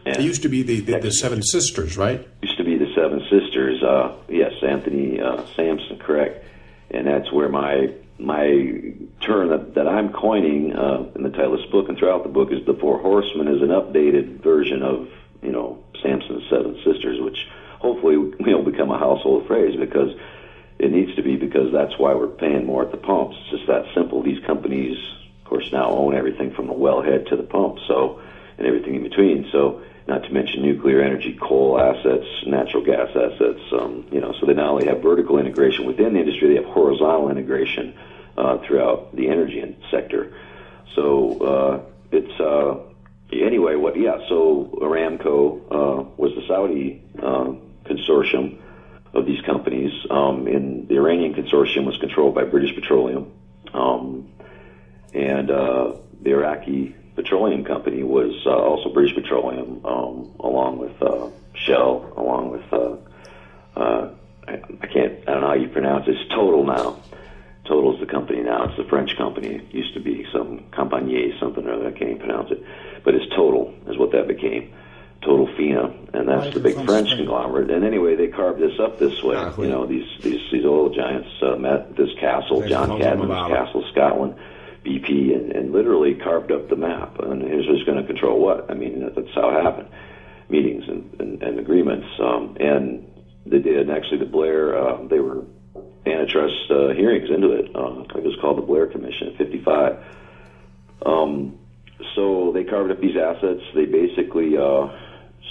It used to be the, the, the Seven Sisters, right? used to be the Seven Sisters. Uh, yes, Anthony uh, Sampson, correct. And that's where my my term that, that I'm coining uh, in the title of this book and throughout the book is the Four Horsemen is an updated version of you know Samson's Seven Sisters, which hopefully know become a household phrase because it needs to be because that's why we're paying more at the pumps. It's just that simple. These companies, of course, now own everything from the wellhead to the pump, so and everything in between. So, not to mention nuclear energy, coal assets, natural gas assets. Um, you know, so they not only have vertical integration within the industry, they have horizontal integration uh, throughout the energy sector. So uh, it's uh, anyway. What? Yeah. So Aramco uh, was the Saudi uh, consortium of these companies. Um, and the Iranian consortium was controlled by British Petroleum, um, and uh, the Iraqi Petroleum Company was also British Petroleum, um, along with Shell, along with I, I can't I don't know how you pronounce it. It's Total now. Total's the company now. It's the French company. It used to be some Compagnie, something or other. I can't even pronounce it. But it's Total is what that became. Total Fina, and that's Right, the big French Spain. conglomerate. And anyway, they carved this up this way. you know, these these these oil giants uh, met this castle, There's John Cadman's castle, Scotland, BP, and, and literally carved up the map. And here's who's going to control what. I mean, that's how it happened. Meetings and, and, and agreements. Um, and they did. And actually, the Blair, uh, they were antitrust uh, hearings into it. I think it was called the Blair Commission in '55. Um, so they carved up these assets. They basically uh,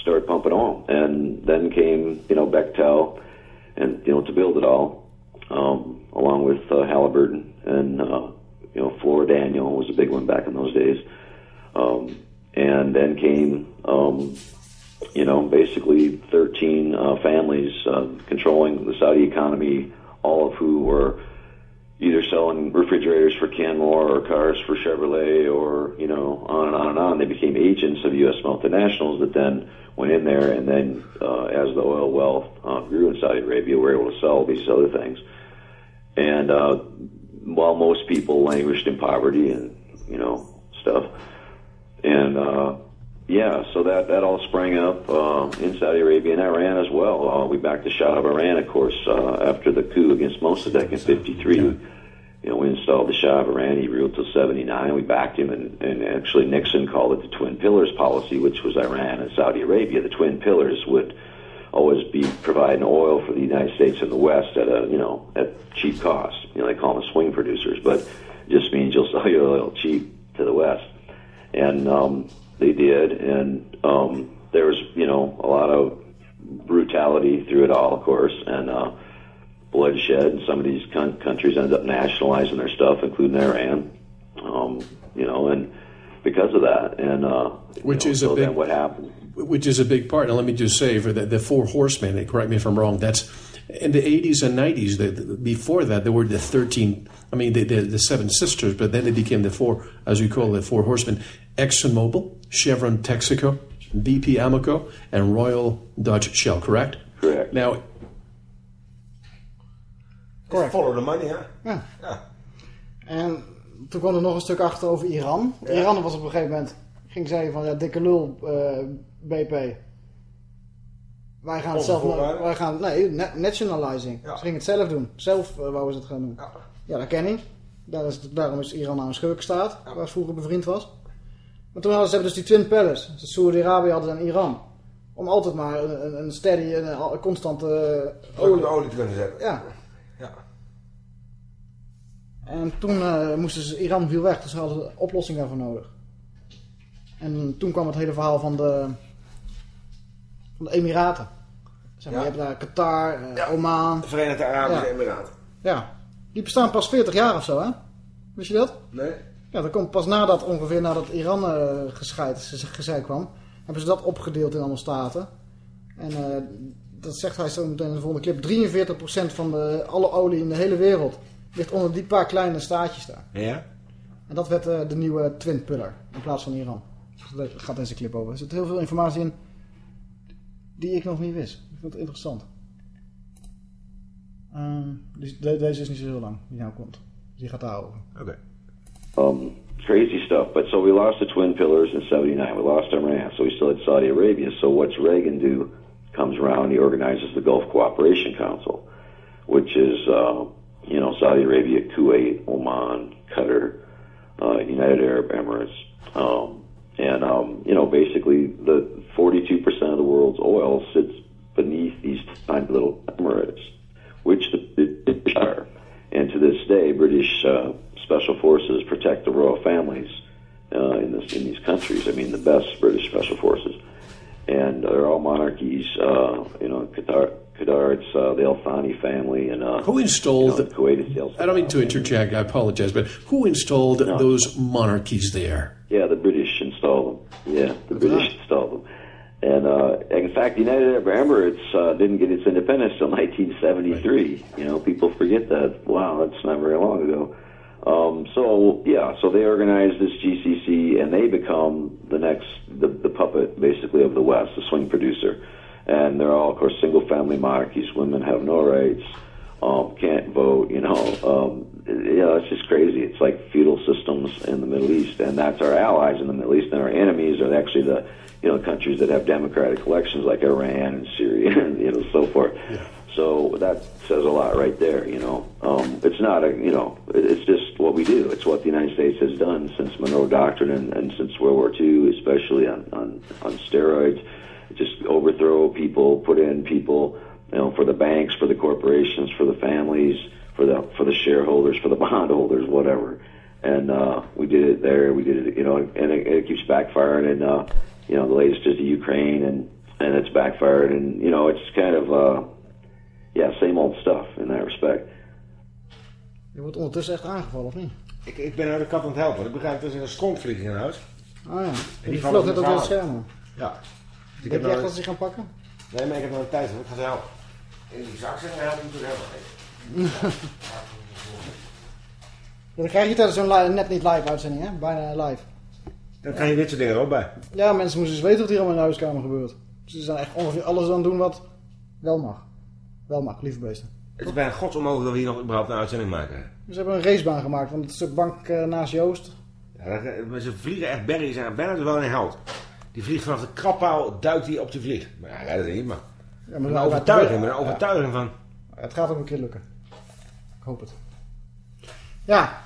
started pumping oil, and then came you know Bechtel, and you know to build it all, um, along with uh, Halliburton and uh, you know Flora Daniel was a big one back in those days, um, and then came um, you know basically 13 uh, families uh, controlling the Saudi economy, all of who were either selling refrigerators for Canmore or cars for Chevrolet or, you know, on and on and on. They became agents of U.S. multinationals that then went in there and then, uh, as the oil wealth uh, grew in Saudi Arabia, were able to sell these other things. And uh, while most people languished in poverty and, you know, stuff. And, uh, yeah, so that, that all sprang up uh, in Saudi Arabia and Iran as well. Uh, we backed the Shah of Iran, of course, uh, after the coup against Mossadegh in 53. You know, we installed the Shah of Iran. He ruled till 79. We backed him, and, and actually Nixon called it the Twin Pillars policy, which was Iran and Saudi Arabia. The Twin Pillars would always be providing oil for the United States and the West at a, you know, at cheap cost. You know, they call them swing producers, but it just means you'll [laughs] sell your oil cheap to the West. And um, they did, and um, there was, you know, a lot of brutality through it all, of course, and uh, bloodshed. And some of these con- countries ended up nationalizing their stuff, including Iran. Um, you know, and because of that, and uh, Which know, is a so big- then what happened? which is a big part. And let me just say for the, the four horsemen, and correct me if I'm wrong, that's in the 80s and 90s. The, the- before that, there were the 13, I mean, the, the, the seven sisters, but then they became the four, as you call it, the four horsemen ExxonMobil, Chevron Texaco, BP Amoco, and Royal Dutch Shell, correct? Correct. Now, Correct. Follow the money, hè? Ja. Ja. En toen kwam er nog een stuk achter over Iran. Iran was op een gegeven moment, ging zeggen van ja, dikke lul, eh, BP. Wij gaan het zelf, wij gaan, nee, na- nationalizing. Ze gingen het zelf doen. Zelf uh, wouden ze het gaan doen. Ja, dat ken ik. Daar is daarom is Iran nou een schurkenstaat, waar vroeger bevriend was. Maar toen hadden ze hebben dus die Twin Palace. Dus Saoedi-Arabië hadden en Iran. Om altijd maar een, een- steady, een, een constante eh, Olie. olie. te kunnen zetten. Ja. Ja. En toen eh, moesten ze, Iran viel weg, dus ze hadden een oplossing daarvoor nodig. En toen kwam het hele verhaal van de, van de Emiraten. Zeg maar, Ja. Je hebt daar Qatar, eh, Oman. De Verenigde Arabische Ja. Emiraten. Ja, die bestaan pas 40 jaar of zo, hè? Wist je dat? Nee. Ja, dat komt pas nadat ongeveer nadat Iran eh gescheid, gezeik kwam. Hebben ze dat opgedeeld in allemaal staten. En eh, dat zegt hij zo meteen in de volgende clip. 43% van de, alle olie in de hele wereld ligt onder die paar kleine staatjes daar. Ja? En dat werd eh, de nieuwe Twin Pillar in plaats van Iran. Dus daar gaat deze clip over. Er zit heel veel informatie in die ik nog niet wist. Ik vind het interessant. Ehm, dus de- deze is niet zo heel lang, die nou komt. Die gaat daarover. Oké. Um, crazy stuff. But so we lost the twin pillars in '79. We lost Iran, so we still had Saudi Arabia. So what's Reagan do? Comes around, he organizes the Gulf Cooperation Council, which is uh, you know Saudi Arabia, Kuwait, Oman, Qatar, uh, United Arab Emirates, um, and um, you know basically the 42% of the world's oil sits beneath these tiny little emirates, which the, the British are. And to this day, British uh, special forces protect the royal families uh, in this in these countries. I mean, the best British special forces, and they're all monarchies. Uh, you know, Qatar, Qatar, it's uh, the Al Thani family, and uh, who installed, you know, Kuwait, the Al I don't mean to interject, I apologize, but who installed those monarchies there? Yeah, the British installed them. Yeah, the British installed them. And uh, in fact, the United Arab Emirates uh, didn't get its independence until 1973. [laughs] You know, people forget that. Wow, that's not very long ago. Um, so yeah, so they organize this GCC, and they become the next the, the puppet, basically, of the West, the swing producer. And they're all, of course, single-family monarchies. Women have no rights, um, can't vote. You know, um, you it's just crazy. It's like feudal systems in the Middle East, and that's our allies in the Middle East, and our enemies are actually the you know countries that have democratic elections like Iran and Syria [laughs] and you know so forth. So that says a lot right there. You know, um, it's not a you know it's just what we do. It's what the United States has done since Monroe Doctrine and, and since World War II, especially on on on steroids. Just overthrow people, put in people, you know, for the banks, for the corporations, for the families, for the for the shareholders, for the bondholders, whatever. And uh, we did it there. We did it, you know, and it, it keeps backfiring. And uh, you know, the latest is the Ukraine, and and it's backfired. And you know, it's kind of uh, yeah, same old stuff in that respect. Je wordt ondertussen echt aangevallen, of niet? Ik, ik ben naar de kat aan het helpen. Ik begrijp, er is een stroomvlieging in huis. Ah ja. En die valt vloog op net op het scherm. Ja. Denk je nou- echt dat ze zich gaan pakken? Nee, maar ik heb nog een tijd. Ik ga ze helpen. In die zak zitten helpen moet ik helpen. [laughs] Ja, dan krijg je tijdens zo'n net niet live uitzending, hè? Bijna live. Dan krijg je dit soort dingen er ook bij. Ja, mensen moeten dus weten wat hier allemaal in de huiskamer gebeurt. Ze zijn echt ongeveer alles aan het doen wat wel mag. Wel mag, lieve beesten. Het is bijna godsonmogelijk dat we hier nog überhaupt een uitzending maken. Ze hebben een racebaan gemaakt van het stuk bank eh, naast Joost. Ja, maar ze vliegen echt berries en bijna dus wel een held. Die vliegt vanaf de krabpaal, duikt hij op de vlieg. Maar hij rijdt er niet, maar... Ja, met een maar- overtuiging, met een Ja. overtuiging van... Het gaat ook een keer lukken. Ik hoop het. Ja,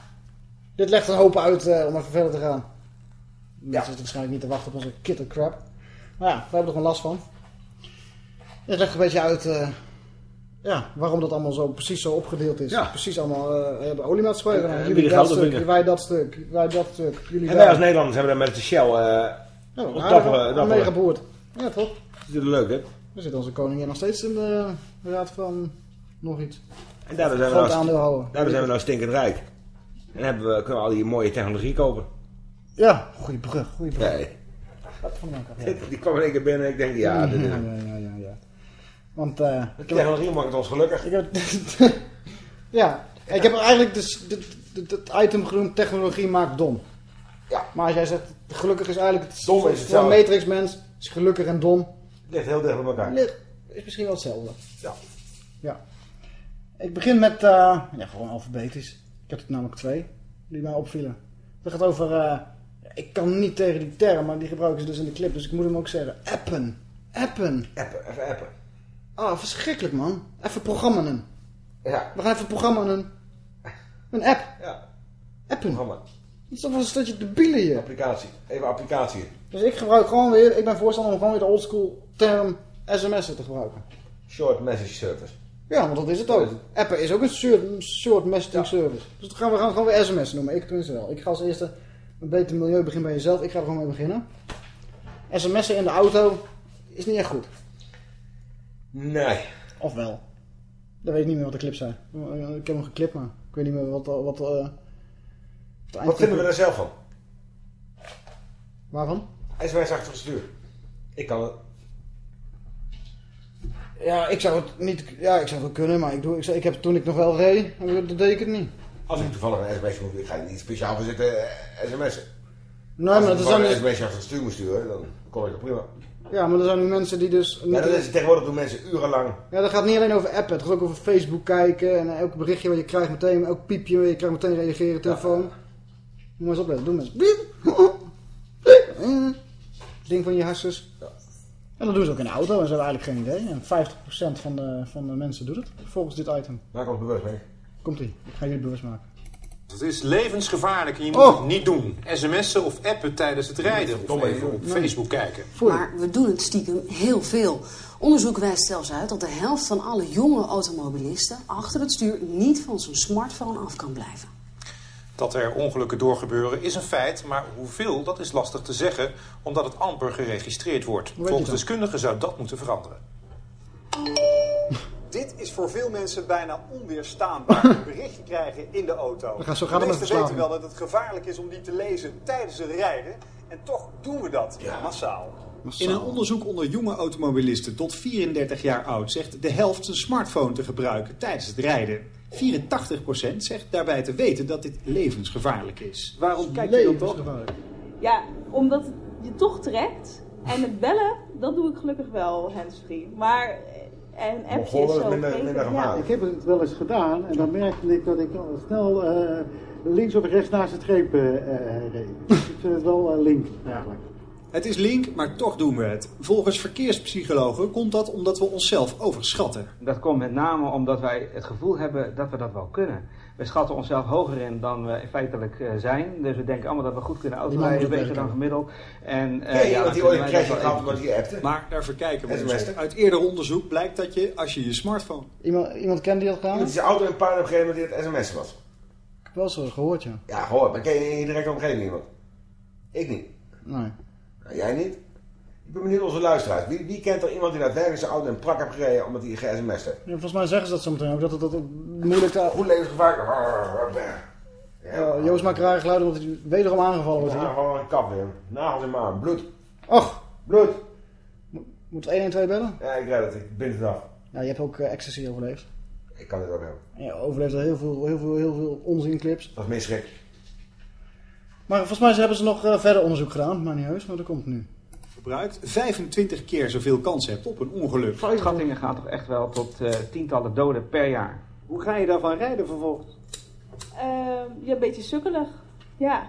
dit legt een hoop uit eh, om even verder te gaan. Mensen zitten waarschijnlijk niet te wachten op onze kitten crap. Maar ja, daar hebben we er gewoon last van. Dit legt een beetje uit eh, ja, waarom dat allemaal zo precies zo opgedeeld is. Precies allemaal uh, hebben oliemaatschappijen En- gedaan. en Jullie dat stuk, wij dat stuk, wij dat stuk. Jullie En wij daar. als Nederlanders hebben daar met de Shell... eh Ja, dappere- een dappere- megaboord. Ja, toch? Dat is leuk, hè? We zitten onze koningin nog steeds in de raad van nog iets. En daardoor zijn we nou, daardoor zijn we nou stinkend rijk. En hebben we, kunnen we al die mooie technologie kopen. Ja, goede brug, goede brug. Nee. Van. [laughs] Ja. Die- kwam in één keer binnen en ik denk, ja, dit is ja, hem. ja, ja, ja, ja. Want eh De technologie maakt ons gelukkig. Ik heb, [laughs] ja, ik heb eigenlijk dus dit, dit, dit item genoemd, technologie maakt dom. Ja. Maar als jij zegt, gelukkig is eigenlijk het Dom is voor, hetzelfde. een Matrix mens is gelukkig en dom. Ligt heel dicht bij elkaar. Ligt, is misschien wel hetzelfde. Ja. Ja. Ik begin met, eh, ja, gewoon alfabetisch. Ik heb er namelijk twee die mij opvielen. Dat gaat over, eh, ik kan niet tegen die term, maar die gebruiken ze dus in de clip, dus ik moet hem ook zeggen. Appen. Appen. Appen, even appen. Oh, verschrikkelijk man. Even programmaen. Ja. We gaan even programmaen. Een app. Ja. Appen. Programma. Dat is toch wel een stukje debiele hier. Applicatie. Even applicatie. Dus ik gebruik gewoon weer, ik ben voorstander om gewoon weer de oldschool term sms'en te gebruiken. Short message service. Ja, want dat is het ook. Appen is ook een soort, een soort messaging service. Dus dan gaan we gaan gewoon weer sms noemen. Ik tenminste wel. Ik ga als eerste een beter milieu beginnen bij jezelf. Ik ga er gewoon mee beginnen. sms'en in de auto is niet echt goed. Nee. Of wel. Dan weet ik niet meer wat de clips zijn. Ik heb hem geklipt, maar ik weet niet meer wat... wat, eh, het Wat vinden we er zelf van? Waarvan? SMS achter het stuur. Ik kan het. Ja, ik zou het niet... Ja, ik zou het wel kunnen, maar ik, doe, ik, ik heb toen ik nog wel reed, dan deed ik het niet. Als ik toevallig een sms moet, ik ga niet speciaal voor zitten eh, sms'en. Nee, Als maar ik dat zijn een dus... sms achter het stuur moet sturen, dan kon ik het prima. Ja, maar er zijn nu mensen die dus... Ja, dat is tegenwoordig doen mensen urenlang. Ja, dat gaat niet alleen over appen. Het gaat ook over Facebook kijken. En elk berichtje wat je krijgt meteen, elk piepje wat je krijgt meteen reageren, telefoon. Moet maar eens opletten, doen mensen. [laughs] Ding van je hersens. En dat doen ze ook in de auto en ze hebben eigenlijk geen idee. En 50% van de, van de mensen doet het, volgens dit item. Maak ons bewust mee. Komt ie, ik ga jullie bewust maken. Het is levensgevaarlijk en je moet Oh. het niet doen. SMS'en of appen tijdens het rijden. Of even op Facebook kijken. Maar we doen het stiekem heel veel. Onderzoek wijst zelfs uit dat de helft van alle jonge automobilisten achter het stuur niet van zijn smartphone af kan blijven. Dat er ongelukken doorgebeuren is een feit, maar hoeveel, dat is lastig te zeggen, omdat het amper geregistreerd wordt. Volgens deskundigen zou dat moeten veranderen. Dit is voor veel mensen bijna onweerstaanbaar. Een [laughs] berichtje krijgen in de auto. We gaan- zo het de meesten weten wel dat het gevaarlijk is om die te lezen tijdens het rijden. En toch doen we dat massaal. In een onderzoek onder jonge automobilisten tot 34 jaar oud zegt de helft zijn smartphone te gebruiken tijdens het rijden. 84% zegt daarbij te weten dat dit levensgevaarlijk is. Waarom kijk je dan toch? Ja, omdat je toch trekt. En het bellen, dat doe ik gelukkig wel handsfree. Maar En appjes zo. minder- minder ja. Ik heb het wel eens gedaan en dan merkte ik dat ik al snel eh, links of rechts naast het streep eh, eh, reed. Dus ik vind het wel eh, link eigenlijk. Het is link, maar toch doen we het. Volgens verkeerspsychologen komt dat omdat we onszelf overschatten. Dat komt met name omdat wij het gevoel hebben dat we dat wel kunnen. We schatten onszelf hoger in dan we feitelijk eh, zijn. Dus we denken allemaal dat we goed kunnen Die autorijden, beter dan gemiddeld. En, eh, je iemand dan die ooit een omdat hij appte? Maar daar verkijken we SMS ons -en. op. Uit eerder onderzoek blijkt dat je, als je je smartphone... Iemand, iemand kent die dat gedaan? Iemand die zijn auto in puin heeft gegeven omdat hij het sms was. Ik heb wel zo gehoord, ja. Ja, gehoord. Maar ken je in je directe omgeving iemand? Ik niet. Nee. Nou, jij niet? Ik ben benieuwd onze luisteraars. Wie, wie kent er iemand die daadwerkelijk zijn auto in prak heeft gereden omdat hij ge-sms'd heeft? Ja, volgens mij zeggen ze dat zometeen ook, dat het dat moeilijk te... Goed levensgevaarlijk. Ja, Joost maakt rare geluiden omdat hij wederom aangevallen wordt gewoon een kap weer. Nagels in mijn arm. Bloed. Och, Bloed. moet 112 bellen? Ja, ik red het. Ik bind het af. Ja, je hebt ook eh, ecstasy overleefd. Ik kan dit ook hebben. En je overleeft er heel veel, heel veel, heel veel onzinclips. Dat is misschrik. Maar volgens mij hebben ze nog eh, verder onderzoek gedaan, maar niet heus, maar dat komt nu. gebruikt, 25 keer zoveel kans hebt op een ongeluk. Schattingen gaan toch echt wel tot eh, tientallen doden per jaar. Hoe ga je daarvan rijden vervolgens? Ehm, ja, een beetje sukkelig. Ja.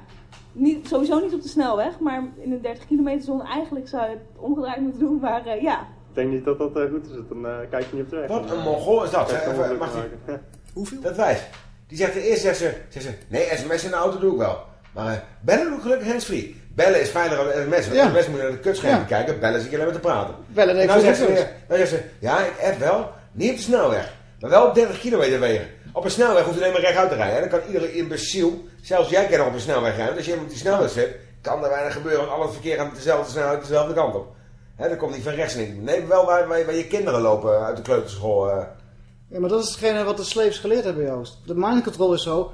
Niet, sowieso niet op de snelweg, maar in een 30 kilometer zone eigenlijk zou je het omgedraaid moeten doen. Maar eh, ja, Ik denk niet dat dat goed is, dan eh, kijk je niet op de weg. Wat een mongool is dat. hè? Even, mag die-. Hoeveel? Dat wijf. Die zegt eerst zegt ze, zegt ze, nee, sms in de auto doe ik wel. Maar eh, bellen doe ik gelukkig handsfree. Bellen is veiliger dan sms. Want Ja. sms moet je naar de kutscherm Ja. kijken. Bellen zit je alleen maar te praten. Bellen heeft dan veel zegt, ze dan zegt ze, ja, ik app wel. Niet op de snelweg. Maar wel op 30 kilometer wegen. Op een snelweg hoef je alleen maar rechtuit te rijden. En dan kan iedere imbeciel, zelfs jij kan nog op een snelweg rijden. Als je op die snelweg zit, kan er weinig gebeuren. Want al het verkeer gaat dezelfde snelheid dezelfde kant op. Hè, dat komt niet van rechts niet. Nee, wel waar, waar, waar je kinderen lopen uit de kleuterschool. eh. Ja, maar dat is hetgene wat de slaves geleerd hebben, Joost. De mind control is zo,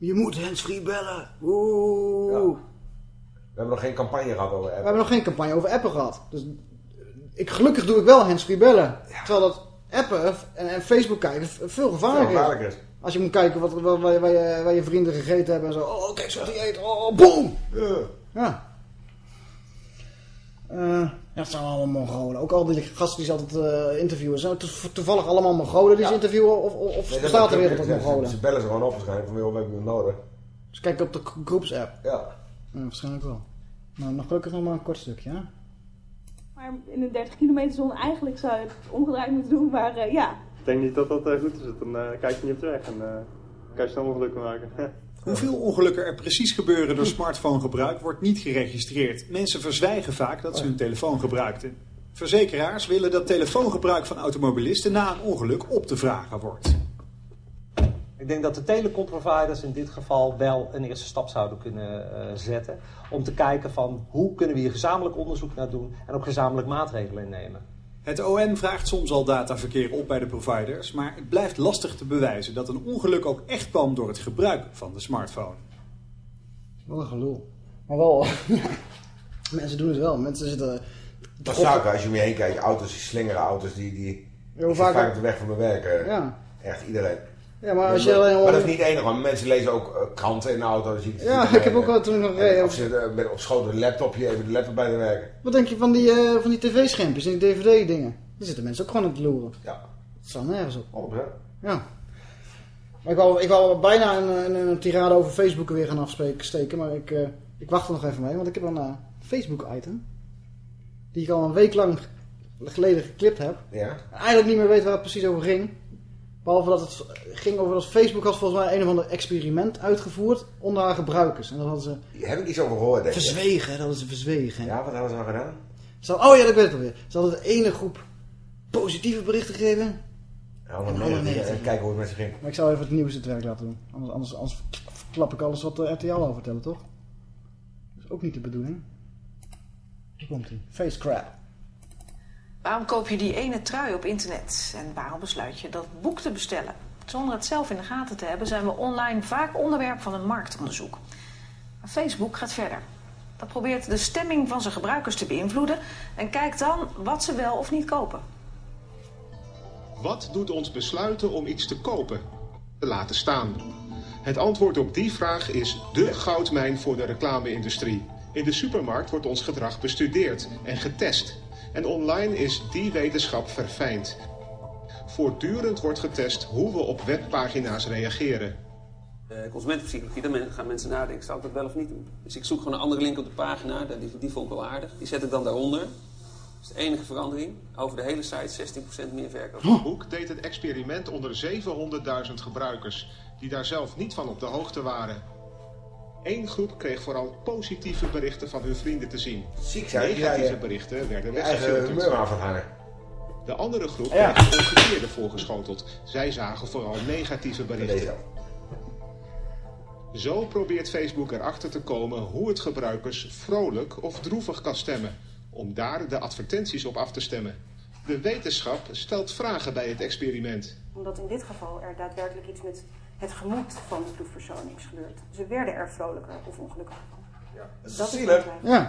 je moet handsfree bellen. Oeh. We hebben nog geen campagne gehad over We app. hebben nog geen campagne over appen gehad. Dus ik, gelukkig doe ik wel handsfree bellen. Terwijl dat appen en, en Facebook kijken veel gevaarlijker, Veel gevaarlijker is. Als je moet kijken wat, wat, waar, je, waar, je, waar je vrienden gegeten hebben en zo. Oh, kijk eens wat die eten. Oh, boom! Ja. Ja. Eh, ja, het zijn allemaal Mongolen. Ook al die gasten die ze altijd eh, interviewen. Zijn to- toevallig allemaal Mongolen die ze interviewen? Of, of, of Nee, dat bestaat de is- wereld ze- Mongolen? Ze bellen ze gewoon op waarschijnlijk van, joh, we hebben nodig. Dus kijk op de gro- groepsapp. Ja. Ja, waarschijnlijk wel. Nou, nog gelukkig nog maar een kort stukje, hè? maar in een 30 kilometer zone eigenlijk zou je het omgedraaid moeten doen. Maar eh, ja, Ik denk niet dat dat goed is, dan eh, kijk je niet op de weg en eh, kan je snel ongelukken maken. [laughs] Hoeveel ongelukken er precies gebeuren door smartphonegebruik wordt niet geregistreerd. Mensen verzwijgen vaak dat ze hun telefoon gebruikten. Verzekeraars willen dat telefoongebruik van automobilisten na een ongeluk op te vragen wordt. Ik denk dat de telecomproviders in dit geval wel een eerste stap zouden kunnen eh, zetten. Om te kijken van hoe kunnen we hier gezamenlijk onderzoek naar doen en ook gezamenlijk maatregelen innemen. Het OM vraagt soms al dataverkeer op bij de providers, maar het blijft lastig te bewijzen dat een ongeluk ook echt kwam door het gebruik van de smartphone. Wat een gelul. Maar wel, [laughs] mensen doen het wel. Mensen zitten... Dat zou ik, als je om je heen kijkt, auto's, die slingeren auto's, die, die, Ja, hoe vaak- vaak op de weg van mijn werk. eh. Ja. Echt, iedereen. Ja, maar als je alleen maar dat is niet het enige, want mensen lezen ook eh, kranten in de auto. je- Ja, ik heb ook wel toen ik nog reed. Of ze eh, met op schoot een laptopje, even de laptop bij de werken. Wat denk je van die, eh, van die tv-schermpjes en die dvd-dingen? Daar zitten mensen ook gewoon aan te loeren. Ja. Dat staat nergens op. 100%. Ja. Maar ik wou, ik wou bijna een, een, een tirade over Facebook er weer gaan afsteken, maar ik, ik wacht er nog even mee, want ik heb een Facebook-item. Die ik al een week lang geleden geklipt heb. Ja. En eigenlijk niet meer weet waar het precies over ging. Behalve dat het ging over dat Facebook had volgens mij een of ander experiment uitgevoerd onder haar gebruikers. En dat hadden ze heb ik iets over gehoord, denk ik. verzwegen, dat hadden ze verzwegen. Ja, wat hadden ze nou gedaan? Ze hadden, oh ja, dat weet ik alweer. Ze hadden de ene groep positieve berichten gegeven. Ja, En. En kijken hoe het met ze ging. Maar ik zou even het nieuws het werk laten doen. Anders, anders, anders klap ik alles wat de RTL al vertellen, toch? Dat is ook niet de bedoeling. Hier komt hij. Face crap. Waarom koop je die ene trui op internet? En waarom besluit je dat boek te bestellen? Zonder het zelf in de gaten te hebben zijn we online vaak onderwerp van een marktonderzoek. Maar Facebook gaat verder. Dat probeert de stemming van zijn gebruikers te beïnvloeden en kijkt dan wat ze wel of niet kopen. Wat doet ons besluiten om iets te kopen? Te laten staan. Het antwoord op die vraag is de goudmijn voor de reclame-industrie. In de supermarkt wordt ons gedrag bestudeerd en getest. En online is die wetenschap verfijnd. Voortdurend wordt getest hoe we op webpagina's reageren. Eh, consumentenpsychologie, dan gaan mensen nadenken, zou ik dat wel of niet doen? Dus ik zoek gewoon een andere link op de pagina, die, die vond ik wel aardig. Die zet ik dan daaronder. Dat is de enige verandering. Over de hele site 16% meer verkoop. Facebook deed het experiment onder 700.000 gebruikers, die daar zelf niet van op de hoogte waren. Eén groep kreeg vooral positieve berichten van hun vrienden te zien. Ziek zijn, Negatieve ja, ja. berichten werden weggefilterd. De andere groep Ja. kreeg het omgekeerde voorgeschoteld. Zij zagen vooral negatieve berichten. Zo probeert Facebook erachter te komen hoe het gebruikers vrolijk of droevig kan stemmen. Om daar de advertenties op af te stemmen. De wetenschap stelt vragen bij het experiment. Omdat in dit geval er daadwerkelijk iets met het gemoed van de proefpersoon is gebeurd. Ze werden er vrolijker of ongelukkiger van. Dat Dat is wat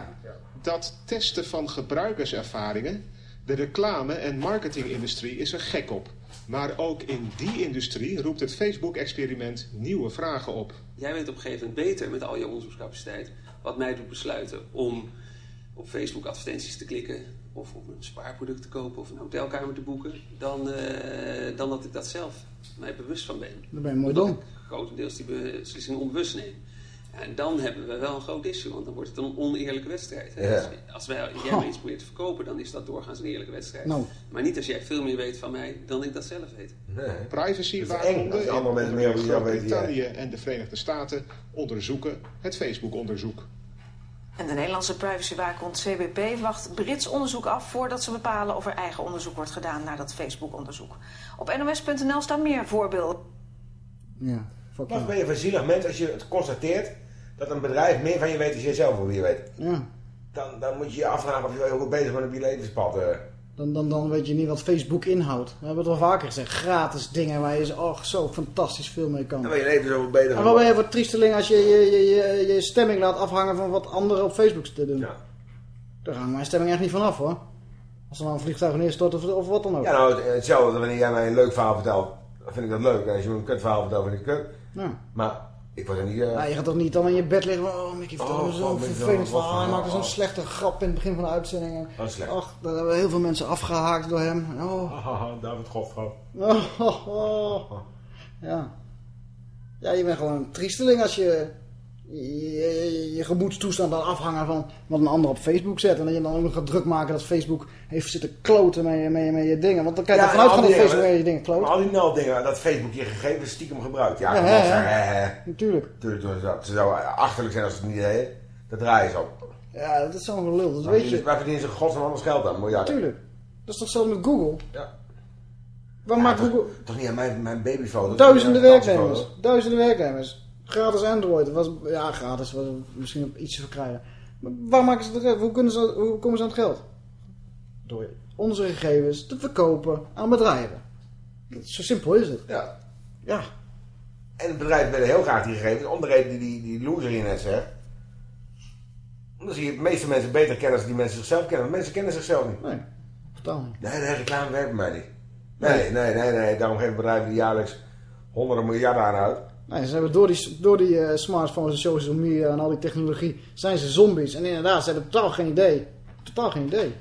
Dat testen van gebruikerservaringen, de reclame- en marketingindustrie is er gek op. Maar ook in die industrie roept het Facebook-experiment nieuwe vragen op. Jij weet op een gegeven moment beter met al je onderzoekscapaciteit wat mij doet besluiten om op Facebook advertenties te klikken of om een spaarproduct te kopen of een hotelkamer te boeken, dan, eh, dan dat ik dat zelf mij bewust van ben. Dan ben je mooi Dat dom. ik grotendeels die beslissing onbewust neem. Ja, en dan hebben we wel een groot issue, want dan wordt het een oneerlijke wedstrijd. hè. Ja. Als, als wij, jij me iets probeert te verkopen, dan is dat doorgaans een eerlijke wedstrijd. Nou. Maar niet als jij veel meer weet van mij dan ik dat zelf weet. Privacy Dat is eng, als in andere mensen meer. Groot-Brittannië en de Verenigde Staten onderzoeken het Facebook-onderzoek. En de Nederlandse privacywaakhond CBP wacht Brits onderzoek af voordat ze bepalen of er eigen onderzoek wordt gedaan naar dat Facebook-onderzoek. Op nos.nl staan meer voorbeelden. Ja, fuck Wat ben je voor zielig mens als je het constateert dat een bedrijf meer van je weet dan jij zelf over je weet. Ja. Dan, dan moet je je afvragen of je wel goed bezig bent op je levenspad. Dan, dan, dan weet je niet wat Facebook inhoudt. We hebben het al vaker gezegd. Gratis dingen waar je zo, oh, zo fantastisch veel mee kan. Dan ben je leven zo beter. En wat ben je voor triesteling als je je, je, je je stemming laat afhangen van wat anderen op Facebook te doen? Daar hangt mijn stemming echt niet van af hoor. Als er nou een vliegtuig neerstort of, of wat dan ook. Ja, nou, het- hetzelfde wanneer jij mij een leuk verhaal vertelt, dan vind ik dat leuk. En als je me een kut verhaal vertelt, vind ik het kut. Ja. Maar ik word er niet... eh, Ja, je gaat toch niet dan in je bed liggen van, oh Mickey, vertel Oh, zo'n vervelend verhaal. Hij maakte zo'n slechte grap in het begin van de uitzending. Is slecht. Ach, daar hebben heel veel mensen afgehaakt door hem. Oh. [laughs] Haha, David Godfrouw. Oh, oh, [laughs] oh. Ja. Ja, je bent gewoon een triesteling als je je, je, je gemoedstoestand laat afhangen van wat een ander op Facebook zet. En dat je dan ook nog gaat druk maken dat Facebook heeft zitten kloten met je, met je, met je dingen. Want dan kan je Ja, en al dat Facebook dingen, met je dingen. Maar al die meldingen, dat Facebook je gegevens stiekem gebruikt. Ja, Ja. Natuurlijk. Tuurlijk, tuurlijk, dat- Ze zou achterlijk zijn als ze het niet deden. Dat draaien ze op. Ja, dat is zo'n gelul. Dat Waar weet je. verdienen- Waar verdienen ze godsnaam anders geld aan? Miljarden. Natuurlijk. Dat is toch hetzelfde met Google? Ja. Waar maakt toch, Google... toch niet aan mijn, mijn babyfoto? Duizenden werknemers. Duizenden werknemers. Gratis Android. Dat was, ja, gratis. Was misschien iets te verkrijgen. Maar waar maken ze het Hoe, kunnen ze, hoe komen ze aan het geld? Door onze gegevens te verkopen aan bedrijven. Zo simpel is het. Ja. Ja. En het bedrijf willen heel graag die gegevens. Om de reden die die, die loser hier net zegt. Dan zie je de meeste mensen beter kennen als die mensen zichzelf kennen. Want mensen kennen zichzelf niet. Nee, totaal niet. Nee, nee, reclame werkt bij mij niet. Nee, nee, nee, nee. Daarom geven bedrijven die jaarlijks honderden miljarden aan uit. Ze hebben door die, door die eh, smartphones en social media en al die technologie zijn ze zombies. En inderdaad, ze hebben totaal geen idee. Totaal geen idee.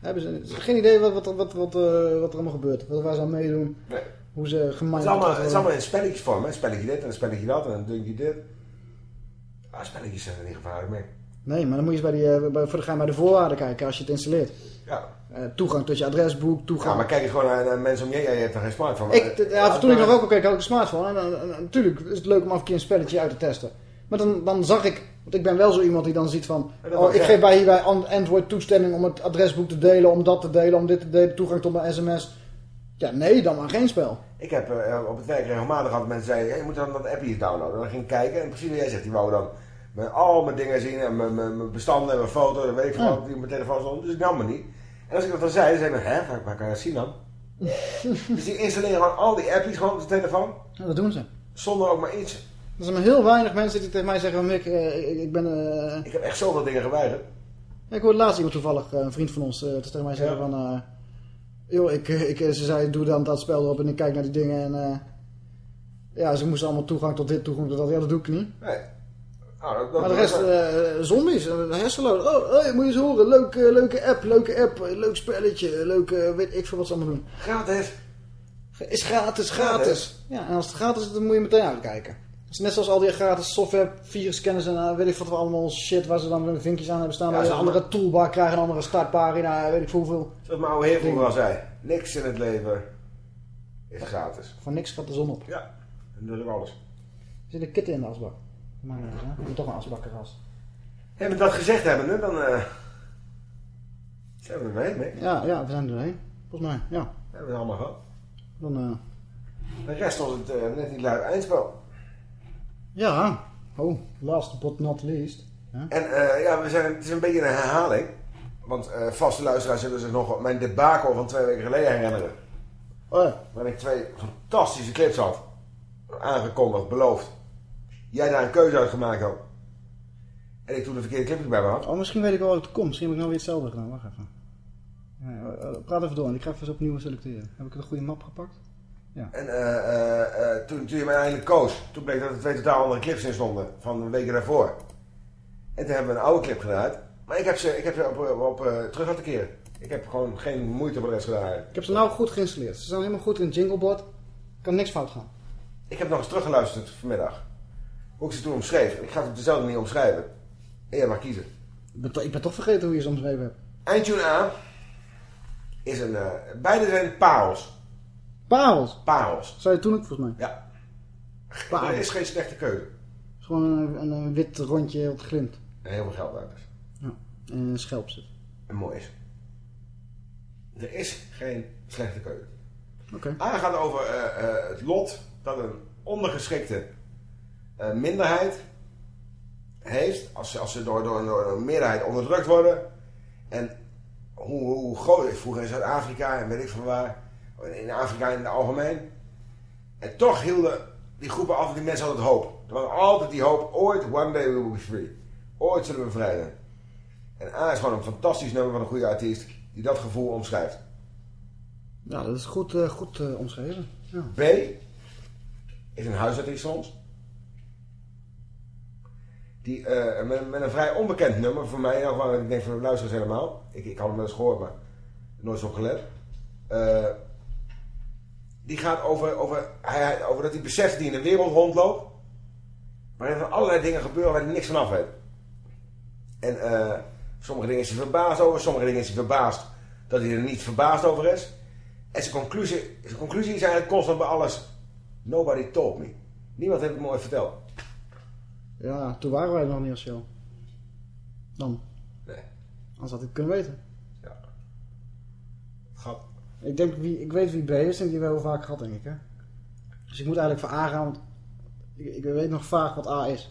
Hebben ze geen idee wat, wat, wat, wat, eh, wat er allemaal gebeurt. Wat waar ze aan meedoen. Nee. Hoe ze Het gemanipuleerd is, allemaal, worden. het is allemaal in spelletjesvorm. Een spelletje dit en een spelletje dat en een dingetje dit. Ah, spelletjes zijn er niet gevaarlijk mee. Nee, maar dan moet je eens bij, die, eh, bij, voor de, ga je bij de voorwaarden kijken als je het installeert. Ja. Eh, toegang tot je adresboek, toegang... Ja, maar kijk eens gewoon naar, naar mensen om je je hebt er geen smartphone. Ik, ja, toen ik nog ook al keek, had ik een smartphone. En, en- en- natuurlijk is het leuk om af en keer een spelletje uit te testen. Maar dan, dan zag ik, want ik ben wel zo iemand die dan ziet van... Oh, ik geef bij hier bij An- Android toestemming om het adresboek te delen, om dat te delen, om dit te delen, toegang tot mijn sms. Ja, nee, dan maar geen spel. Ik heb eh, op het werk regelmatig gehad mensen zeiden, hey, je moet dan dat appje downloaden. Dan ging ik kijken en precies wat jij zegt, die wou dan met al mijn dingen zien en mijn, mijn, mijn bestanden en mijn foto's en weet ik veel Ja. wat die op mijn telefoon stond. Dus ik nam me niet. En als ik dat dan zei, dan zei ik, hè, waar, waar kan je dat zien dan? [laughs] dus die installeren gewoon al die appjes gewoon op de telefoon, Ja, dat doen ze. zonder ook maar iets. Er zijn maar heel weinig mensen die tegen mij zeggen, Mick, eh, ik, ik ben... eh, Ik heb echt zoveel dingen geweigerd. Ik hoorde laatst iemand toevallig, eh, een vriend van ons, eh, tegen mij zeggen van... joh, ik, ik, ze zei, doe dan dat spel erop en ik kijk naar die dingen en... ja, ze moesten allemaal toegang tot dit, toegang tot dat. Ja, dat doe ik niet. Nee. Nou, dat, dat- Maar de rest, eh, zombies, uh, hersenloos. Oh, moet je eens horen. Leuke, leuke app, leuke app, leuk spelletje, leuk, eh, weet ik veel wat ze allemaal doen. Gratis. Is gratis, gratis. Ja, en als het gratis is, dan moet je meteen uitkijken. Het is net zoals al die gratis software, virusscanners en uh, weet ik wat we allemaal shit waar ze dan weer vinkjes aan hebben staan. Ja, een maar. andere toolbar krijgt, een andere startpagina, weet ik veel hoeveel. Zoals mijn oude heer vroeger al zei. Niks in het leven is gratis. Voor niks gaat de zon op. Ja, en natuurlijk alles. Er zit een kitten in de asbak. Maar hè? Je moet toch een asbakkeras. En met dat gezegd hebben, dan eh zijn we er doorheen, mee. Ja, ja, we zijn er doorheen. Volgens mij, ja. Hebben we het allemaal gehad. Dan, eh, De rest was het eh, net niet luid eindspel. ja. Oh, last but not least. En eh, ja, we zijn, het is een beetje een herhaling. Want eh, vaste luisteraars zullen zich nog mijn debakel van twee weken geleden herinneren. Oh ja. Waarin ik twee fantastische clips had. Aangekondigd, beloofd. Jij daar een keuze uit gemaakt had. En ik toen de verkeerde clip bij me had. Oh, misschien weet ik wel wat het komt. Misschien heb ik nou weer hetzelfde gedaan. Wacht even. Ja, eh, praat even door en ik ga even eens opnieuw selecteren. Heb ik een goede map gepakt? Ja. En eh, eh, eh, toen, toen je mij eindelijk koos, toen bleek dat er twee totaal andere clips in stonden van een weken daarvoor. En toen hebben we een oude clip gedraaid. Maar ik heb ze, ik heb ze op, op, op, eh, terug laten keren. Ik heb gewoon geen moeite voor de rest gedaan. Ik heb ze nou goed geïnstalleerd. Ze zijn helemaal goed in het jingleboard. Kan niks fout gaan. Ik heb nog eens teruggeluisterd vanmiddag. Hoe ik ze toen omschreef. Ik ga het op dezelfde manier omschrijven. En jij mag kiezen. Ik ben, to- ik ben toch vergeten hoe je ze omschreven hebt. Eindtune A is een... eh, beide zijn parels. Parels? Parels. Zei je toen ook volgens mij? Ja. Parels. Er is geen slechte keuze. Het is gewoon een, een, een wit rondje wat glimt. En heel veel geld uit is. Ja. En een schelp zit. En mooi is. Er is geen slechte keuze. Oké. A gaat over eh, eh, het lot dat een ondergeschikte minderheid heeft als, ze- als ze door, door, door een meerderheid onderdrukt worden. En hoe, hoe groot, vroeger in Zuid-Afrika en weet ik van waar, in Afrika in het algemeen. En toch hielden die groepen altijd, die mensen altijd hoop. Er was altijd die hoop, ooit, one day we will be free. Ooit zullen we vrij zijn. En A is gewoon een fantastisch nummer van een goede artiest die dat gevoel omschrijft. Ja, dat is goed, eh, goed eh, omschreven. Ja. B is een huisartiest ons. Die, eh, met, een vrij onbekend nummer voor mij. Ik denk voor de luisteraars helemaal. Ik, ik had hem wel eens gehoord, maar nooit zo gelet. Eh, die gaat over, over, hij, over dat hij beseft hij in de wereld rondloopt. Waarin er allerlei dingen gebeuren waar hij niks van af weet. En eh, sommige dingen is hij verbaasd over. Sommige dingen is hij verbaasd dat hij er niet verbaasd over is. En zijn conclusie, zijn conclusie is eigenlijk constant bij alles. Nobody told me. Niemand heeft het mooi verteld. Ja, toen waren wij nog niet als show. Dan. Nee. Anders had ik het kunnen weten. Ja. Gat. Ik denk, wie, ik weet wie B is en die hebben we heel vaak gehad, denk ik. Hè? Dus ik moet eigenlijk voor A gaan, want ik, ik weet nog vaak wat A is.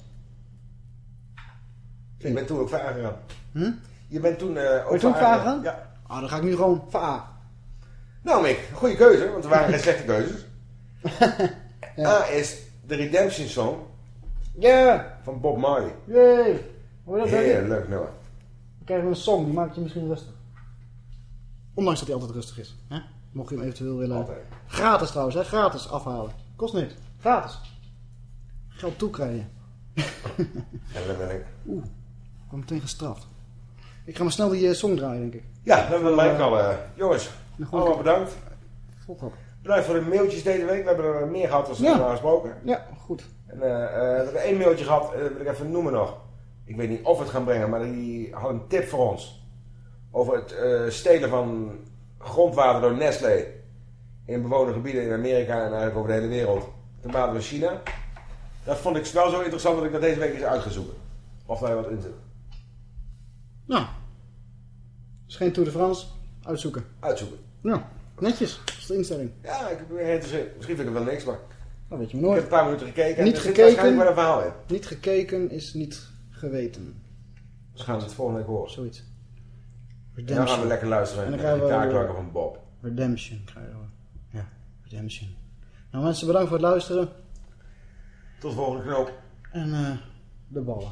Je bent toen ook ver gegaan. Hm? Je bent toen eh ook Ben toen voor A gegaan? Ja. Ah, dan ga ik nu gewoon voor A. Nou Mick, goede keuze, want er waren geen slechte keuzes. [laughs] A is de Redemption Song Ja! Van Bob Marley. Jee! Hoor je dat? Heerlijk nummer. Dan krijgen we een song, die maakt je misschien rustig. Ondanks dat hij altijd rustig is. Hè? Mocht je hem eventueel willen... Altijd. Gratis trouwens, hè? Gratis afhalen. Kost niks. Gratis. Geld toekrijgen. [laughs] En dan ben ik... Oeh, ik word meteen gestraft. Ik ga maar snel die eh, song draaien, denk ik. Ja, dat Eh, ik al. eh, jongens, ik allemaal bedankt. Op. Bedankt voor de mailtjes deze week. We hebben er meer gehad dan Ja. normaal gesproken. Ja, goed. En, we hebben één mailtje gehad, eh, dat wil ik even noemen nog. Ik weet niet of we het gaan brengen, maar die had een tip voor ons. Over het stelen van grondwater door Nestlé. In bewoonde gebieden in Amerika en eigenlijk over de hele wereld. Ten bate van China. Dat vond ik wel zo interessant dat ik dat deze week eens uit ga zoeken. Of daar wat in zit. Nou. Is geen Tour de France. Uitzoeken. Uitzoeken. Ja, netjes. Dat is de instelling. Ja, ik ben geïnteresseerd. Misschien vind ik het wel niks, maar... Dat weet je maar Ik nooit. heb een paar minuten gekeken. Niet gekeken. een verhaal in. Niet gekeken is niet geweten. Dus gaan we het volgende week horen. Zoiets. En dan gaan we lekker luisteren En dan krijgen we- van Bob. Redemption krijgen we. Ja, Redemption. Nou mensen, bedankt voor het luisteren. Tot de volgende knoop. En eh de ballen.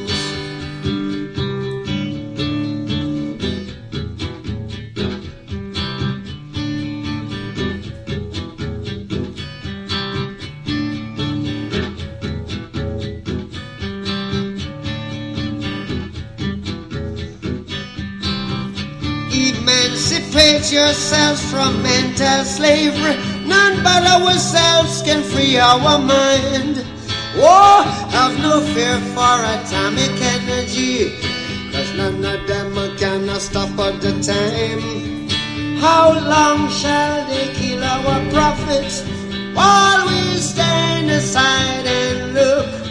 Yourselves from mental slavery. None but ourselves can free our mind. Oh, have no fear for atomic energy. Cause none of them can stop at the time. How long shall they kill our prophets while we stand aside and look?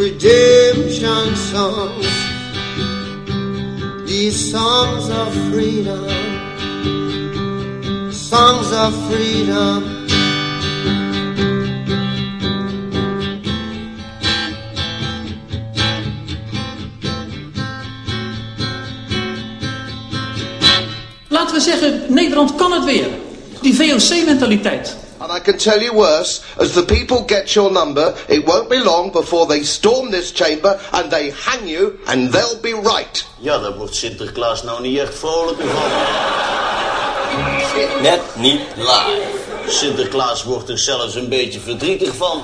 redemption songs these songs of freedom, songs of freedom. Laten we zeggen, Nederland kan het weer. Die VOC-mentaliteit. And I can tell you worse, as the people get your number, it won't be long before they storm this chamber and they hang you and they'll be right. Ja, daar wordt Sinterklaas nou niet echt vrolijker van. Net niet live. Sinterklaas wordt er zelfs een beetje verdrietig van.